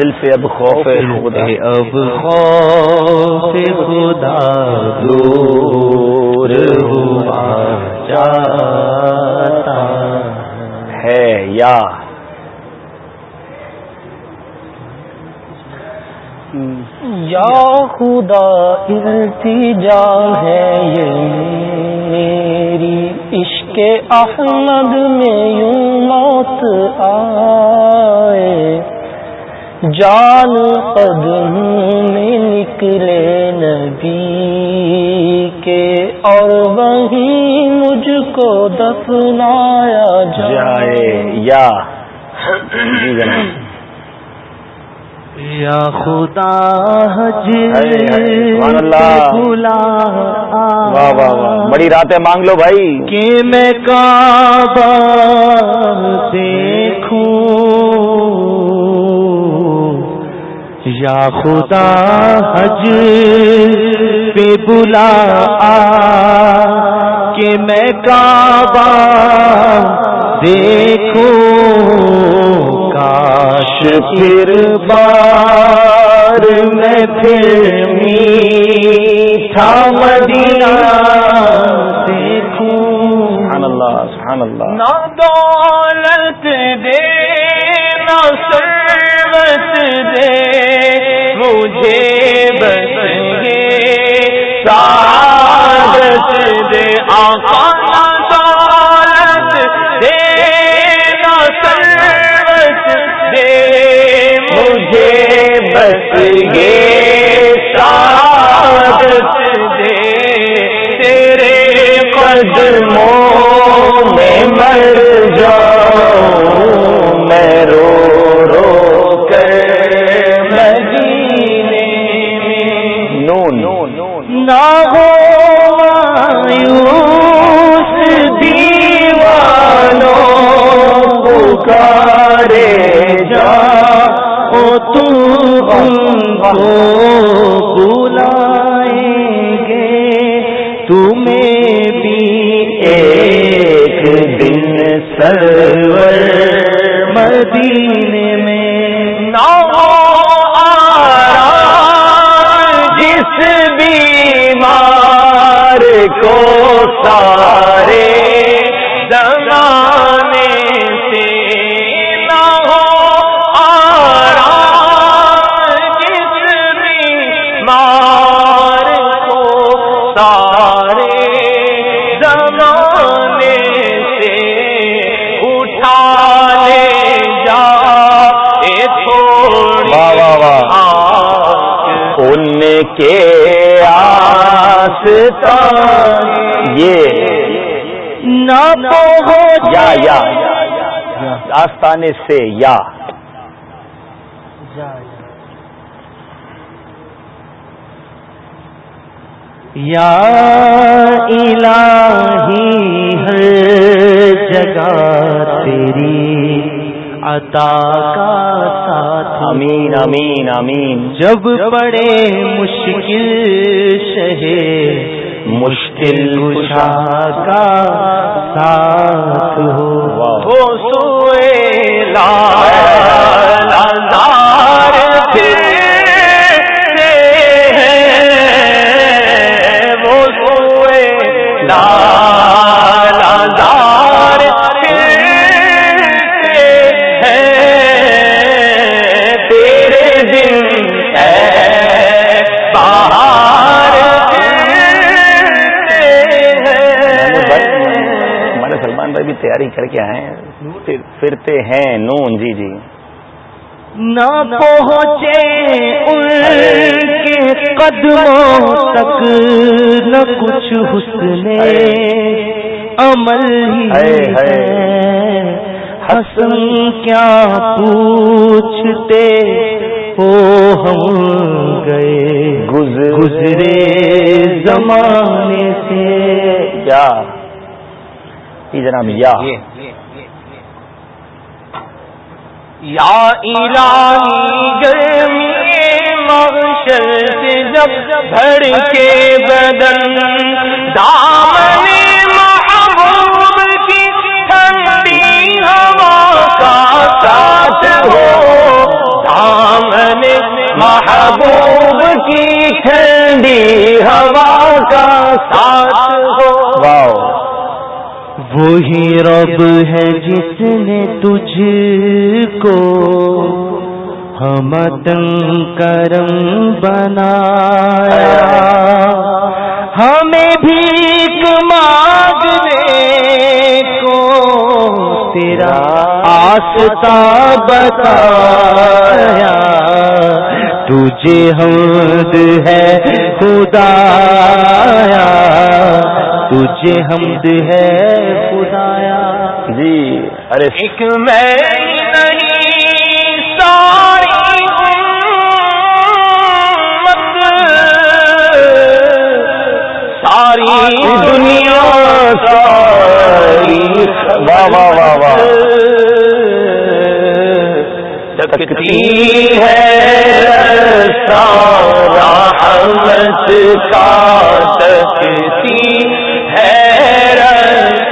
دل سے اب خوف خدا اب خوف خدا دور ہوا جاتا ہے یا یا خدا التجا ہے یہ میری عشق کہ احمد میں یوں موت آئے جان قدم میں نکلے نبی کے اور وہی مجھ کو دفنایا جائے یا جی خدا حج بلا واہ واہ واہ بڑی راتیں مانگ لو بھائی کہ میں کعبہ دیکھوں یا خدا حج پہ بلا کہ میں کعبہ دیکھوں کاش پھر بار میں پھر میٹھا مدینہ دیکھوں سبحان اللہ سبحان اللہ نہ دولت دے نہ دے مجھے بس گے سعادت دے آقا مر جاؤں میں رو رو مدینے کردینی نو نو نو نا پکارے جا او تو مدینے میں نو جس بیمار کو سارے دم کے آستا یہ نہ یا یا آستانے سے یا یا الہی ہر جگہ تیری عطا کا ساتھ امین امین امین جب بڑے مشکل شہے مشکل کا ساتھ ہو سوئے لا تیاری کر کے آئے پھرتے ہیں نون جی جی نہ پہنچے ان کے قدموں تک نہ کچھ حسن عمل ہے حسن کیا پوچھتے ہو ہم گئے گزرے زمانے سے کیا جی جناب یا جب بھر کے بدن دامن محبوب کی ٹھنڈی ہوا کا ساتھ ہو دامن محبوب کی ٹھنڈی ہوا کا ساتھ ہو ہوا وہی رب ہے جس نے تجھ کو ہم کرم بنایا ہمیں بھی مانگنے کو تیرا آستا بتایا تجھے ہم ہے خدایا تجھے ہم ہے خدایا جی ارے ایک میں ساری ساری دنیا ساری ہے سارا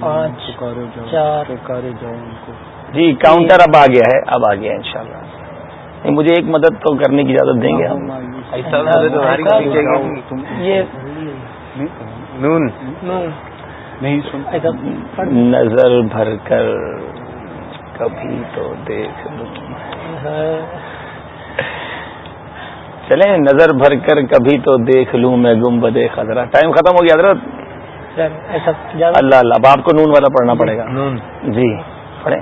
پانچ چار جی کاؤنٹر اب آ گیا ہے اب آ گیا ان شاء اللہ مجھے ایک مدد تو کرنے کی اجازت دیں گے نظر بھر کر کبھی تو دیکھ لوں چلیں نظر بھر کر کبھی تو دیکھ لوں میں بدے خطرہ ٹائم ختم ہو گیا حضرت اللہ اللہ اب آپ کو نون والا پڑھنا پڑے گا نون جی پڑھیں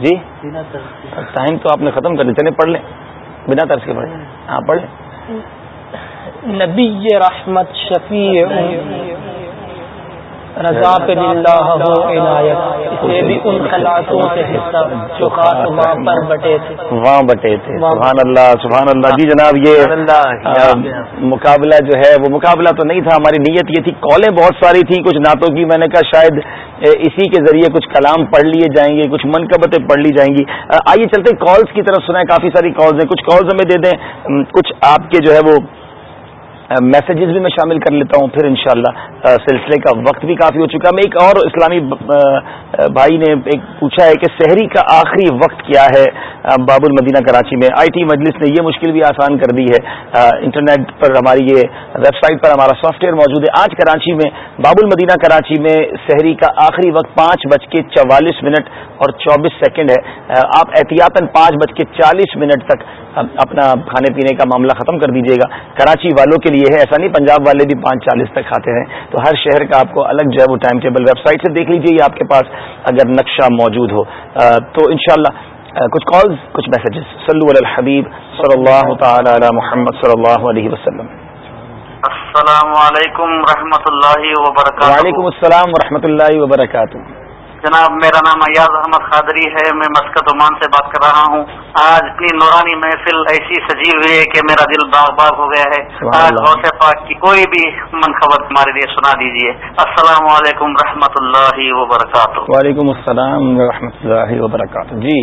جی ٹائم تو آپ نے ختم کر دی چلے پڑھ لیں بنا ترس کے پڑھ لیں نبی رحمت شفیع وہاں بٹے تھے سبحان سبحان اللہ اللہ جی جناب یہ مقابلہ جو ہے وہ مقابلہ تو نہیں تھا ہماری نیت یہ تھی کالیں بہت ساری تھیں کچھ نعتوں کی میں نے کہا شاید اسی کے ذریعے کچھ کلام پڑھ لیے جائیں گے کچھ منقبتیں پڑھ لی جائیں گی آئیے چلتے کالز کی طرف سنائیں کافی ساری کالز ہیں کچھ کالز ہمیں دے دیں کچھ آپ کے جو ہے وہ میسجز uh, بھی میں شامل کر لیتا ہوں پھر انشاءاللہ uh, سلسلے کا وقت بھی کافی ہو چکا میں ایک اور اسلامی uh, بھائی نے ایک پوچھا ہے کہ شہری کا آخری وقت کیا ہے باب المدینہ کراچی میں آئی ٹی مجلس نے یہ مشکل بھی آسان کر دی ہے انٹرنیٹ پر ہماری یہ ویب سائٹ پر ہمارا سافٹ ویئر موجود ہے آج کراچی میں باب المدینہ کراچی میں شہری کا آخری وقت پانچ بج کے چوالیس منٹ اور چوبیس سیکنڈ ہے آپ احتیاطاً پانچ بج کے چالیس منٹ تک اپنا کھانے پینے کا معاملہ ختم کر دیجیے گا کراچی والوں کے لیے لیے ہے ایسا نہیں پنجاب والے بھی پانچ چالیس تک کھاتے ہیں تو ہر شہر کا آپ کو الگ جو ہے وہ ٹائم ٹیبل ویب سائٹ سے دیکھ لیجیے آپ کے پاس اگر نقشہ موجود ہو تو ان کچھ کالز کچھ میسجز علی الحبیب صلی اللہ تعالی علی محمد صلی اللہ علیہ وسلم السلام علیکم و اللہ وبرکاتہ وعلیکم السلام و اللہ وبرکاتہ جناب میرا نام ایاز احمد خادری ہے میں مسکت عمان سے بات کر رہا ہوں آج اتنی نورانی محفل ایسی سجی ہوئی ہے کہ میرا دل باغ باغ ہو گیا ہے آج غوث پاک کی کوئی بھی من خبر تمہارے لیے سنا دیجیے السلام علیکم رحمۃ اللہ وبرکاتہ وعلیکم السلام ورحمۃ اللہ وبرکاتہ جی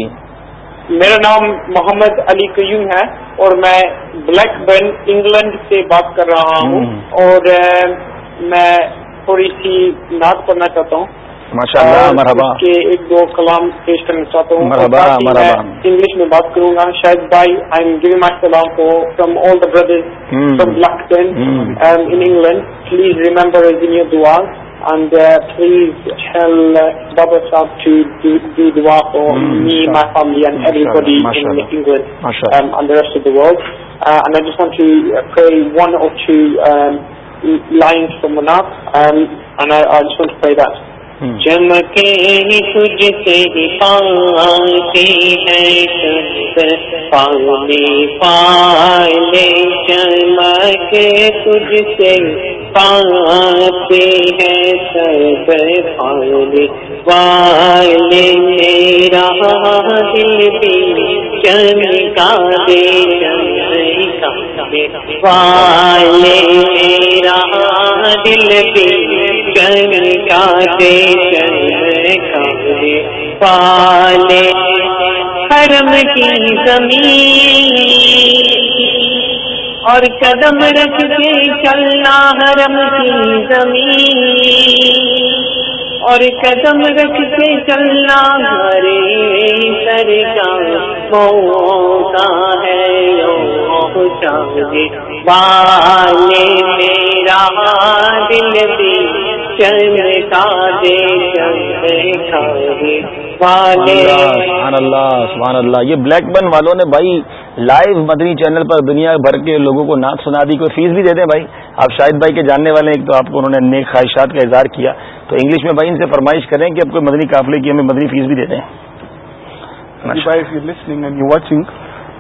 میرا نام محمد علی قیوم ہے اور میں بلیک بین انگلینڈ سے بات کر رہا ہوں اور میں تھوڑی سی نعت کرنا چاہتا ہوں ماشاء اللہ مرحبا کے ایک دو کلام پیش کرنا چاہتا ہوں مرحبا مرحبا انگلش میں بات کروں گا شاید بھائی I I I am giving my my کو from from all the the the brothers in in in England England please please remember your دعا دعا and and and and and and بابا صاحب to to to to for me family every rest of world just just want want pay pay one اور مناف دیٹ چمکے تجھ سے پانا تھی ہے پالی پالے چمکے تجھ سے پانتے ہے سب پالی پال میرا دل بھی چمکا دے دی چمئی میرا دل بھی کا حرم کی زمین اور قدم رکھ کے چلنا حرم کی زمین اور قدم رکھ کے چلنا ہرے سر کا موقع ہے پالے میرا دل دے سبحان سبحان اللہ اللہ یہ بلیک بن والوں نے بھائی لائیو مدنی چینل پر دنیا بھر کے لوگوں کو نعت سنا دی کوئی فیس بھی دے دیں بھائی آپ شاہد بھائی کے جاننے والے ایک تو آپ کو انہوں نے نیک خواہشات کا اظہار کیا تو انگلش میں بھائی ان سے فرمائش کریں کہ آپ کو مدنی قافلے کی ہمیں مدنی فیس بھی دے دیں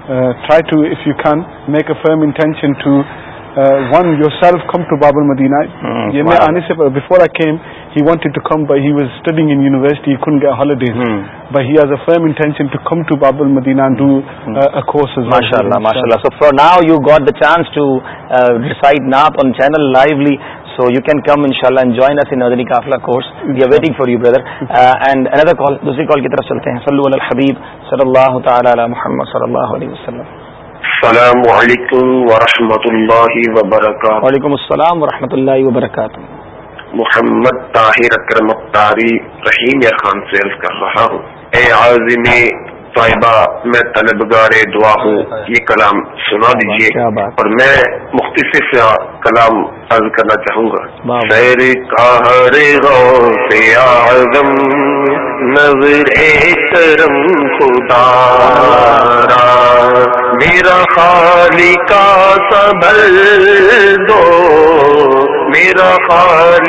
try to if you can make a firm intention to win yourself come to باب المدینہ یہ میں آنے سے before I came he wanted to come by he was studying in university can گیا holidays by he has a firm intention to come to باب المدینہ ڈو کورس ماشاء اللہ ماشاء اللہ so for now you got the chance to decide ناپ on channel lively so you can come ان شاء اللہ اینڈ جوائن اس اندنی قافلہ course we are waiting for you brother and اندر کال دوسری کال کی طرف چلتے ہیں صلی الحبیب صلی اللہ تعالی محمد صلی اللہ علیہ وسلم السلام علیکم ورحمۃ اللہ وبرکاتہ وعلیکم السلام ورحمۃ اللہ وبرکاتہ محمد طاہر اکرم اختاری رحیم خان سے رہا ہوں اے میں طیبہ میں طلب دعا ہوں یہ کلام سنا دیجیے اور میں مختصر سے کلام عرض کرنا چاہوں گا شیر کا ہر نظر کرم خدا میرا خالی کا سبل دو میرا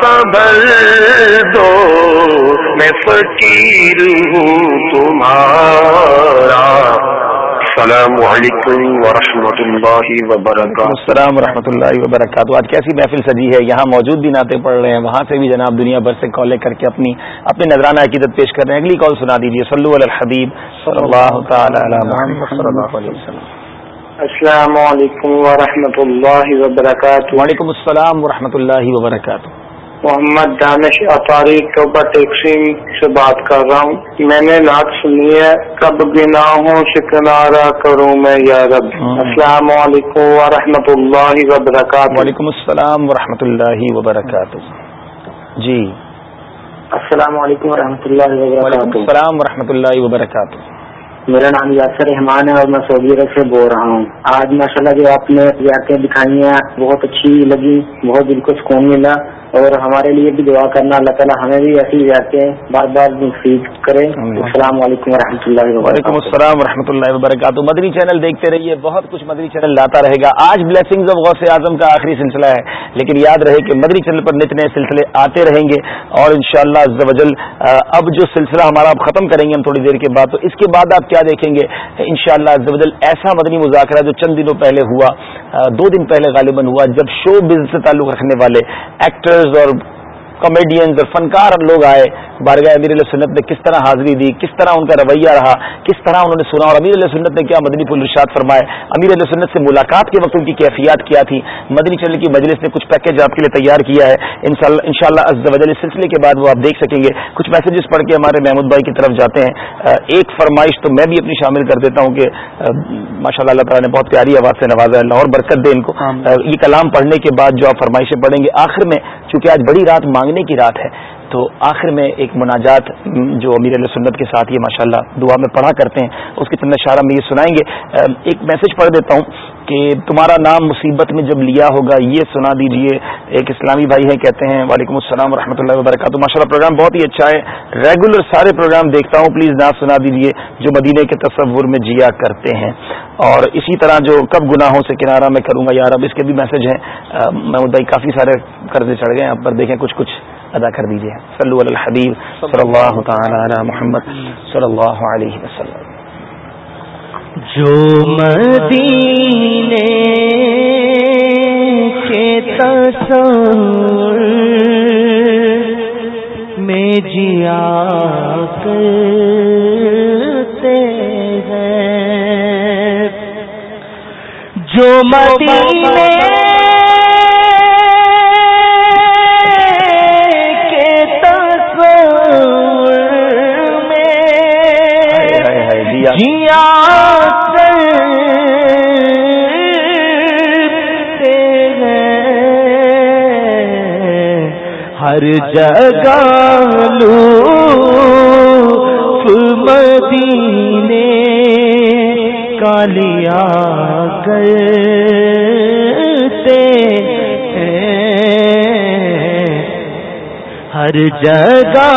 سبل دو میں فقیر ہوں تمہارا السلام علیکم ورحمۃ اللہ وبرکاتہ السلام و رحمۃ اللہ وبرکاتہ آج کیسی محفل سجی ہے یہاں موجود بھی ناطے پڑھ رہے ہیں وہاں سے بھی جناب دنیا بھر سے کالیں کر کے اپنی اپنے نظرانہ عقیدت پیش کر رہے ہیں اگلی کال سنا دیجیے صلی اللہ تعالی علیہ وسلم السلام علیکم ورحمۃ اللہ وبرکاتہ وعلیکم السلام و اللہ وبرکاتہ محمد دانش اطاری ٹیکسی سے بات کر رہا ہوں میں نے نعت سنی ہے کب بنا ہوں شکنارا کروں میں یا رب ہاں۔ السلام علیکم و رحمۃ اللہ وبرکاتہ وعلیکم السلام و اللہ وبرکاتہ جی السلام علیکم و اللہ وبرکاتہ السلام و اللہ وبرکاتہ میرا نام یاسر رحمان ہے اور میں سعودی عرب سے بول رہا ہوں آج ماشاء اللہ جو آپ نے دکھائی ہیں بہت اچھی لگی بہت دل کو سکون ملا اور ہمارے لیے بھی دعا کرنا اللہ تعالیٰ ہمیں بھی ایسی بار بار کرے السلام علیکم و رحمتہ اللہ وعلیکم السلام و اللہ وبرکاتہ مدری چینل دیکھتے رہیے بہت کچھ مدری چینل لاتا رہے گا آج بلیسنگ آف غوث اعظم کا آخری سلسلہ ہے لیکن یاد رہے کہ مدری چینل پر نت نئے سلسلے آتے رہیں گے اور ان شاء اللہ اب جو سلسلہ ہمارا آپ ختم کریں گے ہم تھوڑی دیر کے بعد تو اس کے بعد آپ کیا دیکھیں گے ان شاء ایسا مدنی مذاکرہ جو چند دنوں پہلے ہوا دو دن پہلے غالباً ہوا جب شو بزنس سے تعلق رکھنے والے ایکٹرز اور اور فنکار لوگ آئے بارگاہ امیر علیہ سنت نے کس طرح حاضری دی کس طرح ان کا رویہ رہا کس طرح انہوں نے سنا اور امیر علیہ سنت نے کیا مدنی پل رشاد فرمائے امیر علیہ سنت سے ملاقات کے وقت ان کی کیفیات کیا تھی مدنی چینل کی مجلس نے کچھ پیکج آپ کے لیے تیار کیا ہے ان شاء اللہ اس سلسلے کے بعد وہ آپ دیکھ سکیں گے کچھ میسیجز پڑھ کے ہمارے محمود بھائی کی طرف جاتے ہیں ایک فرمائش تو میں بھی اپنی شامل کر دیتا ہوں کہ ماشاء اللہ تعالیٰ نے بہت پیاری آواز سے نوازا لاہور برکت دے ان کو یہ کلام پڑھنے کے بعد جو آپ فرمائشیں پڑھیں گے آخر میں چونکہ آج بڑی رات مانگ مانگنے کی رات ہے تو آخر میں ایک مناجات جو امیر علیہ سنت کے ساتھ یہ ماشاء اللہ دعا میں پڑھا کرتے ہیں اس کے چند اشارہ میں یہ سنائیں گے ایک میسج پڑھ دیتا ہوں کہ تمہارا نام مصیبت میں جب لیا ہوگا یہ سنا دیجیے ایک اسلامی بھائی ہے کہتے ہیں وعلیکم السلام ورحمۃ اللہ وبرکاتہ ماشاء اللہ پروگرام بہت ہی اچھا ہے ریگولر سارے پروگرام دیکھتا ہوں پلیز نہ سنا دیجیے جو مدینے کے تصور میں جیا کرتے ہیں اور اسی طرح جو کب گناہوں سے کنارہ میں کروں گا یار اب اس کے بھی میسج ہیں میں بھائی کافی سارے قرضے چڑھ گئے ہیں پر دیکھیں کچھ کچھ ادا کر دیجیے سلی حدیب صلی اللہ تعالانا محمد صلی اللہ علیہ وسلم جو مدینے کے تصور میں جیا کرتے ہیں جو مدینے ہر جگہ لو سی نے کرتے ہیں ہر جگہ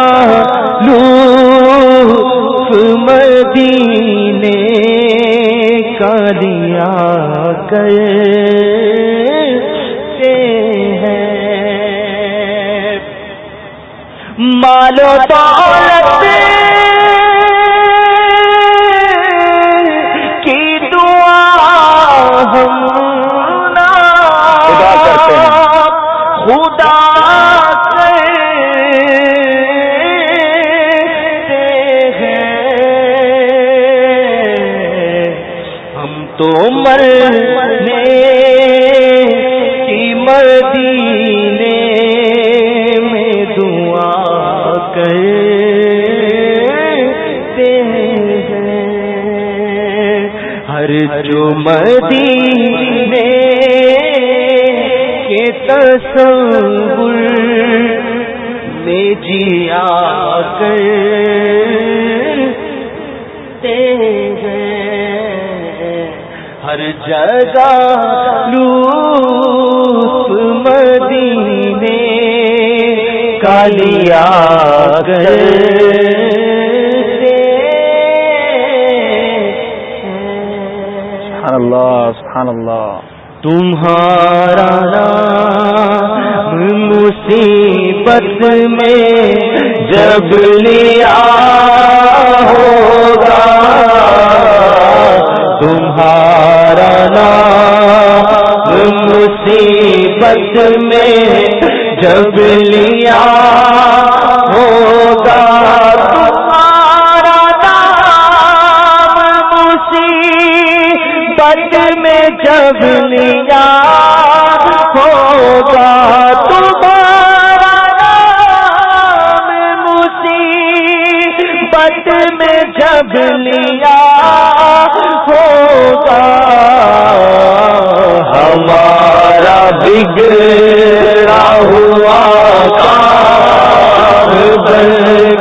لو مدینے کا دیا کر مالو دولت کی دعا ہم جو مدینے کے تصور میں جیا آ کر ہر جگہ لوپ مدینے کالیا گئے اللہ سبحان اللہ تمہارا مصیبت میں جب لیا ہوگا تمہارا مصیبت میں جب لیا جب لیا ہوگا تمہارا نام مصیبت میں جب لیا ہوگا ہمارا بگڑا ہوا کام بن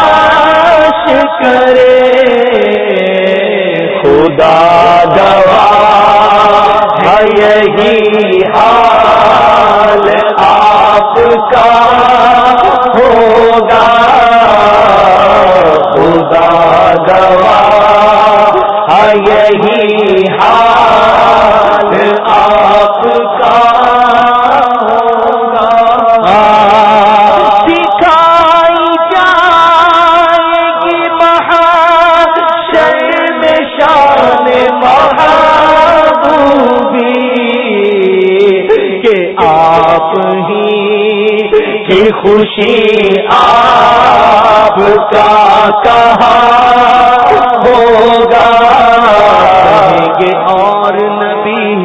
کرے خدا گوا ہے حال آپ کا ہوگا خدا گوا ہے آپ ہی کی خوشی آپ کا کہا ہوگا گے اور نبی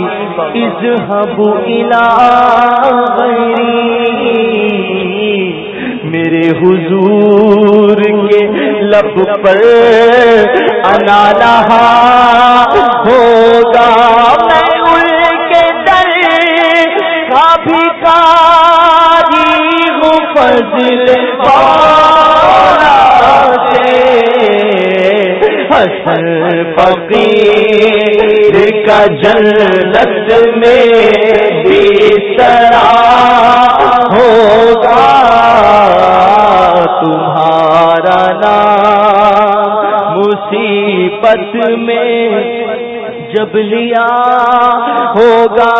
اس حب غیری میرے حضور کے لب پر انا رہا دل پہ سے حسن فقیر کا جنت میں بے ترا ہوگا تمہارا نام مصیبت میں جب لیا ہوگا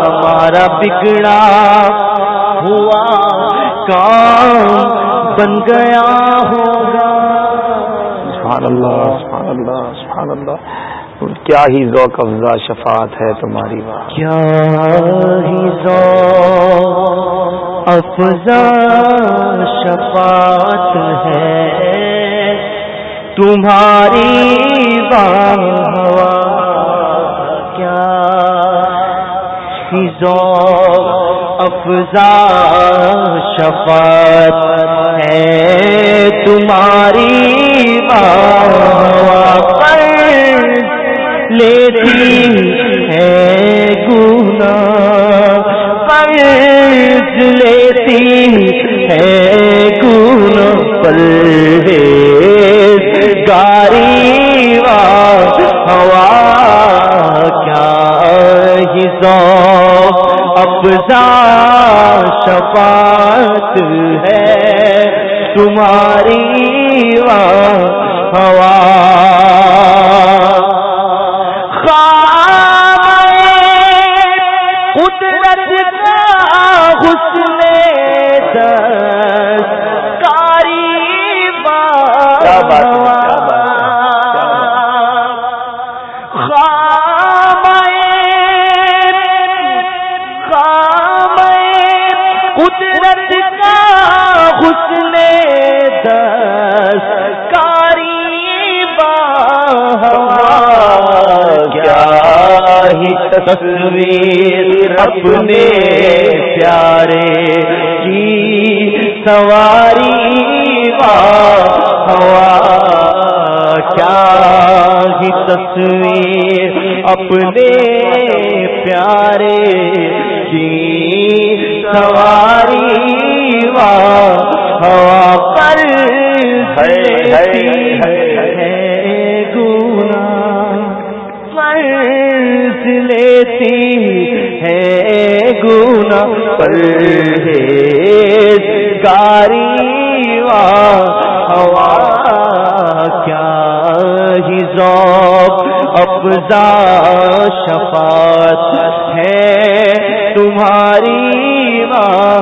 ہمارا بگڑا ہوا کام بن گیا ہوگا سبحان اللہ سبحان اللہ سبحان اللہ کیا ہی ذوق افزا شفاعت ہے تمہاری بات کیا ہی ذوق افزا شفاعت ہے تمہاری کیا ہی ذوق افزا شپت ہے تمہاری لیتی ہے گنا قرض لیتی ہے گنا پل گاری ہوا کیا حصو قبضہ شفاعت ہے تمہاری ہوا ہی تصویر اپنے پیارے کی سواری ہوا کیا ہی تصویر اپنے پیارے کی سواری ہوا پر ہے ہری ہری لیتی ہے گنا پر گاری ہوا کیا ہی ذوق افزا شفاعت ہے تمہاری ماں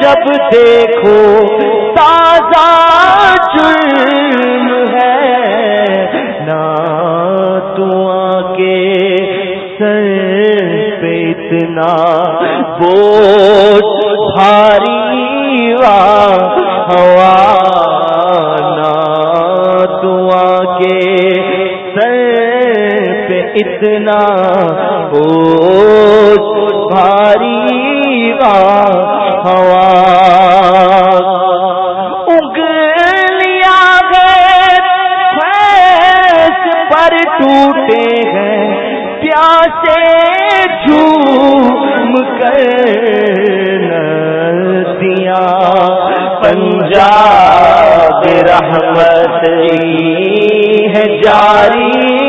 جب دیکھو تازہ چلم ہے نا تو کے سر پہ اتنا بوجھ بھاری اتنا او بھاری ہوا اگلیا گیس پر ٹوٹے ہیں پیاسے جھوم کر جھوکیاں پنجاب رحمت ہے جاری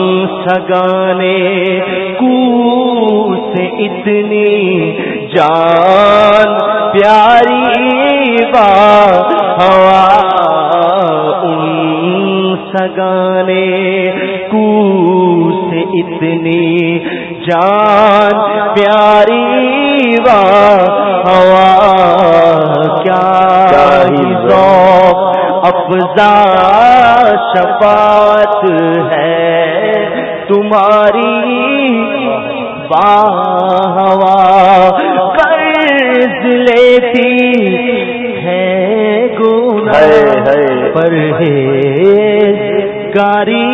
سگانے کو سے اتنی جان پیاری با ہوا ان سگانے کو سے اتنی جان پیاری با ہوا کیا ذوق افزا شفاعت ہے تمہاری لیتی ہے ہے گاری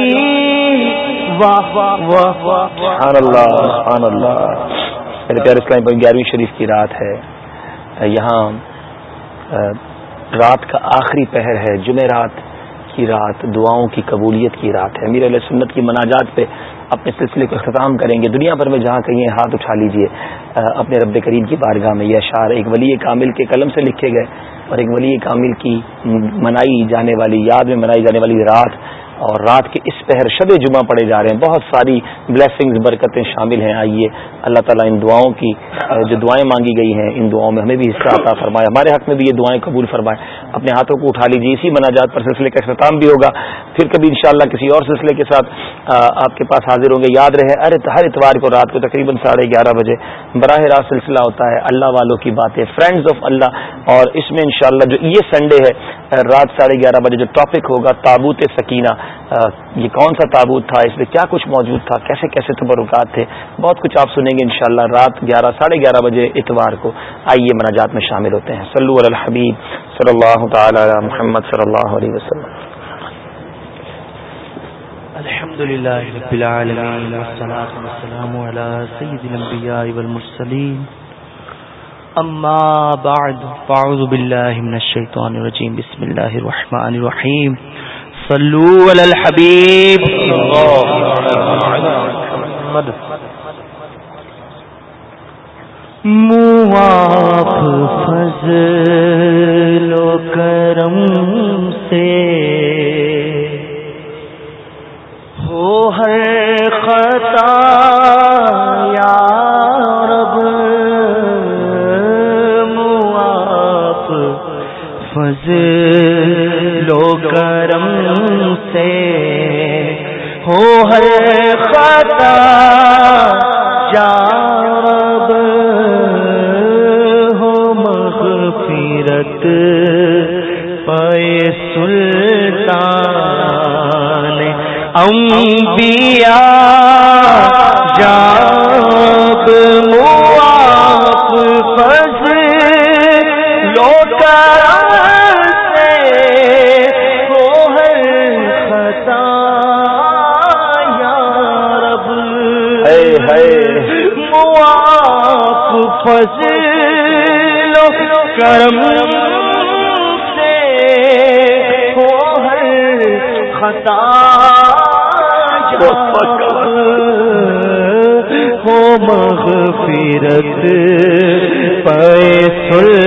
واہ واہ واہ اللہ سبحان اللہ میرے پیار اسلام پر گیارہویں شریف کی رات ہے یہاں رات کا آخری پہر ہے جمعرات رات کی رات دعاؤں کی قبولیت کی رات ہے میر علیہ سنت کی مناجات پہ اپنے سلسلے کو اختتام کریں گے دنیا بھر میں جہاں کہیں ہاتھ اٹھا لیجئے اپنے رب کریم کی بارگاہ میں یہ اشعار ایک ولی کامل کے قلم سے لکھے گئے اور ایک ولی کامل کی منائی جانے والی یاد میں منائی جانے والی رات اور رات کے اس پہر شب جمعہ پڑے جا رہے ہیں بہت ساری بلیسنگز برکتیں شامل ہیں آئیے اللہ تعالیٰ ان دعاؤں کی جو دعائیں مانگی گئی ہیں ان دعاؤں میں ہمیں بھی حصہ عطا فرمایا ہمارے حق میں بھی یہ دعائیں قبول فرمائیں اپنے ہاتھوں کو اٹھا لیجیے اسی مناجات پر سلسلے کا اختتام بھی ہوگا پھر کبھی انشاءاللہ کسی اور سلسلے کے ساتھ آپ کے پاس حاضر ہوں گے یاد رہے ہر اتوار کو رات کو تقریباً ساڑھے گیارہ بجے براہ راست سلسلہ ہوتا ہے اللہ والوں کی باتیں فرینڈز آف اللہ اور اس میں انشاءاللہ جو یہ سنڈے ہے رات ساڑھے گیارہ بجے جو ٹاپک ہوگا تابوت سکینہ یہ کون سا تابوت تھا اس میں کیا کچھ موجود تھا کیسے کیسے تبرکات تھے بہت کچھ آپ سنیں گے انشاءاللہ رات گیارہ ساڑھے گیارہ بجے اتوار کو آئیے مناجات میں شامل ہوتے ہیں صلو علی الحبیب صلی اللہ تعالی علی محمد صلی اللہ علیہ وسلم الحمد لله رب العالمين والصلاة والسلام على سيد الأنبياء والمرسلين أما بعد فعوذ بالله من الشيطان الرجيم بسم الله الرحمن الرحيم صلو علی الحبیب مواف فضل و کرم سے ہو ہر خطا یا رب مواف فضل سے ہو ہر خطا جا رب ہو مغفرت فیرت سلطان ایا فضل و کرم سے ہو ہر خطا خط پیر پی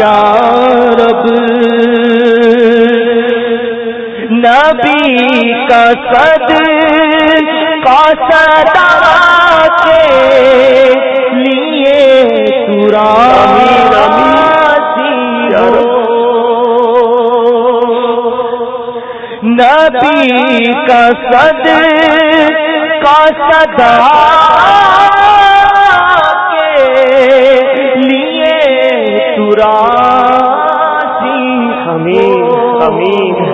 رب نبی کا سد کا سدا کے لیے سورا نبی کا سد کا سدا ہمیں ہمیں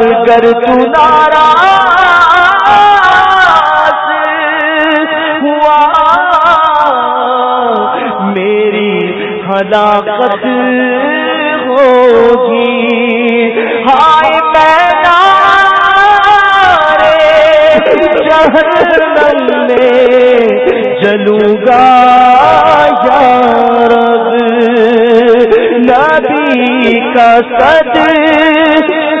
کر تارا ہوا میری ہلاکت ہوگی ہائے گا بیلے نبی کا سد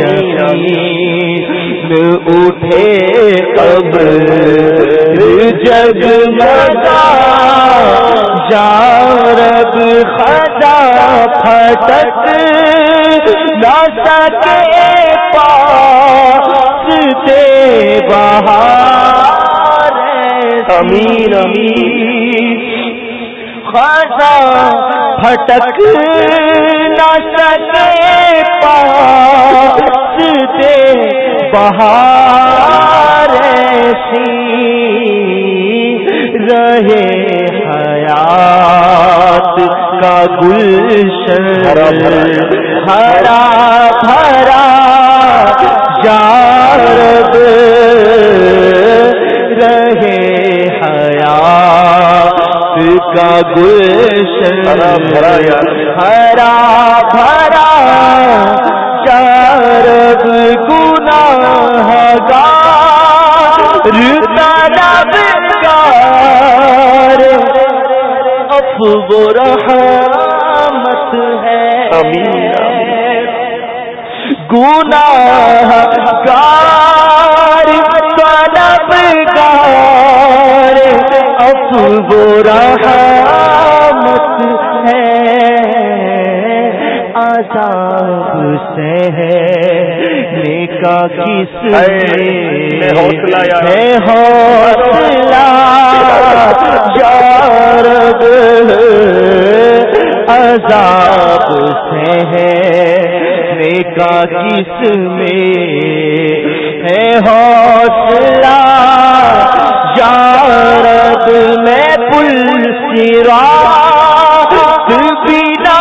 جگ اٹھے اب جگ جارب فدا پھٹتے دستے پار دی بہار امیر امیر پھٹک نہ سکے پا دے بہار سی رہے حیات کا گل شرم ہرا برا جا رہے کا گلشن ہرا بھرا ہرا بھرا چارب گنا گار طلب گار اب رحمت ہے امین گناہ گار بورا مت ہے آزاد سے ہے نیکا کس ہے حوصلہ یار عذاب سے ہے نیکا کس میں ہے حوصلہ جارب میں پل سراغ بنا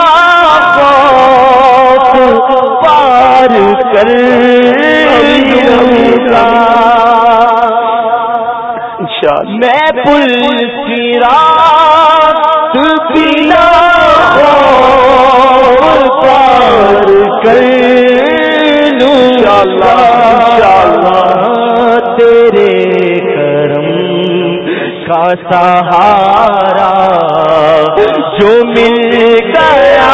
پار کر میں پل سراغ بنا پار کر لوں اللہ سہارا جو مل گیا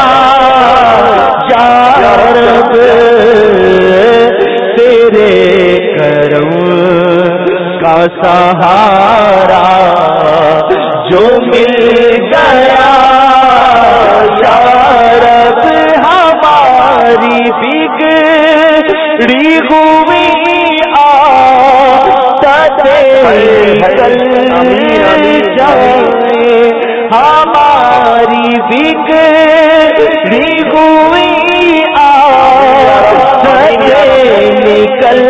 جارد تیرے کرم کا سہارا جو مل گیا ہماری ہاری ری ریگوی ہماری بک ری آج نکل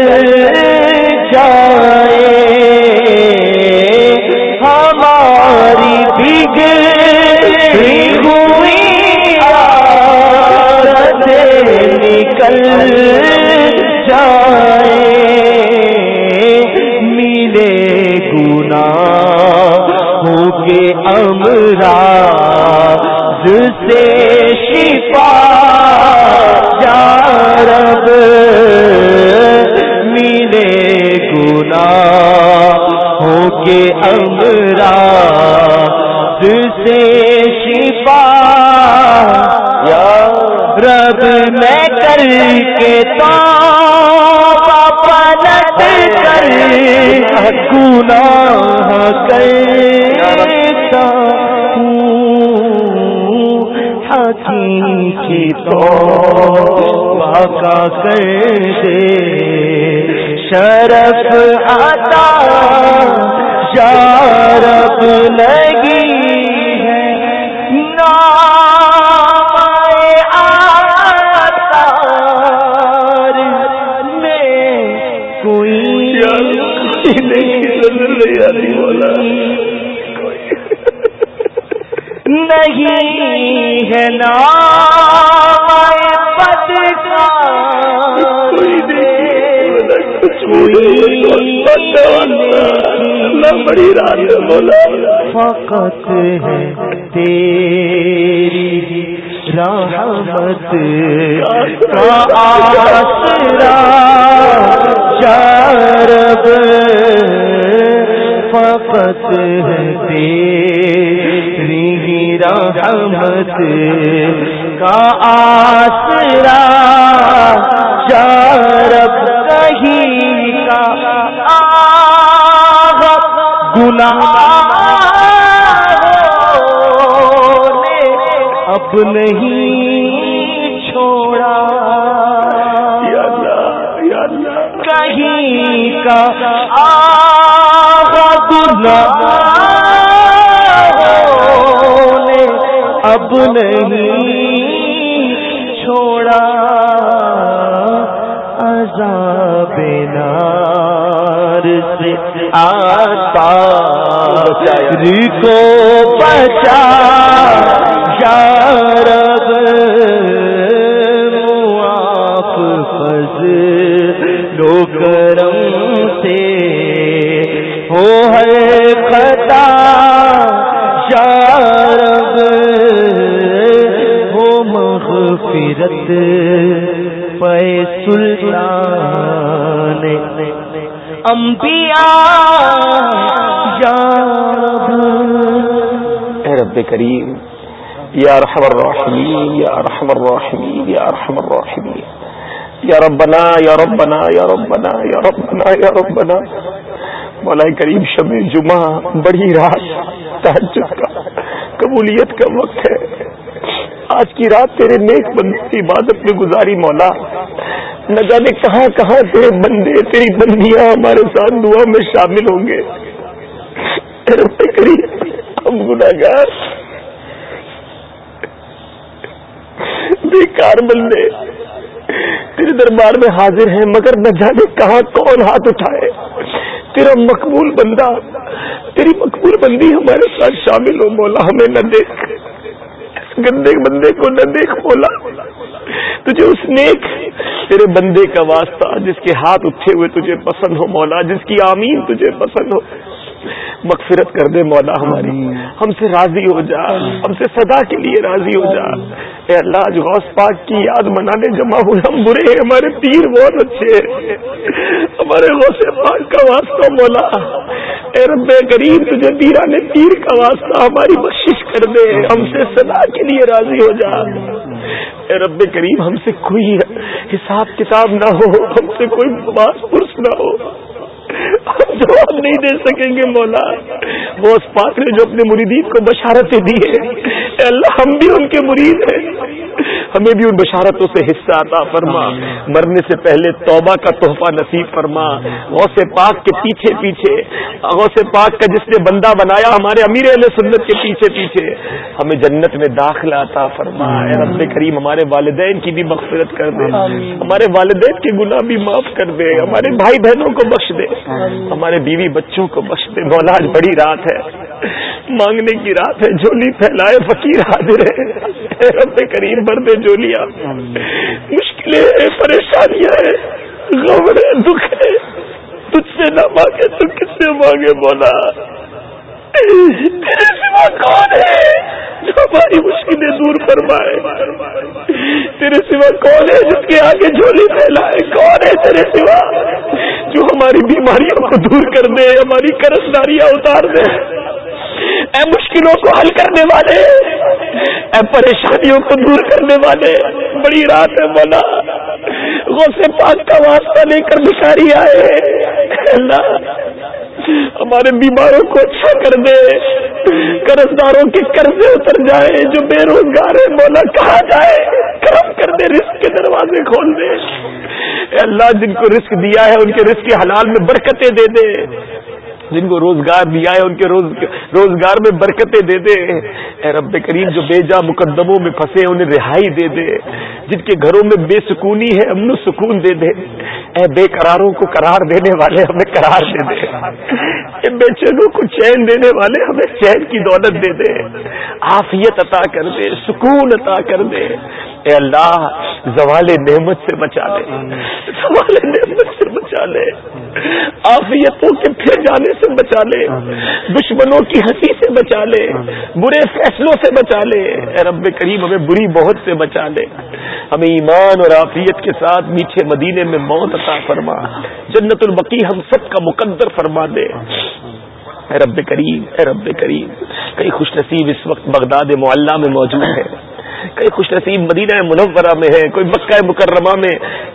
جائے ہماری گوئی آجے نکل سے شفا یا رب میرے گنا ہو کے امرا سے شفا یا رب میں کر کے تو پلٹ کر گنا کر تو کا شرف آتا شرف نہیں فقط ہے تیری رحمت کا آسرا چرب فقط ہے تیری رحمت کا آسرا چرب کہیں اب نہیں چھوڑا کہیں کا گلا اب نہیں چھوڑا سے آ جی کو بچا یا آپ فض لو کرم سے ہو ہے خطا یا ہو مغفرت پے سلطان امبیا جان کریم یا رحم روشنی یا رحم روشنی یا رحم روشنی یا ربنا یا ربنا یا ربنا یا ربنا یا ربنا مولا کریم شب جمعہ بڑی رات تحجد کا قبولیت کا وقت ہے آج کی رات تیرے نیک بندی عبادت میں گزاری مولا نہ جانے کہاں کہاں تیرے بندے تیری بندیاں ہمارے ساتھ دعا میں شامل ہوں گے رب کریم گناگار بیکار بندے تیرے دربار میں حاضر ہیں مگر نہ جانے کہاں کون ہاتھ اٹھائے تیرا مقبول بندہ تیری مقبول بندی ہمارے ساتھ شامل ہو مولا ہمیں نہ دیکھ گندے بندے کو نہ دیکھ مولا تجھے اس نیک تیرے بندے کا واسطہ جس کے ہاتھ اٹھے ہوئے تجھے پسند ہو مولا جس کی آمین تجھے پسند ہو مغفرت کر دے مولا ہماری ہم سے راضی ہو جا ہم سے صدا کے لیے راضی ہو جا اے اللہ آج غوث پاک کی یاد منانے جمع ہو ہم برے ہیں ہمارے پیر بہت اچھے ہمارے غوث پاک کا واسطہ مولا اے رب غریب تجھے پیرا نے پیر کا واسطہ ہماری بخش کر دے ہم سے صدا کے لیے راضی ہو جا اے رب کریم ہم سے کوئی حساب کتاب نہ ہو ہم سے کوئی پرس نہ ہو ہم نہیں دے سکیں گے مولا وہ اس پاک نے جو اپنے مریدین کو بشارتیں دی ہیں اللہ ہم بھی ان کے مرید ہیں ہمیں بھی ان بشارتوں سے حصہ آتا فرما مرنے سے پہلے توبہ کا تحفہ نصیب فرما غوث پاک کے پیچھے پیچھے غوث پاک کا جس نے بندہ بنایا ہمارے امیر علیہ سنت کے پیچھے پیچھے ہمیں جنت میں داخلہ عطا فرما اے رب کریم ہمارے والدین کی بھی مغفرت کر دے ہمارے والدین کے گناہ بھی معاف کر دے ہمارے بھائی بہنوں کو بخش دے ہمارے بیوی بچوں کو بخش مولا آج بڑی رات ہے مانگنے کی رات ہے جھولی پھیلائے فقیر حاضر ہے رب قریب بھر دے جولیاں مشکلیں ہیں پریشانیاں ہیں دکھ ہے تجھ سے نہ مانگے تو کس سے مانگے مولا تیرے سوا کون ہے جو ہماری مشکلیں دور فرمائے تیرے سوا کون ہے جس کے آگے جھولی پھیلائے کون ہے تیرے سوا جو ہماری بیماریوں کو دور کر دے ہماری کرس داریاں اتار دے اے مشکلوں کو حل کرنے والے اے پریشانیوں کو دور کرنے والے بڑی رات ہے مولا غوث پاک کا واسطہ لے کر بشاری آئے اللہ ہمارے بیماروں کو اچھا کر دے قرض داروں کے قرضے اتر جائے جو بے روزگار ہے بولا کہا جائے کرم کر دے رسک کے دروازے کھول دے اے اللہ جن کو رسک دیا ہے ان کے رسک کے حلال میں برکتیں دے دے جن کو روزگار دیا ہے ان کے روز روزگار میں برکتیں دے دے اے رب کریم جو بے جا مقدموں میں پھنسے انہیں رہائی دے دے جن کے گھروں میں بے سکونی ہے امن و سکون دے دے اے بے قراروں کو قرار دینے والے ہمیں قرار دے دے اے بے چینوں کو چین دینے والے ہمیں چین کی دولت دے دے آفیت عطا کر دے سکون عطا کر دے اے اللہ زوال نعمت سے بچا لے زوال نعمت سے بچا لے آفیتوں کے پھر جانے سے بچا لے دشمنوں کی ہنسی سے بچا لے برے فیصلوں سے بچا لے اے رب کریم ہمیں بری بہت سے بچا لے ہمیں ایمان اور آفیت کے ساتھ میٹھے مدینے میں موت عطا فرما جنت البقی ہم سب کا مقدر فرما دے اے رب کریم اے رب کریم کئی خوش نصیب اس وقت بغداد معلّہ میں موجود ہے کئی خوش نصیب مدینہ منورہ میں ہے کوئی مکہ مکرمہ میں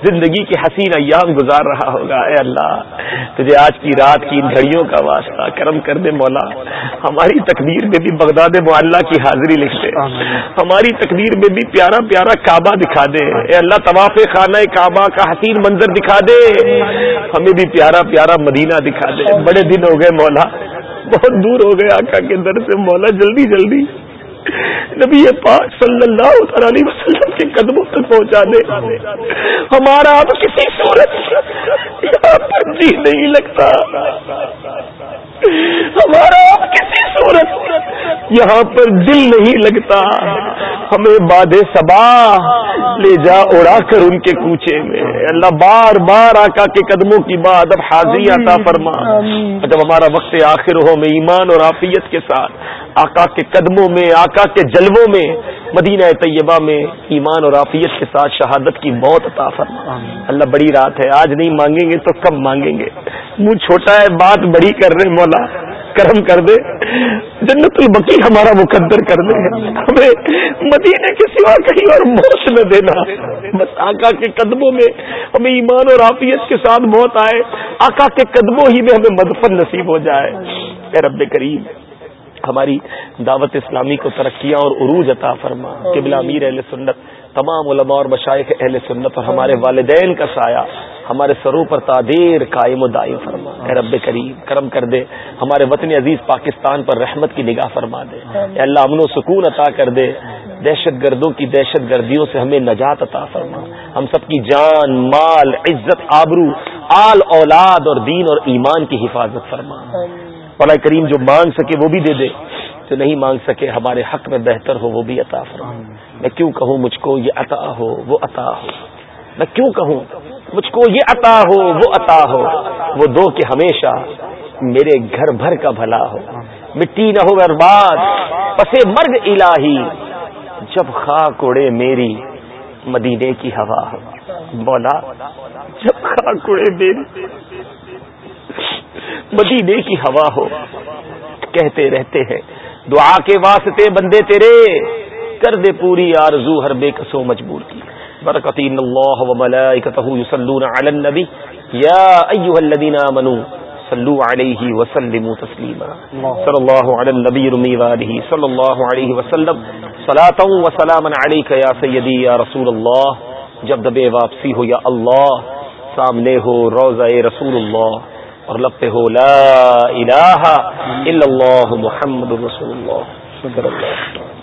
زندگی کے حسین ایام گزار رہا ہوگا اے اللہ تجھے آج کی رات کی ان گھڑیوں کا واسطہ کرم کر دے مولا ہماری تقدیر میں بھی بغداد معلّہ کی حاضری لکھ دے ہماری تقدیر میں بھی پیارا پیارا کعبہ دکھا دے اے اللہ طواف خانہ کعبہ کا حسین منظر دکھا دے ہمیں بھی پیارا پیارا مدینہ دکھا دے بڑے دن ہو گئے مولا بہت دور ہو گئے آقا کے در سے مولا جلدی جلدی نبی پاک صلی اللہ علیہ وسلم کے قدموں تک پہنچانے ہمارا کسی صورت جی نہیں لگتا ہمارا کسی صورت یہاں پر دل نہیں لگتا ہمیں باد سبا لے جا اڑا کر ان کے کوچے میں اللہ بار بار آقا کے قدموں کی بات اب حاضری آتا فرما جب ہمارا وقت آخر ہو میں ایمان اور عافیت کے ساتھ آقا کے قدموں میں آقا کے جلووں میں مدینہ طیبہ میں ایمان اور عافیت کے ساتھ شہادت کی موت عطا فرما اللہ بڑی رات ہے آج نہیں مانگیں گے تو کب مانگیں گے منہ چھوٹا ہے بات بڑی کر رہے مولا کرم کر دے جنت البقی ہمارا مقدر کر دے ہمیں مدینے کے سوا کہیں اور موش نہ دینا بس آقا کے قدموں میں ہمیں ایمان اور آفیت کے ساتھ موت آئے آقا کے قدموں ہی میں ہمیں مدفن نصیب ہو جائے اے رب کریم ہماری دعوت اسلامی کو ترقیاں اور عروج عطا فرما قبلہ امیر اہل سنت تمام علماء اور مشائق اہل سنت اور ہمارے والدین کا سایہ ہمارے سرو پر تادیر قائم و دائم فرما اے رب کریم کرم کر دے ہمارے وطن عزیز پاکستان پر رحمت کی نگاہ فرما دے اے اللہ امن و سکون عطا کر دے دہشت گردوں کی دہشت گردیوں سے ہمیں نجات عطا فرما ہم سب کی جان مال عزت آبرو آل اولاد اور دین اور ایمان کی حفاظت فرما پڑھائی کریم جو مانگ سکے وہ بھی دے دے جو نہیں مانگ سکے ہمارے حق میں بہتر ہو وہ بھی عطا فرما میں کیوں کہوں مجھ کو یہ عطا ہو وہ عطا ہو میں کیوں کہوں مجھ کو یہ عطا ہو وہ عطا ہو وہ دو کہ ہمیشہ میرے گھر بھر کا بھلا ہو مٹی نہ ہو برباد پسے مرگ الہی جب خاک اڑے میری مدینے کی ہوا ہو بولا جب خاک اڑے میری مدینے کی ہوا ہو کہتے رہتے ہیں دعا کے واسطے بندے تیرے کر دے پوری آرزو ہر بے کسو مجبور کی برکتی ان اللہ و ملائکته یصلون علی النبی یا ایها الذین آمنوا صلو علیہ وسلم تسلیما صلی اللہ علی النبی رمی والہ صلی اللہ علیہ وسلم صلاة و سلاما علیک یا سیدی یا رسول اللہ جب دبے واپسی ہو یا اللہ سامنے ہو روزہ رسول اللہ اور لب پہ ہو لا الہ الا اللہ محمد رسول اللہ صلی اللہ علیہ وسلم